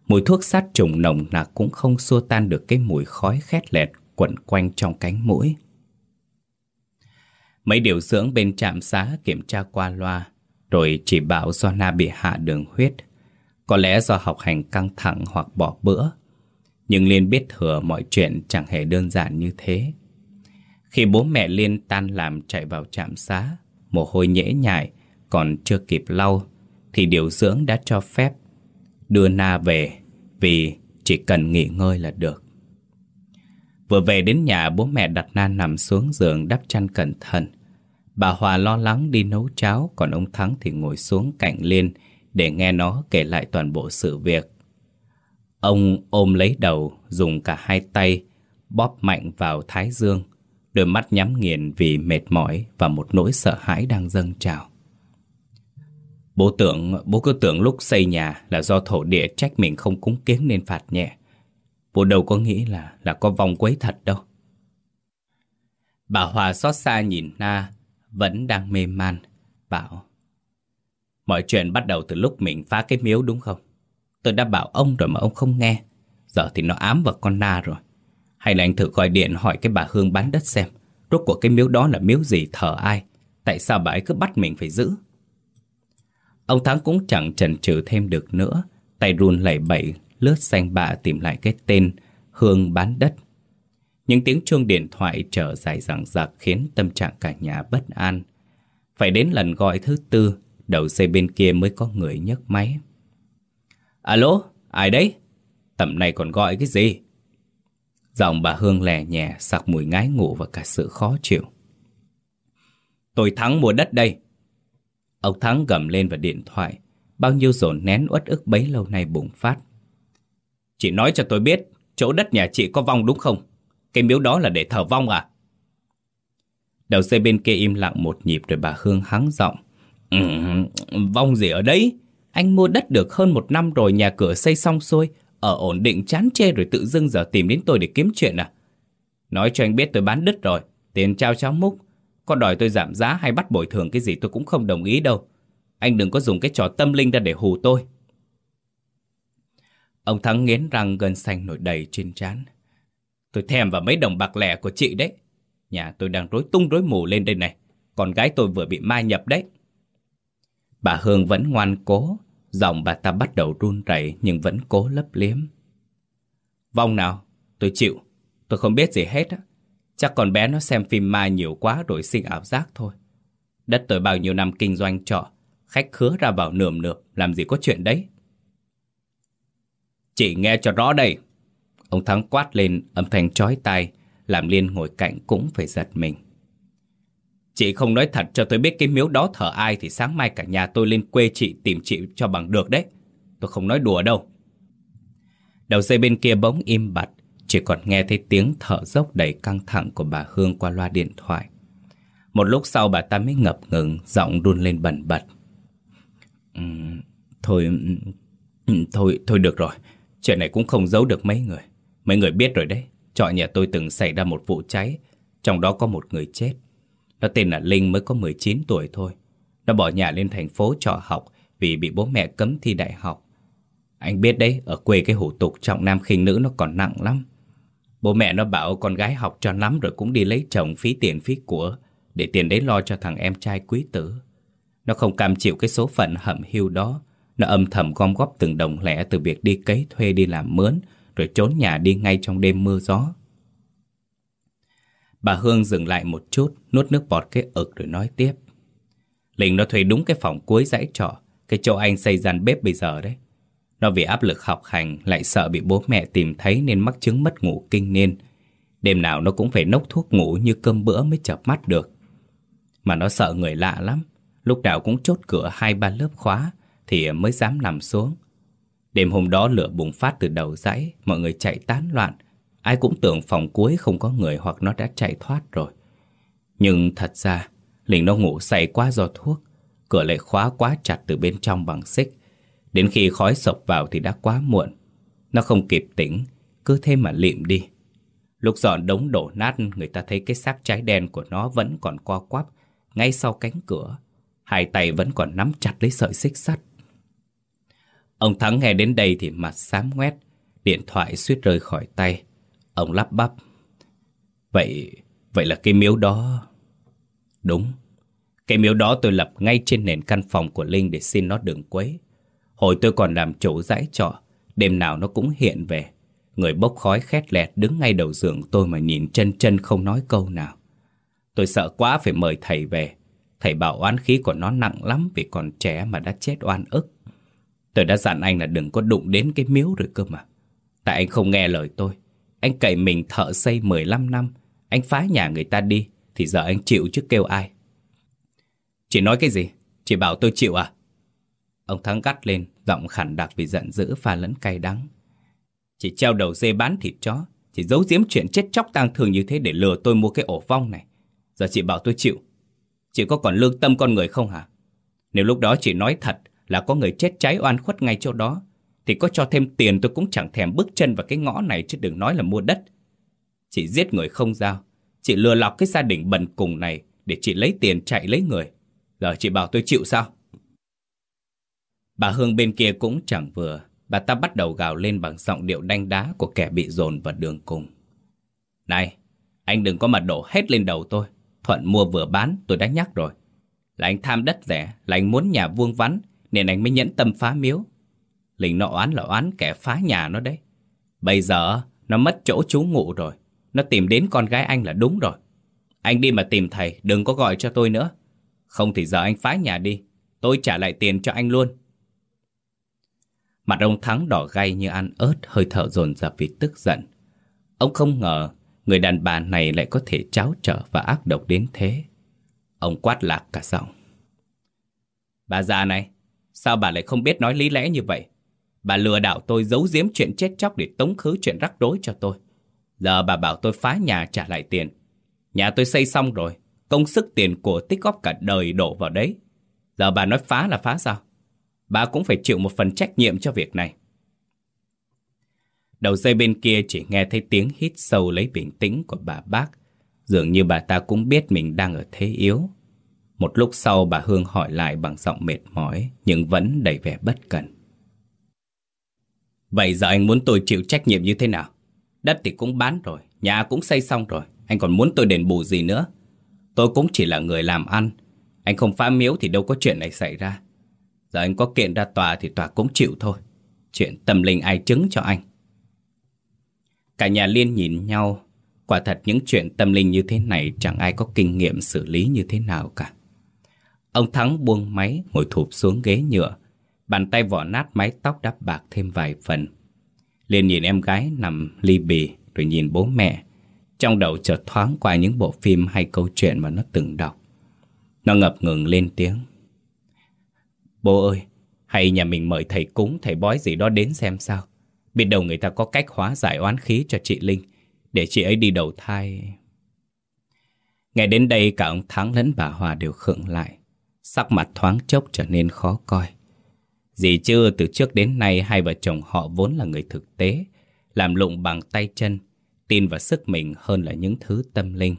Mùi thuốc sát trùng nồng nặc cũng không xua tan được cái mùi khói khét lẹt quẩn quanh trong cánh mũi. Mấy điều dưỡng bên trạm xá kiểm tra qua loa, rồi chỉ bảo do Na bị hạ đường huyết. Có lẽ do học hành căng thẳng hoặc bỏ bữa. Nhưng Liên biết thừa mọi chuyện chẳng hề đơn giản như thế. Khi bố mẹ Liên tan làm chạy vào trạm xá, mồ hôi nhễ nhại, còn chưa kịp lau, thì điều dưỡng đã cho phép đưa Na về vì chỉ cần nghỉ ngơi là được. Vừa về đến nhà bố mẹ đặt Na nằm xuống giường đắp chăn cẩn thận. Bà Hòa lo lắng đi nấu cháo, còn ông Thắng thì ngồi xuống cạnh Liên để nghe nó kể lại toàn bộ sự việc. Ông ôm lấy đầu, dùng cả hai tay, bóp mạnh vào thái dương, đôi mắt nhắm nghiền vì mệt mỏi và một nỗi sợ hãi đang dâng trào. Bố tưởng, bố cứ tưởng lúc xây nhà là do thổ địa trách mình không cúng kiến nên phạt nhẹ. Bố đâu có nghĩ là là có vong quấy thật đâu. Bà Hòa xót xa nhìn Na, vẫn đang mê man, bảo Mọi chuyện bắt đầu từ lúc mình phá cái miếu đúng không? Tôi đã bảo ông rồi mà ông không nghe. Giờ thì nó ám vào con Na rồi. Hay là anh thử gọi điện hỏi cái bà Hương bán đất xem Rốt cuộc cái miếu đó là miếu gì thờ ai Tại sao bà ấy cứ bắt mình phải giữ Ông Thắng cũng chẳng chần chừ thêm được nữa Tay run lẩy bẩy Lướt xanh bạ tìm lại cái tên Hương bán đất Những tiếng chuông điện thoại trở dài dằng dặc Khiến tâm trạng cả nhà bất an Phải đến lần gọi thứ tư Đầu dây bên kia mới có người nhấc máy Alo, ai đấy? Tầm này còn gọi cái gì? Giọng bà Hương lè nhẹ sặc mùi ngái ngủ và cả sự khó chịu. Tôi thắng mua đất đây. Ông Thắng gầm lên vào điện thoại. Bao nhiêu dồn nén uất ức bấy lâu nay bùng phát. Chị nói cho tôi biết, chỗ đất nhà chị có vong đúng không? Cái miếu đó là để thờ vong à? Đầu dây bên kia im lặng một nhịp rồi bà Hương hắng giọng. Ừ, vong gì ở đấy? Anh mua đất được hơn một năm rồi nhà cửa xây xong xuôi ở ổn định chán chê rồi tự dưng giờ tìm đến tôi để kiếm chuyện à? Nói cho anh biết tôi bán đất rồi, tiền trao cháu múc. Có đòi tôi giảm giá hay bắt bồi thường cái gì tôi cũng không đồng ý đâu. Anh đừng có dùng cái trò tâm linh ra để hù tôi. Ông Thắng nghiến răng gân xanh nổi đầy trên trán. Tôi thèm vào mấy đồng bạc lẻ của chị đấy. Nhà tôi đang rối tung rối mù lên đây này. Con gái tôi vừa bị mai nhập đấy. Bà Hương vẫn ngoan cố, Giọng bà ta bắt đầu run rẩy nhưng vẫn cố lấp liếm. Vong nào, tôi chịu. Tôi không biết gì hết á. Chắc con bé nó xem phim ma nhiều quá rồi sinh ảo giác thôi. Đất tôi bao nhiêu năm kinh doanh trọ, khách khứa ra vào nườm nượp, làm gì có chuyện đấy. Chị nghe cho rõ đây. Ông Thắng quát lên âm thanh chói tai, làm Liên ngồi cạnh cũng phải giật mình. Chị không nói thật cho tôi biết cái miếu đó thờ ai thì sáng mai cả nhà tôi lên quê chị tìm chị cho bằng được đấy. Tôi không nói đùa đâu. Đầu dây bên kia bỗng im bặt, chỉ còn nghe thấy tiếng thở dốc đầy căng thẳng của bà Hương qua loa điện thoại. Một lúc sau bà ta mới ngập ngừng, giọng đun lên bẩn bật. Uhm, thôi, thôi, thôi được rồi. Chuyện này cũng không giấu được mấy người. Mấy người biết rồi đấy. Trọ nhà tôi từng xảy ra một vụ cháy, trong đó có một người chết. Nó tên là Linh mới có 19 tuổi thôi. Nó bỏ nhà lên thành phố trọ học vì bị bố mẹ cấm thi đại học. Anh biết đấy, ở quê cái hủ tục trọng nam khinh nữ nó còn nặng lắm. Bố mẹ nó bảo con gái học cho lắm rồi cũng đi lấy chồng phí tiền phí của để tiền đấy lo cho thằng em trai quý tử. Nó không cam chịu cái số phận hậm hiu đó. Nó âm thầm gom góp từng đồng lẻ từ việc đi cấy thuê đi làm mướn rồi trốn nhà đi ngay trong đêm mưa gió. Bà Hương dừng lại một chút, nuốt nước bọt cái ực rồi nói tiếp. Linh nó thuê đúng cái phòng cuối dãy trọ, cái chỗ anh xây gian bếp bây giờ đấy. Nó vì áp lực học hành lại sợ bị bố mẹ tìm thấy nên mắc chứng mất ngủ kinh niên. Đêm nào nó cũng phải nốc thuốc ngủ như cơm bữa mới chập mắt được. Mà nó sợ người lạ lắm, lúc nào cũng chốt cửa hai ba lớp khóa thì mới dám nằm xuống. Đêm hôm đó lửa bùng phát từ đầu dãy, mọi người chạy tán loạn, Ai cũng tưởng phòng cuối không có người hoặc nó đã chạy thoát rồi. Nhưng thật ra, Linh nó ngủ say quá do thuốc, cửa lại khóa quá chặt từ bên trong bằng xích. Đến khi khói sộc vào thì đã quá muộn. Nó không kịp tỉnh, cứ thế mà lịm đi. Lúc dọn đống đổ nát, người ta thấy cái xác trái đen của nó vẫn còn co quắp ngay sau cánh cửa. Hai tay vẫn còn nắm chặt lấy sợi xích sắt. Ông Thắng nghe đến đây thì mặt xám ngoét, điện thoại suýt rơi khỏi tay. Ông lắp bắp. Vậy, vậy là cái miếu đó... Đúng, cái miếu đó tôi lập ngay trên nền căn phòng của Linh để xin nó đừng quấy. Hồi tôi còn làm chủ dãy trọ, đêm nào nó cũng hiện về. Người bốc khói khét lẹt đứng ngay đầu giường tôi mà nhìn chân chân không nói câu nào. Tôi sợ quá phải mời thầy về. Thầy bảo oán khí của nó nặng lắm vì còn trẻ mà đã chết oan ức. Tôi đã dặn anh là đừng có đụng đến cái miếu rồi cơ mà. Tại anh không nghe lời tôi. Anh cậy mình thợ xây 15 năm. Anh phá nhà người ta đi. Thì giờ anh chịu chứ kêu ai. Chị nói cái gì? Chị bảo tôi chịu à? Ông Thắng gắt lên, giọng khẳng đặc vì giận dữ pha lẫn cay đắng. Chị treo đầu dê bán thịt chó, chị giấu giếm chuyện chết chóc tang thương như thế để lừa tôi mua cái ổ vong này. Giờ chị bảo tôi chịu. Chị có còn lương tâm con người không hả? Nếu lúc đó chị nói thật là có người chết cháy oan khuất ngay chỗ đó, thì có cho thêm tiền tôi cũng chẳng thèm bước chân vào cái ngõ này chứ đừng nói là mua đất. Chị giết người không giao, chị lừa lọc cái gia đình bần cùng này để chị lấy tiền chạy lấy người. Giờ chị bảo tôi chịu sao? Bà Hương bên kia cũng chẳng vừa, bà ta bắt đầu gào lên bằng giọng điệu đanh đá của kẻ bị dồn vào đường cùng. Này, anh đừng có mà đổ hết lên đầu tôi. Thuận mua vừa bán, tôi đã nhắc rồi. Là anh tham đất rẻ, là anh muốn nhà vuông vắn, nên anh mới nhẫn tâm phá miếu. Linh nó oán là oán kẻ phá nhà nó đấy. Bây giờ nó mất chỗ trú ngụ rồi. Nó tìm đến con gái anh là đúng rồi. Anh đi mà tìm thầy, đừng có gọi cho tôi nữa. Không thì giờ anh phá nhà đi Tôi trả lại tiền cho anh luôn Mặt ông Thắng đỏ gay như ăn ớt, Hơi thở dồn dập vì tức giận. Ông không ngờ Người đàn bà này lại có thể cháo trở Và ác độc đến thế. Ông quát lạc cả giọng. Bà già này, Sao bà lại không biết nói lý lẽ như vậy? Bà lừa đảo tôi giấu giếm chuyện chết chóc Để tống khứ chuyện rắc rối cho tôi. Giờ bà bảo tôi phá nhà trả lại tiền. Nhà tôi xây xong rồi, Công sức tiền của tích góp cả đời đổ vào đấy. Giờ bà nói phá là phá sao? Bà cũng phải chịu một phần trách nhiệm cho việc này. Đầu dây bên kia chỉ nghe thấy tiếng hít sâu lấy bình tĩnh của bà bác. Dường như bà ta cũng biết mình đang ở thế yếu. Một lúc sau bà Hương hỏi lại bằng giọng mệt mỏi nhưng vẫn đầy vẻ bất cần. Vậy giờ anh muốn tôi chịu trách nhiệm như thế nào? Đất thì cũng bán rồi, nhà cũng xây xong rồi. Anh còn muốn tôi đền bù gì nữa? Tôi cũng chỉ là người làm ăn Anh không phá miếu thì đâu có chuyện này xảy ra Giờ anh có kiện ra tòa thì tòa cũng chịu thôi. Chuyện tâm linh ai chứng cho anh? Cả nhà Liên nhìn nhau. Quả thật những chuyện tâm linh như thế này Chẳng ai có kinh nghiệm xử lý như thế nào cả. Ông Thắng buông máy, Ngồi thụp xuống ghế nhựa. Bàn tay vỏ nát, mái tóc đắp bạc thêm vài phần. Liên nhìn em gái nằm ly bì, Rồi nhìn bố mẹ. Trong đầu chợt thoáng qua những bộ phim hay câu chuyện mà nó từng đọc. Nó ngập ngừng lên tiếng. Bố ơi, hay nhà mình mời thầy cúng, thầy bói gì đó đến xem sao. Biết đâu người ta có cách hóa giải oán khí cho chị Linh, để chị ấy đi đầu thai. Ngày đến đây cả ông Thắng lẫn bà Hòa đều khựng lại. Sắc mặt thoáng chốc trở nên khó coi. Gì chưa từ trước đến nay hai vợ chồng họ vốn là người thực tế, làm lụng bằng tay chân, tin vào sức mình hơn là những thứ tâm linh.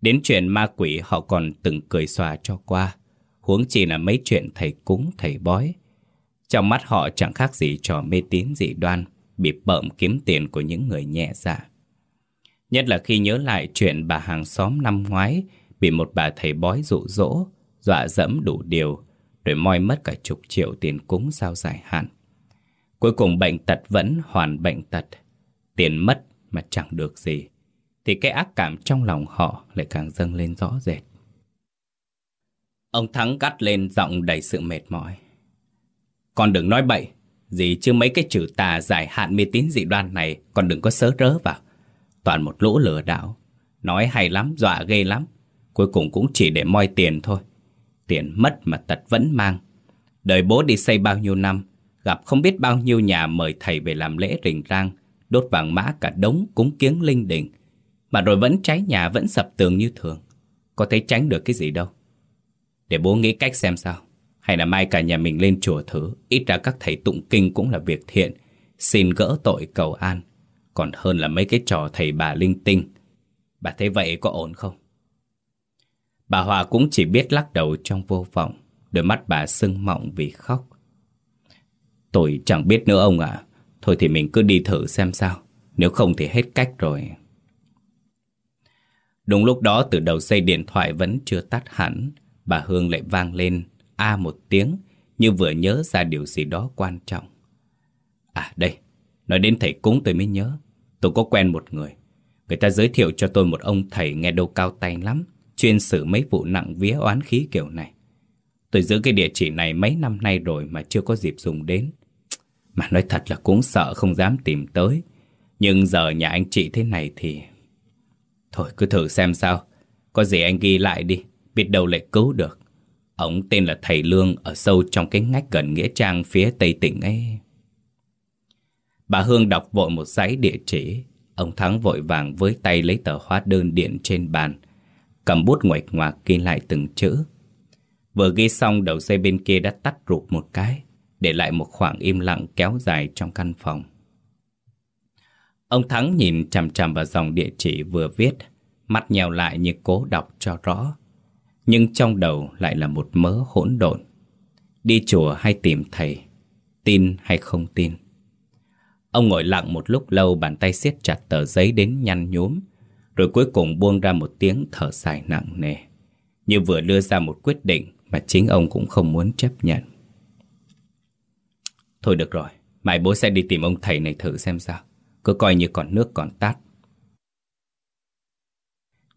Đến chuyện ma quỷ họ còn từng cười xòa cho qua, huống chỉ là mấy chuyện thầy cúng thầy bói. Trong mắt họ chẳng khác gì trò mê tín dị đoan, bị bợm kiếm tiền của những người nhẹ dạ. Nhất là khi nhớ lại chuyện bà hàng xóm năm ngoái bị một bà thầy bói dụ dỗ, dọa dẫm đủ điều, rồi moi mất cả chục triệu tiền cúng sao dài hạn. Cuối cùng bệnh tật vẫn hoàn bệnh tật, tiền mất mà chẳng được gì, thì cái ác cảm trong lòng họ lại càng dâng lên rõ rệt. Ông Thắng gắt lên giọng đầy sự mệt mỏi. Con đừng nói bậy, gì chứ mấy cái chữ tà giải hạn mê tín dị đoan này còn đừng có sớ rớ vào. Toàn một lũ lừa đảo, nói hay lắm, dọa ghê lắm. Cuối cùng cũng chỉ để moi tiền thôi. Tiền mất mà tật vẫn mang. Đời bố đi xây bao nhiêu năm, gặp không biết bao nhiêu nhà mời thầy về làm lễ rình rang, đốt vàng mã cả đống cúng kiếng linh đình. Mà rồi vẫn cháy nhà vẫn sập tường như thường. Có thấy tránh được cái gì đâu. Để bố nghĩ cách xem sao. Hay là mai cả nhà mình lên chùa thử. Ít ra các thầy tụng kinh cũng là việc thiện. Xin gỡ tội cầu an. Còn hơn là mấy cái trò thầy bà linh tinh. Bà thấy vậy có ổn không? Bà Hòa cũng chỉ biết lắc đầu trong vô vọng Đôi mắt bà sưng mọng vì khóc Tôi chẳng biết nữa ông ạ Thôi thì mình cứ đi thử xem sao Nếu không thì hết cách rồi Đúng lúc đó từ đầu dây điện thoại vẫn chưa tắt hẳn Bà Hương lại vang lên, A một tiếng, Như vừa nhớ ra điều gì đó quan trọng. À đây, Nói đến thầy cúng tôi mới nhớ. Tôi có quen một người. Người ta giới thiệu cho tôi một ông thầy nghe đâu cao tay lắm, Chuyên xử mấy vụ nặng vía oán khí kiểu này. Tôi giữ cái địa chỉ này mấy năm nay rồi mà chưa có dịp dùng đến. Mà nói thật là cũng sợ không dám tìm tới. Nhưng giờ nhà anh chị thế này thì Thôi, cứ thử xem sao. Có gì anh ghi lại đi. Biết đâu lại cứu được. Ông tên là Thầy Lương Ở sâu trong cái ngách gần Nghĩa Trang phía Tây tỉnh ấy. Bà Hương đọc vội một dãy địa chỉ. Ông Thắng vội vàng với tay lấy tờ hóa đơn điện trên bàn, Cầm bút ngoạch ngoạc ghi lại từng chữ. Vừa ghi xong, đầu dây bên kia đã tắt rụt một cái, Để lại một khoảng im lặng kéo dài trong căn phòng. Ông Thắng nhìn chằm chằm vào dòng địa chỉ vừa viết, Mắt nhèo lại như cố đọc cho rõ. Nhưng trong đầu lại là một mớ hỗn độn. Đi chùa hay tìm thầy Tin hay không tin. Ông ngồi lặng một lúc lâu bàn tay siết chặt tờ giấy đến nhăn nhúm Rồi cuối cùng buông ra một tiếng thở dài nặng nề. Như vừa đưa ra một quyết định mà chính ông cũng không muốn chấp nhận. Thôi được rồi, mai bố sẽ đi tìm ông thầy này thử xem sao. Cứ coi như còn nước còn tát.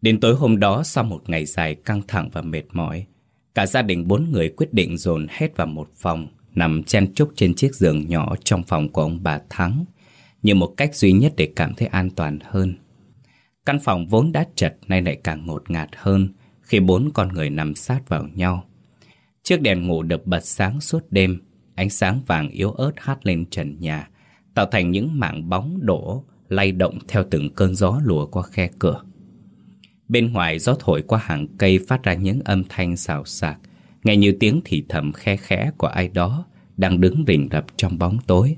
Đến tối hôm đó, sau một ngày dài căng thẳng và mệt mỏi, Cả gia đình bốn người quyết định dồn hết vào một phòng Nằm chen chúc trên chiếc giường nhỏ trong phòng của ông bà Thắng, Như một cách duy nhất để cảm thấy an toàn hơn. Căn phòng vốn đã chật nay lại càng ngột ngạt hơn Khi bốn con người nằm sát vào nhau. Chiếc đèn ngủ được bật sáng suốt đêm, Ánh sáng vàng yếu ớt hát lên trần nhà, Tạo thành những mảng bóng đổ Lay động theo từng cơn gió lùa qua khe cửa. Bên ngoài gió thổi qua hàng cây phát ra những âm thanh xào xạc. Nghe như tiếng thì thầm khe khẽ của ai đó Đang đứng rình rập trong bóng tối.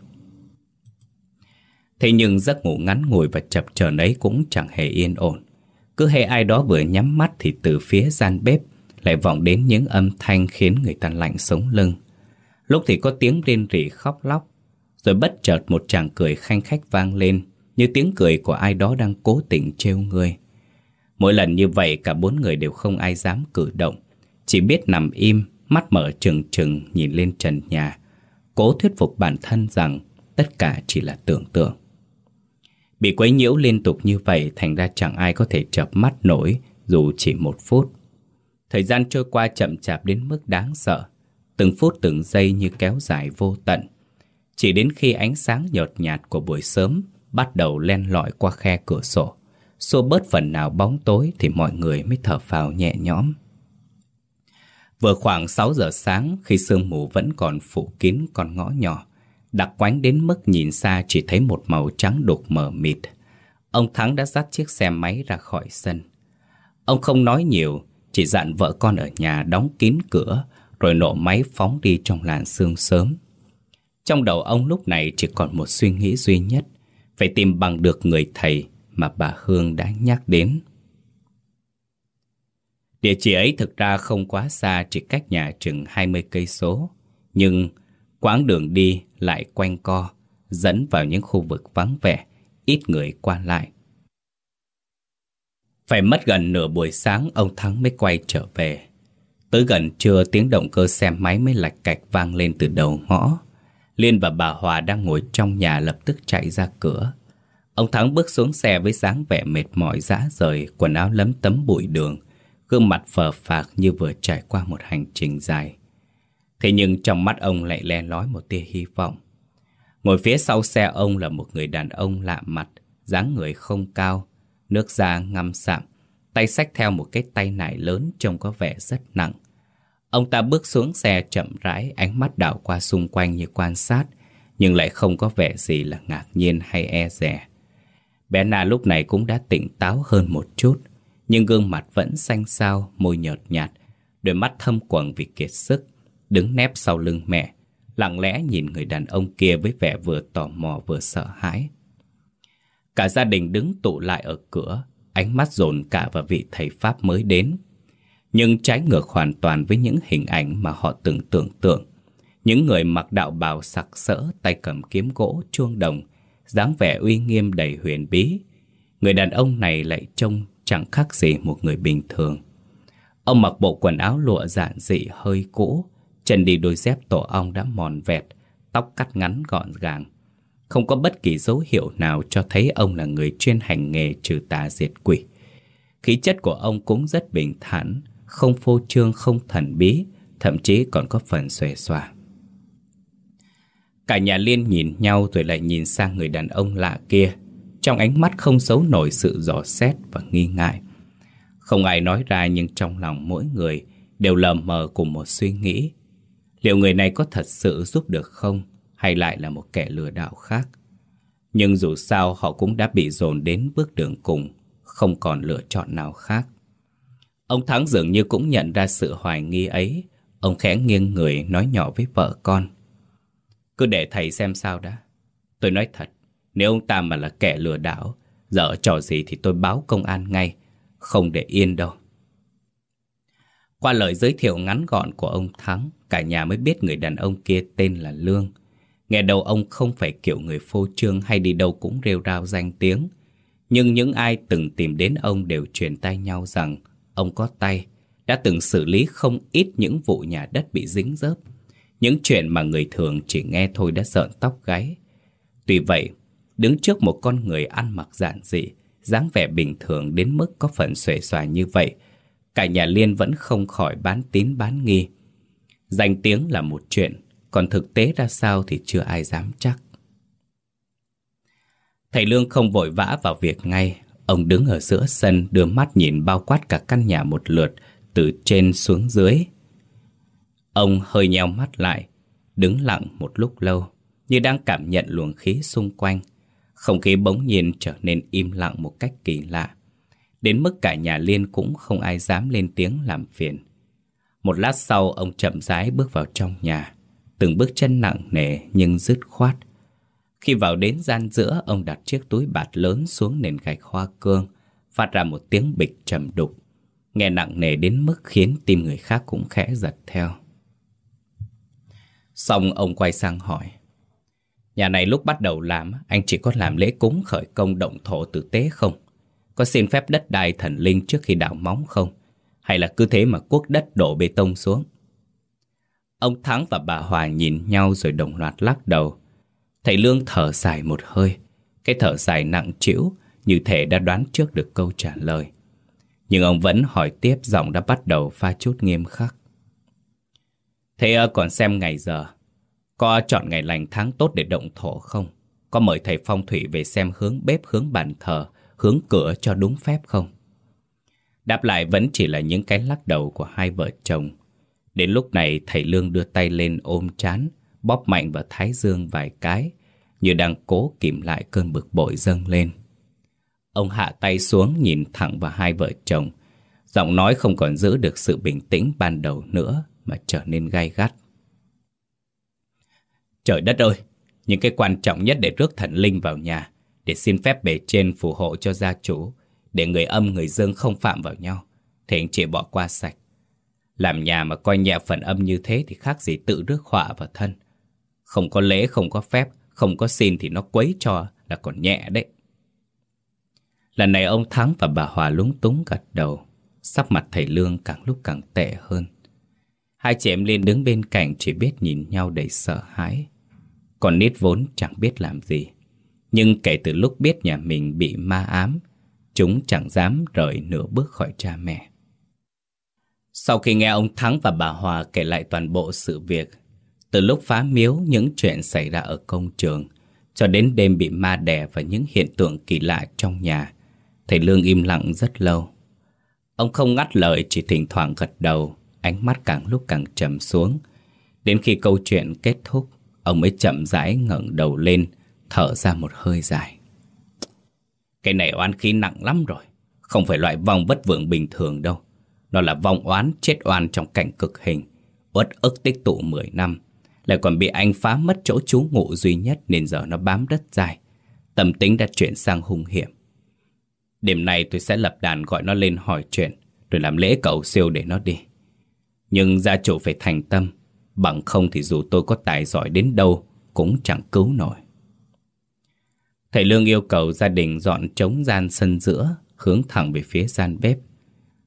Thế nhưng giấc ngủ ngắn ngủi và chập chờn ấy cũng chẳng hề yên ổn. Cứ hệ ai đó vừa nhắm mắt thì từ phía gian bếp Lại vọng đến những âm thanh khiến người ta lạnh sống lưng. Lúc thì có tiếng rên rỉ khóc lóc, Rồi bất chợt một chàng cười khanh khách vang lên, Như tiếng cười của ai đó đang cố tình trêu người. Mỗi lần như vậy cả bốn người đều không ai dám cử động. Chỉ biết nằm im, mắt mở trừng trừng nhìn lên trần nhà. Cố thuyết phục bản thân rằng tất cả chỉ là tưởng tượng. Bị quấy nhiễu liên tục như vậy thành ra chẳng ai có thể chập mắt nổi dù chỉ một phút. Thời gian trôi qua chậm chạp đến mức đáng sợ. Từng phút từng giây như kéo dài vô tận. Chỉ đến khi ánh sáng nhợt nhạt của buổi sớm Bắt đầu len lỏi qua khe cửa sổ Xua bớt phần nào bóng tối Thì mọi người mới thở phào nhẹ nhõm Vừa khoảng 6 giờ sáng khi sương mù vẫn còn phủ kín con ngõ nhỏ, đặc quánh đến mức nhìn xa chỉ thấy một màu trắng đục mờ mịt. Ông Thắng đã dắt chiếc xe máy ra khỏi sân. Ông không nói nhiều, chỉ dặn vợ con ở nhà đóng kín cửa, rồi nổ máy phóng đi trong làn sương sớm. Trong đầu ông lúc này chỉ còn một suy nghĩ duy nhất, phải tìm bằng được người thầy mà bà Hương đã nhắc đến. Địa chỉ ấy thực ra không quá xa, chỉ cách nhà chừng 20 cây số, nhưng quãng đường đi lại quanh co, dẫn vào những khu vực vắng vẻ, ít người qua lại. Phải mất gần nửa buổi sáng ông Thắng mới quay trở về. Tới gần trưa tiếng động cơ xe máy mới lạch cạch vang lên từ đầu ngõ. Liên và bà Hòa đang ngồi trong nhà lập tức chạy ra cửa. Ông Thắng bước xuống xe với dáng vẻ mệt mỏi rã rời, quần áo lấm tấm bụi đường, gương mặt phờ phạc như vừa trải qua một hành trình dài. Thế nhưng trong mắt ông lại le lói một tia hy vọng. Ngồi phía sau xe ông là một người đàn ông lạ mặt, dáng người không cao, nước da ngăm sạm, tay xách theo một cái tay nải lớn trông có vẻ rất nặng. Ông ta bước xuống xe chậm rãi, ánh mắt đảo qua xung quanh như quan sát, nhưng lại không có vẻ gì là ngạc nhiên hay e dè. Bé Na lúc này cũng đã tỉnh táo hơn một chút, nhưng gương mặt vẫn xanh xao, môi nhợt nhạt, đôi mắt thâm quầng vì kiệt sức, đứng nép sau lưng mẹ, lặng lẽ nhìn người đàn ông kia với vẻ vừa tò mò vừa sợ hãi. Cả gia đình đứng tụ lại ở cửa, ánh mắt dồn cả vào vị thầy Pháp mới đến. Nhưng trái ngược hoàn toàn với những hình ảnh mà họ từng tưởng tượng. Những người mặc đạo bào sặc sỡ, tay cầm kiếm gỗ, chuông đồng, dáng vẻ uy nghiêm đầy huyền bí. Người đàn ông này lại trông chẳng khác gì một người bình thường. Ông mặc bộ quần áo lụa giản dị hơi cũ, chân đi đôi dép tổ ong đã mòn vẹt, tóc cắt ngắn gọn gàng. Không có bất kỳ dấu hiệu nào cho thấy ông là người chuyên hành nghề trừ tà diệt quỷ. Khí chất của ông cũng rất bình thản, không phô trương không thần bí, thậm chí còn có phần xòe xòa. Cả nhà Liên nhìn nhau rồi lại nhìn sang người đàn ông lạ kia, trong ánh mắt không giấu nổi sự dò xét và nghi ngại. Không ai nói ra nhưng trong lòng mỗi người đều lờ mờ cùng một suy nghĩ. Liệu người này có thật sự giúp được không hay lại là một kẻ lừa đảo khác? Nhưng dù sao họ cũng đã bị dồn đến bước đường cùng, không còn lựa chọn nào khác. Ông Thắng dường như cũng nhận ra sự hoài nghi ấy, ông khẽ nghiêng người nói nhỏ với vợ con. Cứ để thầy xem sao đã. Tôi nói thật, nếu ông ta mà là kẻ lừa đảo, dở trò gì thì tôi báo công an ngay, không để yên đâu. Qua lời giới thiệu ngắn gọn của ông Thắng, cả nhà mới biết người đàn ông kia tên là Lương. Nghe đầu ông không phải kiểu người phô trương hay đi đâu cũng rêu rao danh tiếng. Nhưng những ai từng tìm đến ông đều truyền tay nhau rằng ông có tay, đã từng xử lý không ít những vụ nhà đất bị dính dớp. Những chuyện mà người thường chỉ nghe thôi đã sợn tóc gáy. Tuy vậy, đứng trước một con người ăn mặc giản dị, dáng vẻ bình thường đến mức có phần xuề xòa như vậy, cả nhà Liên vẫn không khỏi bán tín bán nghi. Danh tiếng là một chuyện, còn thực tế ra sao thì chưa ai dám chắc. Thầy Lương không vội vã vào việc ngay, ông đứng ở giữa sân đưa mắt nhìn bao quát cả căn nhà một lượt, từ trên xuống dưới. Ông hơi nheo mắt lại, đứng lặng một lúc lâu, như đang cảm nhận luồng khí xung quanh. Không khí bỗng nhiên trở nên im lặng một cách kỳ lạ. Đến mức cả nhà Liên cũng không ai dám lên tiếng làm phiền. Một lát sau ông chậm rãi bước vào trong nhà. Từng bước chân nặng nề nhưng dứt khoát. Khi vào đến gian giữa, ông đặt chiếc túi bạt lớn xuống nền gạch hoa cương, phát ra một tiếng bịch trầm đục. Nghe nặng nề đến mức khiến tim người khác cũng khẽ giật theo. Xong ông quay sang hỏi. Nhà này lúc bắt đầu làm, anh chỉ có làm lễ cúng khởi công động thổ tử tế không? Có xin phép đất đai thần linh trước khi đào móng không? Hay là cứ thế mà cuốc đất đổ bê tông xuống? Ông Thắng và bà Hòa nhìn nhau rồi đồng loạt lắc đầu. Thầy Lương thở dài một hơi. Cái thở dài nặng trĩu như thể đã đoán trước được câu trả lời. Nhưng ông vẫn hỏi tiếp giọng đã bắt đầu pha chút nghiêm khắc. Thế ờ, còn xem ngày giờ Có chọn ngày lành tháng tốt để động thổ không? Có mời thầy phong thủy về xem hướng bếp, hướng bàn thờ Hướng cửa cho đúng phép không? Đáp lại vẫn chỉ là những cái lắc đầu của hai vợ chồng Đến lúc này thầy Lương đưa tay lên ôm chán Bóp mạnh vào thái dương vài cái Như đang cố kìm lại cơn bực bội dâng lên Ông hạ tay xuống nhìn thẳng vào hai vợ chồng Giọng nói không còn giữ được sự bình tĩnh ban đầu nữa mà trở nên gai gắt. Trời đất ơi, những cái quan trọng nhất để rước thần linh vào nhà, để xin phép bề trên phù hộ cho gia chủ, để người âm người dương không phạm vào nhau, thì anh chị bỏ qua sạch. Làm nhà mà coi nhẹ phần âm như thế thì khác gì tự rước họa vào thân. Không có lễ, không có phép, không có xin thì nó quấy cho là còn nhẹ đấy. Lần này ông Thắng và bà Hòa lúng túng gật đầu, sắc mặt thầy Lương càng lúc càng tệ hơn. Hai chị em lên đứng bên cạnh chỉ biết nhìn nhau đầy sợ hãi. Còn Nít vốn chẳng biết làm gì. Nhưng kể từ lúc biết nhà mình bị ma ám, chúng chẳng dám rời nửa bước khỏi cha mẹ. Sau khi nghe ông Thắng và bà Hòa kể lại toàn bộ sự việc, từ lúc phá miếu những chuyện xảy ra ở công trường, cho đến đêm bị ma đè và những hiện tượng kỳ lạ trong nhà, thầy Lương im lặng rất lâu. Ông không ngắt lời chỉ thỉnh thoảng gật đầu ánh mắt càng lúc càng trầm xuống. Đến khi câu chuyện kết thúc, ông mới chậm rãi ngẩng đầu lên, thở ra một hơi dài. Cái này oán khí nặng lắm rồi, không phải loại vong bất vượng bình thường đâu. Nó là vong oán chết oan trong cảnh cực hình, uất ức tích tụ 10 năm. Lại còn bị anh phá mất chỗ trú ngụ duy nhất nên giờ nó bám đất dài. Tâm tính đã chuyển sang hung hiểm. Đêm nay tôi sẽ lập đàn gọi nó lên hỏi chuyện Rồi làm lễ cầu siêu để nó đi nhưng gia chủ phải thành tâm. Bằng không thì dù tôi có tài giỏi đến đâu Cũng chẳng cứu nổi. Thầy Lương yêu cầu gia đình dọn trống gian sân giữa Hướng thẳng về phía gian bếp.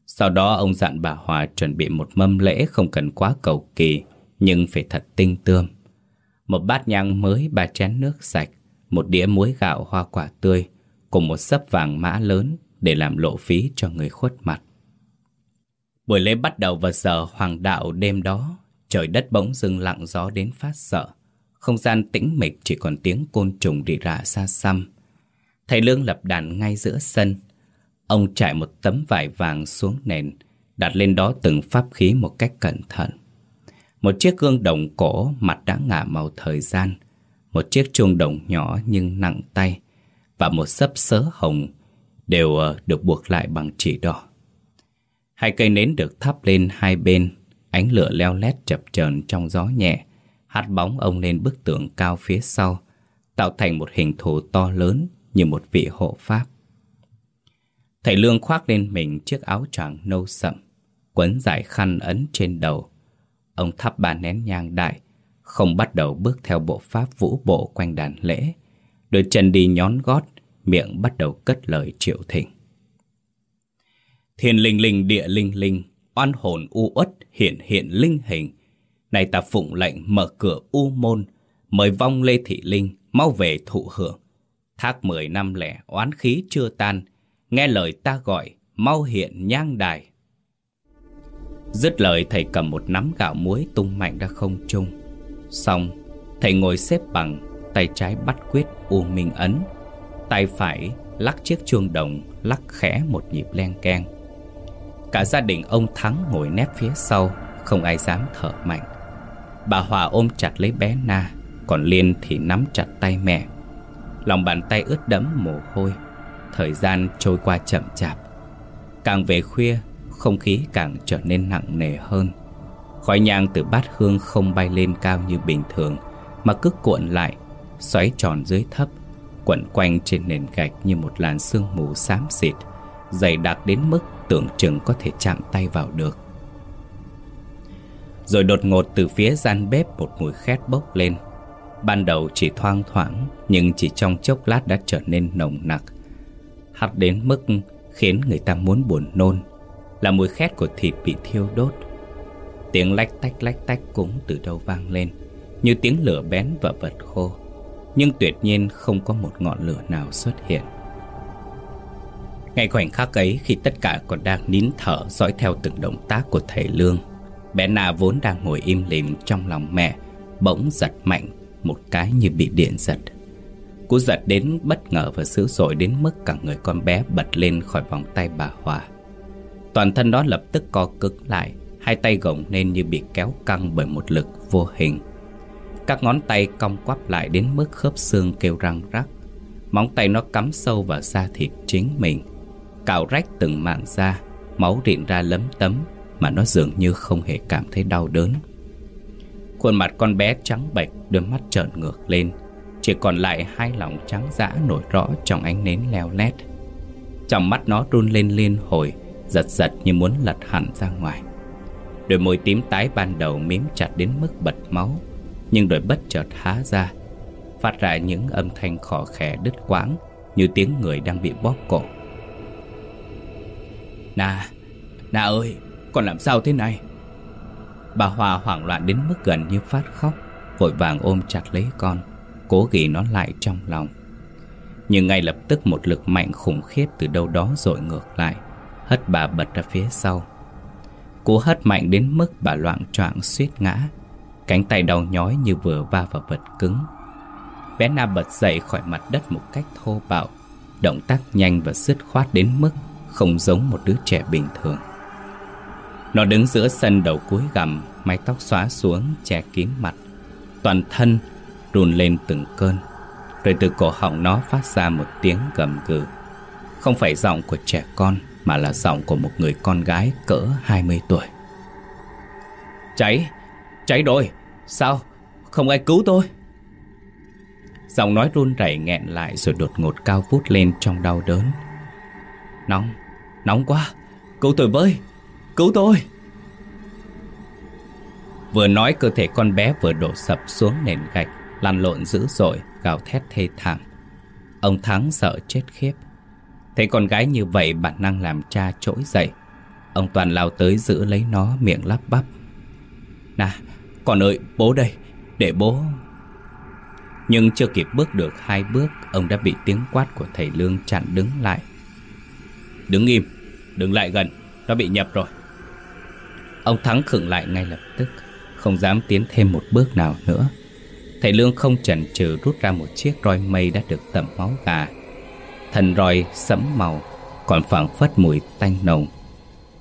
Sau đó ông dặn bà Hòa chuẩn bị một mâm lễ không cần quá cầu kỳ Nhưng phải thật tinh tươm. Một bát nhang mới, ba chén nước sạch Một đĩa muối gạo hoa quả tươi Cùng một sấp vàng mã lớn Để làm lộ phí cho người khuất mặt. Buổi lễ bắt đầu vào giờ hoàng đạo đêm đó, Trời đất bỗng dưng lặng gió đến phát sợ. Không gian tĩnh mịch chỉ còn tiếng côn trùng rỉ rả xa xăm. Thầy Lương lập đàn ngay giữa sân. Ông trải một tấm vải vàng xuống nền, Đặt lên đó từng pháp khí một cách cẩn thận. Một chiếc gương đồng cổ mặt đã ngả màu thời gian, Một chiếc chuông đồng nhỏ nhưng nặng tay Và một sấp sớ hồng Đều ờ, được buộc lại bằng chỉ đỏ. Hai cây nến được thắp lên hai bên, Ánh lửa leo lét chập chờn trong gió nhẹ. Hắt bóng ông lên bức tượng cao phía sau, Tạo thành một hình thù to lớn Như một vị hộ pháp. Thầy Lương khoác lên mình chiếc áo choàng nâu sậm, Quấn dải khăn ấn trên đầu. Ông thắp ba nén nhang đại, Không bắt đầu bước theo bộ pháp vũ bộ quanh đàn lễ. Đôi chân đi nhón gót, Miệng bắt đầu cất lời triệu thỉnh. Thiên linh linh, địa linh linh, Oan hồn u uất hiện hiện linh hình. Này ta phụng lệnh mở cửa u môn, Mời vong Lê Thị Linh Mau về thụ hưởng. Thác mười năm lẻ, oán khí chưa tan, Nghe lời ta gọi, Mau hiện nhang đài. Dứt lời, thầy cầm một nắm gạo muối tung mạnh ra không trung. Xong, Thầy ngồi xếp bằng, Tay trái bắt quyết u minh ấn, Tay phải lắc chiếc chuông đồng, Lắc khẽ một nhịp len keng. Cả gia đình ông Thắng ngồi nép phía sau, Không ai dám thở mạnh. Bà Hòa ôm chặt lấy bé Na, Còn Liên thì nắm chặt tay mẹ. Lòng bàn tay ướt đẫm mồ hôi, Thời gian trôi qua chậm chạp. Càng về khuya, Không khí càng trở nên nặng nề hơn. Khói nhang từ bát hương không bay lên cao như bình thường, Mà cứ cuộn lại, Xoáy tròn dưới thấp, Quẩn quanh trên nền gạch như một làn sương mù xám xịt. Dày đặc đến mức tưởng chừng có thể chạm tay vào được. Rồi đột ngột từ phía gian bếp một mùi khét bốc lên. Ban đầu chỉ thoang thoảng, Nhưng chỉ trong chốc lát đã trở nên nồng nặc. Hắt đến mức khiến người ta muốn buồn nôn, Là mùi khét của thịt bị thiêu đốt. Tiếng lách tách lách tách cũng từ đâu vang lên, Như tiếng lửa bén và vật khô. Nhưng tuyệt nhiên không có một ngọn lửa nào xuất hiện ngay khoảnh khắc ấy, khi tất cả còn đang nín thở dõi theo từng động tác của thầy Lương, Bé Na vốn đang ngồi im lìm trong lòng mẹ, Bỗng giật mạnh một cái như bị điện giật. Cú giật đến bất ngờ và dữ dội đến mức cả người con bé bật lên khỏi vòng tay bà Hòa. Toàn thân đó lập tức co cứng lại, Hai tay gồng lên như bị kéo căng bởi một lực vô hình. Các ngón tay cong quắp lại đến mức khớp xương kêu răng rắc. Móng tay nó cắm sâu vào da thịt chính mình cào rách từng mạng da, Máu rịn ra lấm tấm Mà nó dường như không hề cảm thấy đau đớn. Khuôn mặt con bé trắng bệch Đôi mắt trợn ngược lên, Chỉ còn lại hai lòng trắng dã nổi rõ Trong ánh nến leo lét. Trong mắt nó run lên liên hồi, Giật giật như muốn lật hẳn ra ngoài. Đôi môi tím tái ban đầu miếm chặt đến mức bật máu, Nhưng rồi bất chợt há ra, Phát ra những âm thanh khò khè đứt quãng Như tiếng người đang bị bóp cổ nà nà ơi, con làm sao thế này? Bà Hòa hoảng loạn đến mức gần như phát khóc Vội vàng ôm chặt lấy con Cố ghi nó lại trong lòng. Nhưng ngay lập tức một lực mạnh khủng khiếp từ đâu đó dội ngược lại Hất bà bật ra phía sau. Cú hất mạnh đến mức bà loạn choạng suýt ngã Cánh tay đau nhói như vừa va vào vật cứng. Bé Na bật dậy khỏi mặt đất một cách thô bạo Động tác nhanh và dứt khoát đến mức không giống một đứa trẻ bình thường. Nó đứng giữa sân đầu cuối gầm Mái tóc xóa xuống che kín mặt Toàn thân run lên từng cơn Rồi từ cổ họng nó phát ra một tiếng gầm gừ. Không phải giọng của trẻ con Mà là giọng của một người con gái cỡ 20 tuổi. Cháy, cháy rồi. Sao, không ai cứu tôi? Giọng nói run rẩy nghẹn lại rồi đột ngột cao vút lên trong đau đớn. Nóng, Nóng quá. Cứu tôi với. Cứu tôi. Vừa nói, cơ thể con bé vừa đổ sập xuống nền gạch, Lăn lộn dữ dội, Gào thét thê thảm. Ông Thắng sợ chết khiếp. Thấy con gái như vậy, bản năng làm cha trỗi dậy. Ông Toàn lao tới giữ lấy nó, miệng lắp bắp. Nà, con ơi, bố đây, Để bố. Nhưng chưa kịp bước được hai bước, Ông đã bị tiếng quát của thầy Lương chặn đứng lại. Đứng im Đừng lại gần, Nó bị nhập rồi. Ông Thắng khựng lại ngay lập tức, Không dám tiến thêm một bước nào nữa. Thầy Lương không chần chừ rút ra một chiếc roi mây đã được tẩm máu gà. Thần roi sẫm màu, Còn phảng phất mùi tanh nồng.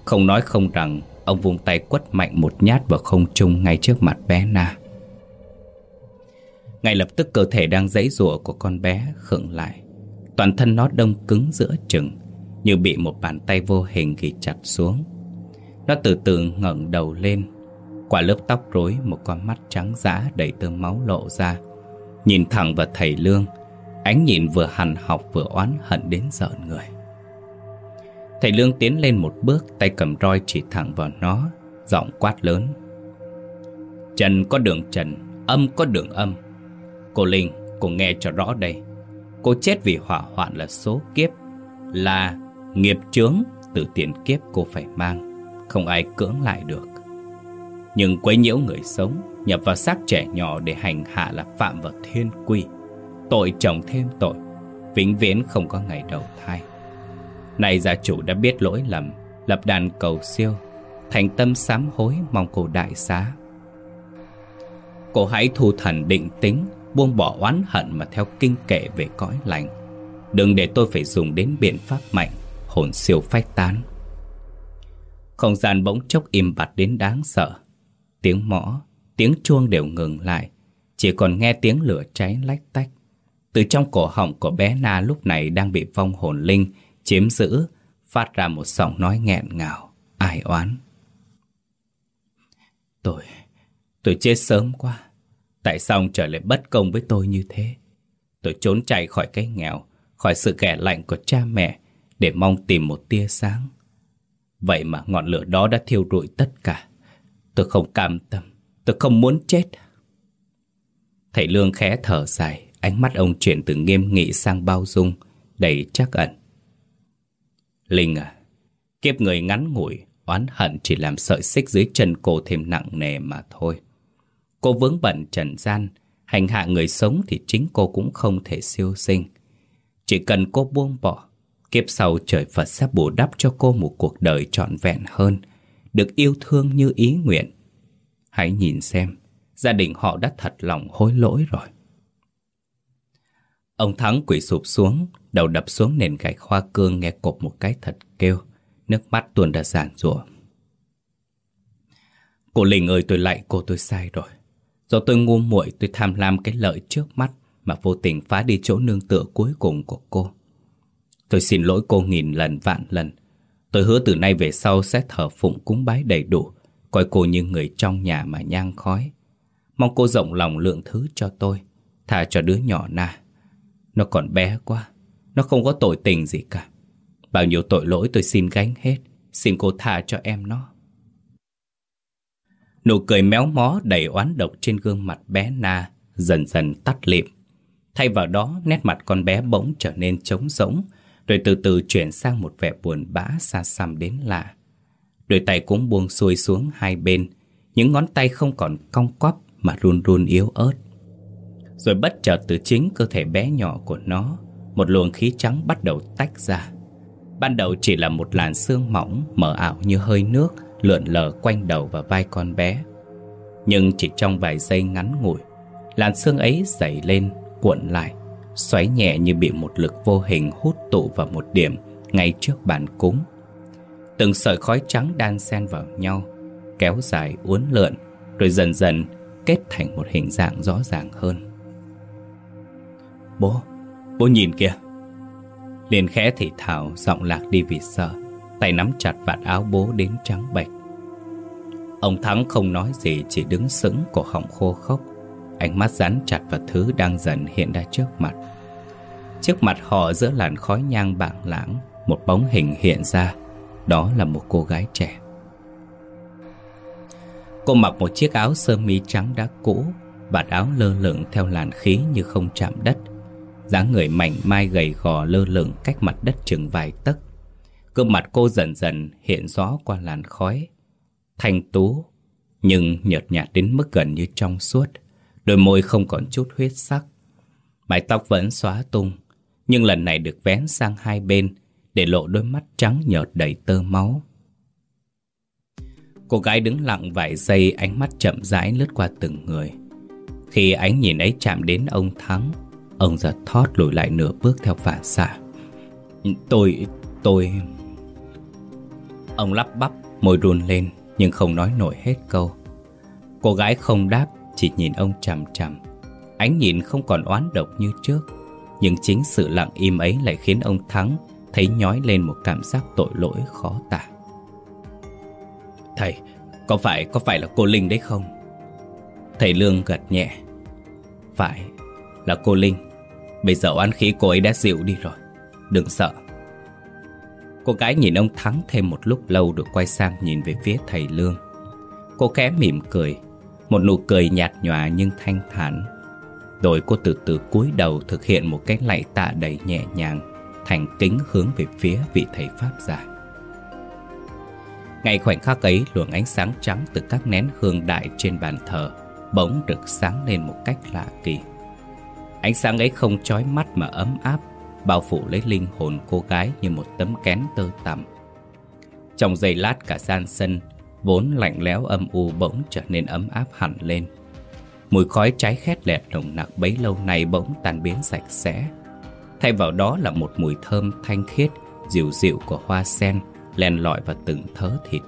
Không nói không rằng, Ông vung tay quất mạnh một nhát vào không trung ngay trước mặt bé Na. Ngay lập tức cơ thể đang giãy rủa của con bé khựng lại. Toàn thân nó đông cứng giữa chừng. Như bị một bàn tay vô hình ghi chặt xuống. Nó từ từ ngẩng đầu lên Quả lớp tóc rối Một con mắt trắng dã đầy tơ máu lộ ra. Nhìn thẳng vào thầy Lương Ánh nhìn vừa hằn học vừa oán hận đến giận người. Thầy Lương tiến lên một bước Tay cầm roi chỉ thẳng vào nó Giọng quát lớn. Trần có đường trần Âm có đường âm. Cô Linh, cô nghe cho rõ đây. Cô chết vì hỏa hoạn là số kiếp Là nghiệp chướng Từ tiền kiếp cô phải mang, Không ai cưỡng lại được. Nhưng quấy nhiễu người sống, Nhập vào xác trẻ nhỏ để hành hạ là phạm vào thiên quy. Tội chồng thêm tội, Vĩnh viễn không có ngày đầu thai. Này gia chủ đã biết lỗi lầm, Lập đàn cầu siêu, Thành tâm sám hối mong cô đại xá. Cô hãy thu thần định tính, Buông bỏ oán hận mà theo kinh kệ về cõi lành. Đừng để tôi phải dùng đến biện pháp mạnh. Hồn siêu phách tán Không gian bỗng chốc im bặt đến đáng sợ Tiếng mõ, tiếng chuông đều ngừng lại Chỉ còn nghe tiếng lửa cháy lách tách từ trong cổ họng của bé Na lúc này đang bị vong hồn linh chiếm giữ, phát ra một giọng nói nghẹn ngào, ai oán. Tôi, tôi chết sớm quá. Tại sao ông trở lại bất công với tôi như thế? Tôi trốn chạy khỏi cái nghèo, khỏi sự ghẻ lạnh của cha mẹ để mong tìm một tia sáng. Vậy mà ngọn lửa đó đã thiêu rụi tất cả. Tôi không cam tâm, tôi không muốn chết. Thầy Lương khẽ thở dài, Ánh mắt ông chuyển từ nghiêm nghị sang bao dung Đầy chắc ẩn Linh à Kiếp người ngắn ngủi Oán hận chỉ làm sợi xích dưới chân cô thêm nặng nề mà thôi Cô vướng bận trần gian Hành hạ người sống thì chính cô cũng không thể siêu sinh Chỉ cần cô buông bỏ Kiếp sau trời Phật sẽ bù đắp cho cô một cuộc đời trọn vẹn hơn Được yêu thương như ý nguyện Hãy nhìn xem Gia đình họ đã thật lòng hối lỗi rồi Ông Thắng quỳ sụp xuống, đầu đập xuống nền gạch hoa cương nghe cộp một cái thật kêu, nước mắt tuôn ra giản rủa. Cô Linh ơi tôi lại cô tôi sai rồi. Do tôi ngu muội tôi tham lam cái lợi trước mắt mà vô tình phá đi chỗ nương tựa cuối cùng của cô. Tôi xin lỗi cô nghìn lần vạn lần. Tôi hứa từ nay về sau sẽ thờ phụng cúng bái đầy đủ, coi cô như người trong nhà mà nhang khói. Mong cô rộng lòng lượng thứ cho tôi, thả cho đứa nhỏ na. Nó còn bé quá Nó không có tội tình gì cả Bao nhiêu tội lỗi tôi xin gánh hết Xin cô tha cho em nó Nụ cười méo mó đầy oán độc trên gương mặt bé Na Dần dần tắt lịm Thay vào đó nét mặt con bé bỗng trở nên trống rỗng rồi từ từ chuyển sang một vẻ buồn bã xa xăm đến lạ. Đôi tay cũng buông xuôi xuống hai bên. Những ngón tay không còn cong quắp mà run run yếu ớt. Rồi bất chợt từ chính cơ thể bé nhỏ của nó, Một luồng khí trắng bắt đầu tách ra. Ban đầu chỉ là một làn xương mỏng mờ ảo như hơi nước Lượn lờ quanh đầu và vai con bé. Nhưng chỉ trong vài giây ngắn ngủi, Làn xương ấy dày lên, Cuộn lại. Xoáy nhẹ như bị một lực vô hình hút tụ vào một điểm Ngay trước bàn cúng. Từng sợi khói trắng đan xen vào nhau Kéo dài uốn lượn Rồi dần dần kết thành một hình dạng rõ ràng hơn. Bố, bố nhìn kìa. Liền khẽ thì thảo giọng lạc đi vì sợ Tay nắm chặt vạt áo bố đến trắng bệch. Ông Thắng không nói gì Chỉ đứng sững cổ họng khô khốc Ánh mắt dán chặt vào thứ đang dần hiện ra trước mặt. Trước mặt họ giữa làn khói nhang bảng lãng, Một bóng hình hiện ra. Đó là một cô gái trẻ. Cô mặc một chiếc áo sơ mi trắng đã cũ Vạt áo lơ lửng theo làn khí như không chạm đất. Dáng người mảnh mai gầy gò lơ lửng cách mặt đất chừng vài tấc. Gương mặt cô dần dần hiện rõ qua làn khói. Thanh tú, Nhưng nhợt nhạt đến mức gần như trong suốt. Đôi môi không còn chút huyết sắc. Mái tóc vẫn xóa tung Nhưng lần này được vén sang hai bên Để lộ đôi mắt trắng nhợt đầy tơ máu. Cô gái đứng lặng vài giây Ánh mắt chậm rãi lướt qua từng người. Khi ánh nhìn ấy chạm đến ông Thắng Ông giật thót lùi lại nửa bước theo phản xạ. Tôi... tôi... Ông lắp bắp, môi run lên Nhưng không nói nổi hết câu. Cô gái không đáp chỉ nhìn ông chằm chằm. Ánh nhìn không còn oán độc như trước. Nhưng chính sự lặng im ấy lại khiến ông Thắng Thấy nhói lên một cảm giác tội lỗi khó tả. Thầy, có phải có phải là cô Linh đấy không? Thầy Lương gật nhẹ. Phải, là cô Linh. Bây giờ oán khí cô ấy đã dịu đi rồi. Đừng sợ. Cô gái nhìn ông Thắng thêm một lúc lâu Được quay sang nhìn về phía thầy Lương. Cô khẽ mỉm cười. Một nụ cười nhạt nhòa nhưng thanh thản. Rồi cô từ từ cúi đầu Thực hiện một cái lạy tạ đầy nhẹ nhàng, Thành kính hướng về phía vị thầy Pháp già. Ngay khoảnh khắc ấy, luồng ánh sáng trắng Từ các nén hương đại trên bàn thờ Bỗng được sáng lên một cách lạ kỳ. Ánh sáng ấy không chói mắt mà ấm áp, Bao phủ lấy linh hồn cô gái như một tấm kén tơ tằm. Trong giây lát, cả gian sân Vốn lạnh lẽo âm u bỗng trở nên ấm áp hẳn lên. Mùi khói cháy khét lẹt nồng nặc bấy lâu nay bỗng tan biến sạch sẽ. Thay vào đó là một mùi thơm thanh khiết, Dịu dịu của hoa sen, Len lỏi vào từng thớ thịt,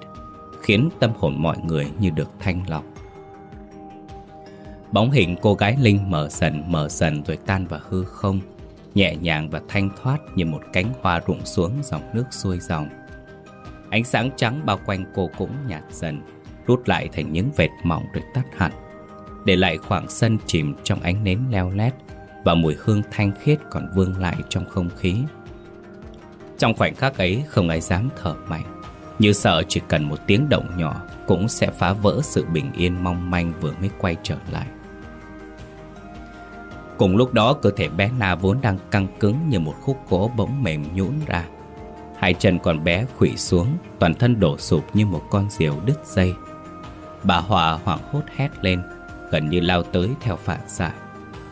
Khiến tâm hồn mọi người như được thanh lọc. Bóng hình cô gái Linh mở dần mở dần rồi tan vào hư không, Nhẹ nhàng và thanh thoát như một cánh hoa rụng xuống dòng nước xuôi dòng. Ánh sáng trắng bao quanh cô cũng nhạt dần, Rút lại thành những vệt mỏng rồi tắt hẳn, Để lại khoảng sân chìm trong ánh nến leo lét Và mùi hương thanh khiết còn vương lại trong không khí. Trong khoảnh khắc ấy, không ai dám thở mạnh. Như sợ chỉ cần một tiếng động nhỏ Cũng sẽ phá vỡ sự bình yên mong manh vừa mới quay trở lại. Cùng lúc đó, cơ thể bé Na vốn đang căng cứng như một khúc gỗ bỗng mềm nhũn ra. Hai chân con bé khủy xuống Toàn thân đổ sụp như một con diều đứt dây. Bà Hòa hoảng hốt hét lên Gần như lao tới theo phản xạ.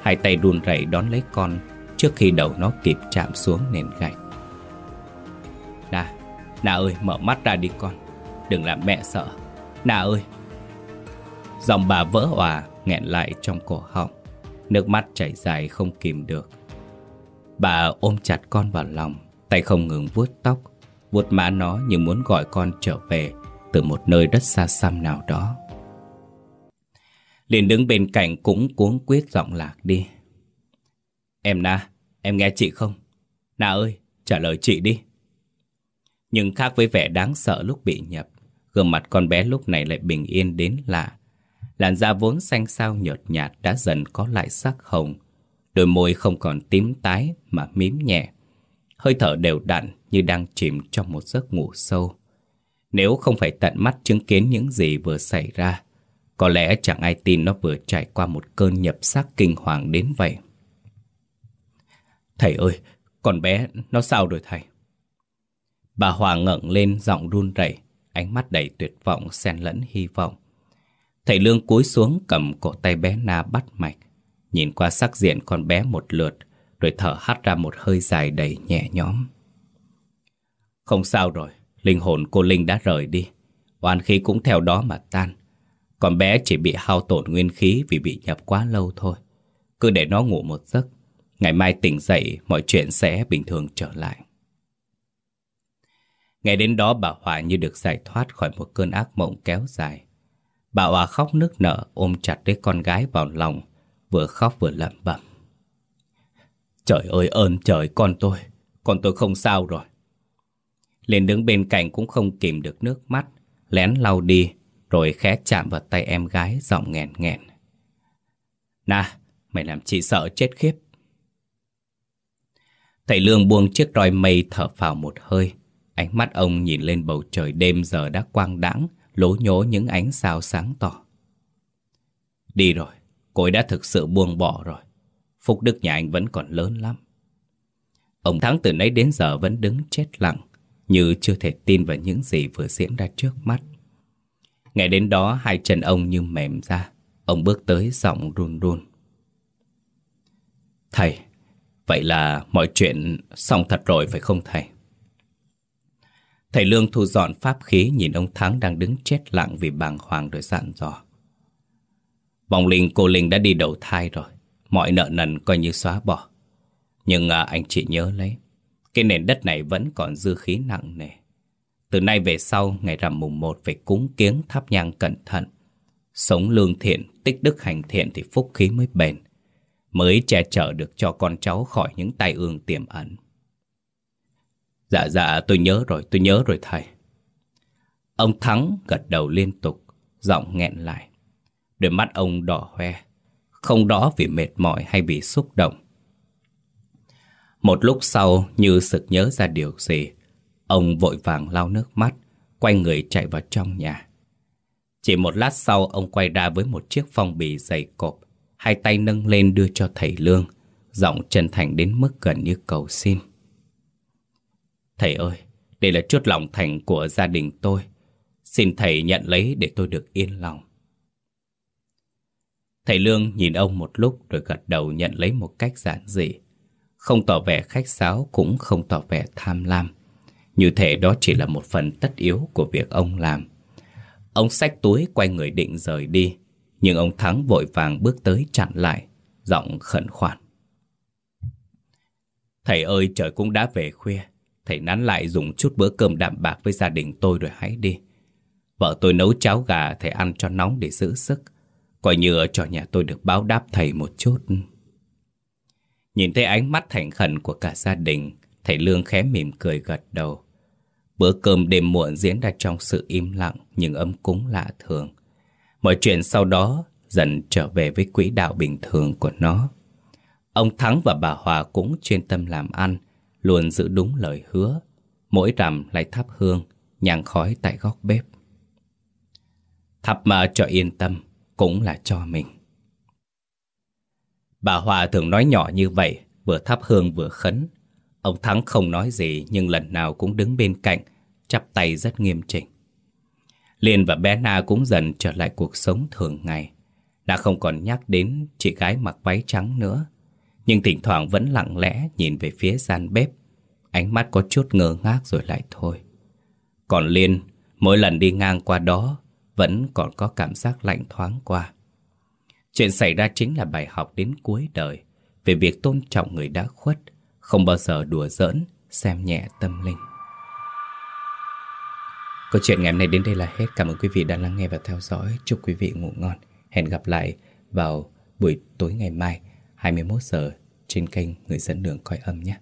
Hai tay đun rẩy đón lấy con Trước khi đầu nó kịp chạm xuống nền gạch. Nà, Nà ơi mở mắt ra đi con Đừng làm mẹ sợ. Nà ơi! Giọng bà vỡ hòa nghẹn lại trong cổ họng. Nước mắt chảy dài không kìm được. Bà ôm chặt con vào lòng Tay không ngừng vuốt tóc Vuốt mã nó như muốn gọi con trở về Từ một nơi đất xa xăm nào đó. Liền đứng bên cạnh cũng cuống quyết giọng lạc đi. Em Na, em nghe chị không? Na ơi, trả lời chị đi. Nhưng khác với vẻ đáng sợ lúc bị nhập Gương mặt con bé lúc này lại bình yên đến lạ. Làn da vốn xanh xao nhợt nhạt đã dần có lại sắc hồng Đôi môi không còn tím tái mà mím nhẹ. Hơi thở đều đặn như đang chìm trong một giấc ngủ sâu Nếu không phải tận mắt chứng kiến những gì vừa xảy ra Có lẽ chẳng ai tin nó vừa trải qua một cơn nhập xác kinh hoàng đến vậy Thầy ơi, con bé nó sao rồi thầy? Bà Hòa ngẩng lên giọng run rẩy, ánh mắt đầy tuyệt vọng xen lẫn hy vọng. Thầy Lương cúi xuống cầm cổ tay bé Na bắt mạch Nhìn qua sắc diện con bé một lượt rồi thở hắt ra một hơi dài đầy nhẹ nhõm. Không sao rồi Linh hồn cô Linh đã rời đi. Oan khí cũng theo đó mà tan. Còn bé chỉ bị hao tổn nguyên khí Vì bị nhập quá lâu thôi. Cứ để nó ngủ một giấc Ngày mai tỉnh dậy Mọi chuyện sẽ bình thường trở lại. Ngày đến đó bà Hòa như được giải thoát khỏi một cơn ác mộng kéo dài. Bà Hòa khóc nức nở ôm chặt đứa con gái vào lòng, vừa khóc vừa lẩm bẩm. Trời ơi ơn trời con tôi, con tôi không sao rồi. Lên đứng bên cạnh cũng không kìm được nước mắt, lén lau đi, rồi khẽ chạm vào tay em gái giọng nghẹn nghẹn. Nà, mày làm chị sợ chết khiếp. Thầy Lương buông chiếc roi mây thở phào một hơi. Ánh mắt ông nhìn lên bầu trời đêm giờ đã quang đãng lố nhố những ánh sao sáng tỏ. Đi rồi, cô ấy đã thực sự buông bỏ rồi. Phúc đức nhà anh vẫn còn lớn lắm. Ông Thắng từ nãy đến giờ vẫn đứng chết lặng, như chưa thể tin vào những gì vừa diễn ra trước mắt. Ngày đến đó hai chân ông như mềm ra, ông bước tới giọng run run. Thầy, vậy là mọi chuyện xong thật rồi phải không thầy? Thầy Lương thu dọn pháp khí nhìn ông Thắng đang đứng chết lặng vì bàng hoàng rồi dặn dò. Vòng linh cô Linh đã đi đầu thai rồi, mọi nợ nần coi như xóa bỏ. Nhưng à, anh chị nhớ lấy, cái nền đất này vẫn còn dư khí nặng nề. Từ nay về sau, ngày rằm mùng một phải cúng kiếng thắp nhang cẩn thận. Sống lương thiện, tích đức hành thiện thì phúc khí mới bền. Mới che chở được cho con cháu khỏi những tai ương tiềm ẩn. Dạ dạ tôi nhớ rồi, tôi nhớ rồi thầy. Ông Thắng gật đầu liên tục, giọng nghẹn lại. Đôi mắt ông đỏ hoe, không rõ vì mệt mỏi hay vì xúc động. Một lúc sau như sực nhớ ra điều gì, ông vội vàng lau nước mắt, quay người chạy vào trong nhà. Chỉ một lát sau ông quay ra với một chiếc phong bì dày cộp, hai tay nâng lên đưa cho thầy Lương, giọng chân thành đến mức gần như cầu xin. Thầy ơi, đây là chút lòng thành của gia đình tôi. Xin thầy nhận lấy để tôi được yên lòng. Thầy Lương nhìn ông một lúc rồi gật đầu nhận lấy một cách giản dị. Không tỏ vẻ khách sáo cũng không tỏ vẻ tham lam. Như thể đó chỉ là một phần tất yếu của việc ông làm. Ông xách túi quay người định rời đi. Nhưng ông Thắng vội vàng bước tới chặn lại, giọng khẩn khoản. Thầy ơi trời cũng đã về khuya Thầy nán lại dùng chút bữa cơm đạm bạc với gia đình tôi rồi hãy đi. Vợ tôi nấu cháo gà thầy ăn cho nóng để giữ sức. Coi như ở cho nhà tôi được báo đáp thầy một chút. Nhìn thấy ánh mắt thành khẩn của cả gia đình, thầy Lương khẽ mỉm cười gật đầu. Bữa cơm đêm muộn diễn ra trong sự im lặng nhưng ấm cúng lạ thường. Mọi chuyện sau đó dần trở về với quỹ đạo bình thường của nó. Ông Thắng và bà Hòa cũng chuyên tâm làm ăn, luôn giữ đúng lời hứa, mỗi rằm lại thắp hương, nhang khói tại góc bếp. Thắp mà cho yên tâm, cũng là cho mình. Bà Hòa thường nói nhỏ như vậy, vừa thắp hương vừa khấn. Ông Thắng không nói gì nhưng lần nào cũng đứng bên cạnh, chắp tay rất nghiêm chỉnh. Liên và bé Na cũng dần trở lại cuộc sống thường ngày. Đã không còn nhắc đến chị gái mặc váy trắng nữa, nhưng thỉnh thoảng vẫn lặng lẽ nhìn về phía gian bếp. Ánh mắt có chút ngơ ngác rồi lại thôi. Còn Liên, mỗi lần đi ngang qua đó, vẫn còn có cảm giác lạnh thoáng qua. Chuyện xảy ra chính là bài học đến cuối đời về việc tôn trọng người đã khuất, không bao giờ đùa giỡn, xem nhẹ tâm linh. Câu chuyện ngày hôm nay đến đây là hết. Cảm ơn quý vị đã lắng nghe và theo dõi. Chúc quý vị ngủ ngon. Hẹn gặp lại vào buổi tối ngày mai 21 giờ trên kênh Người dẫn đường coi âm nhé.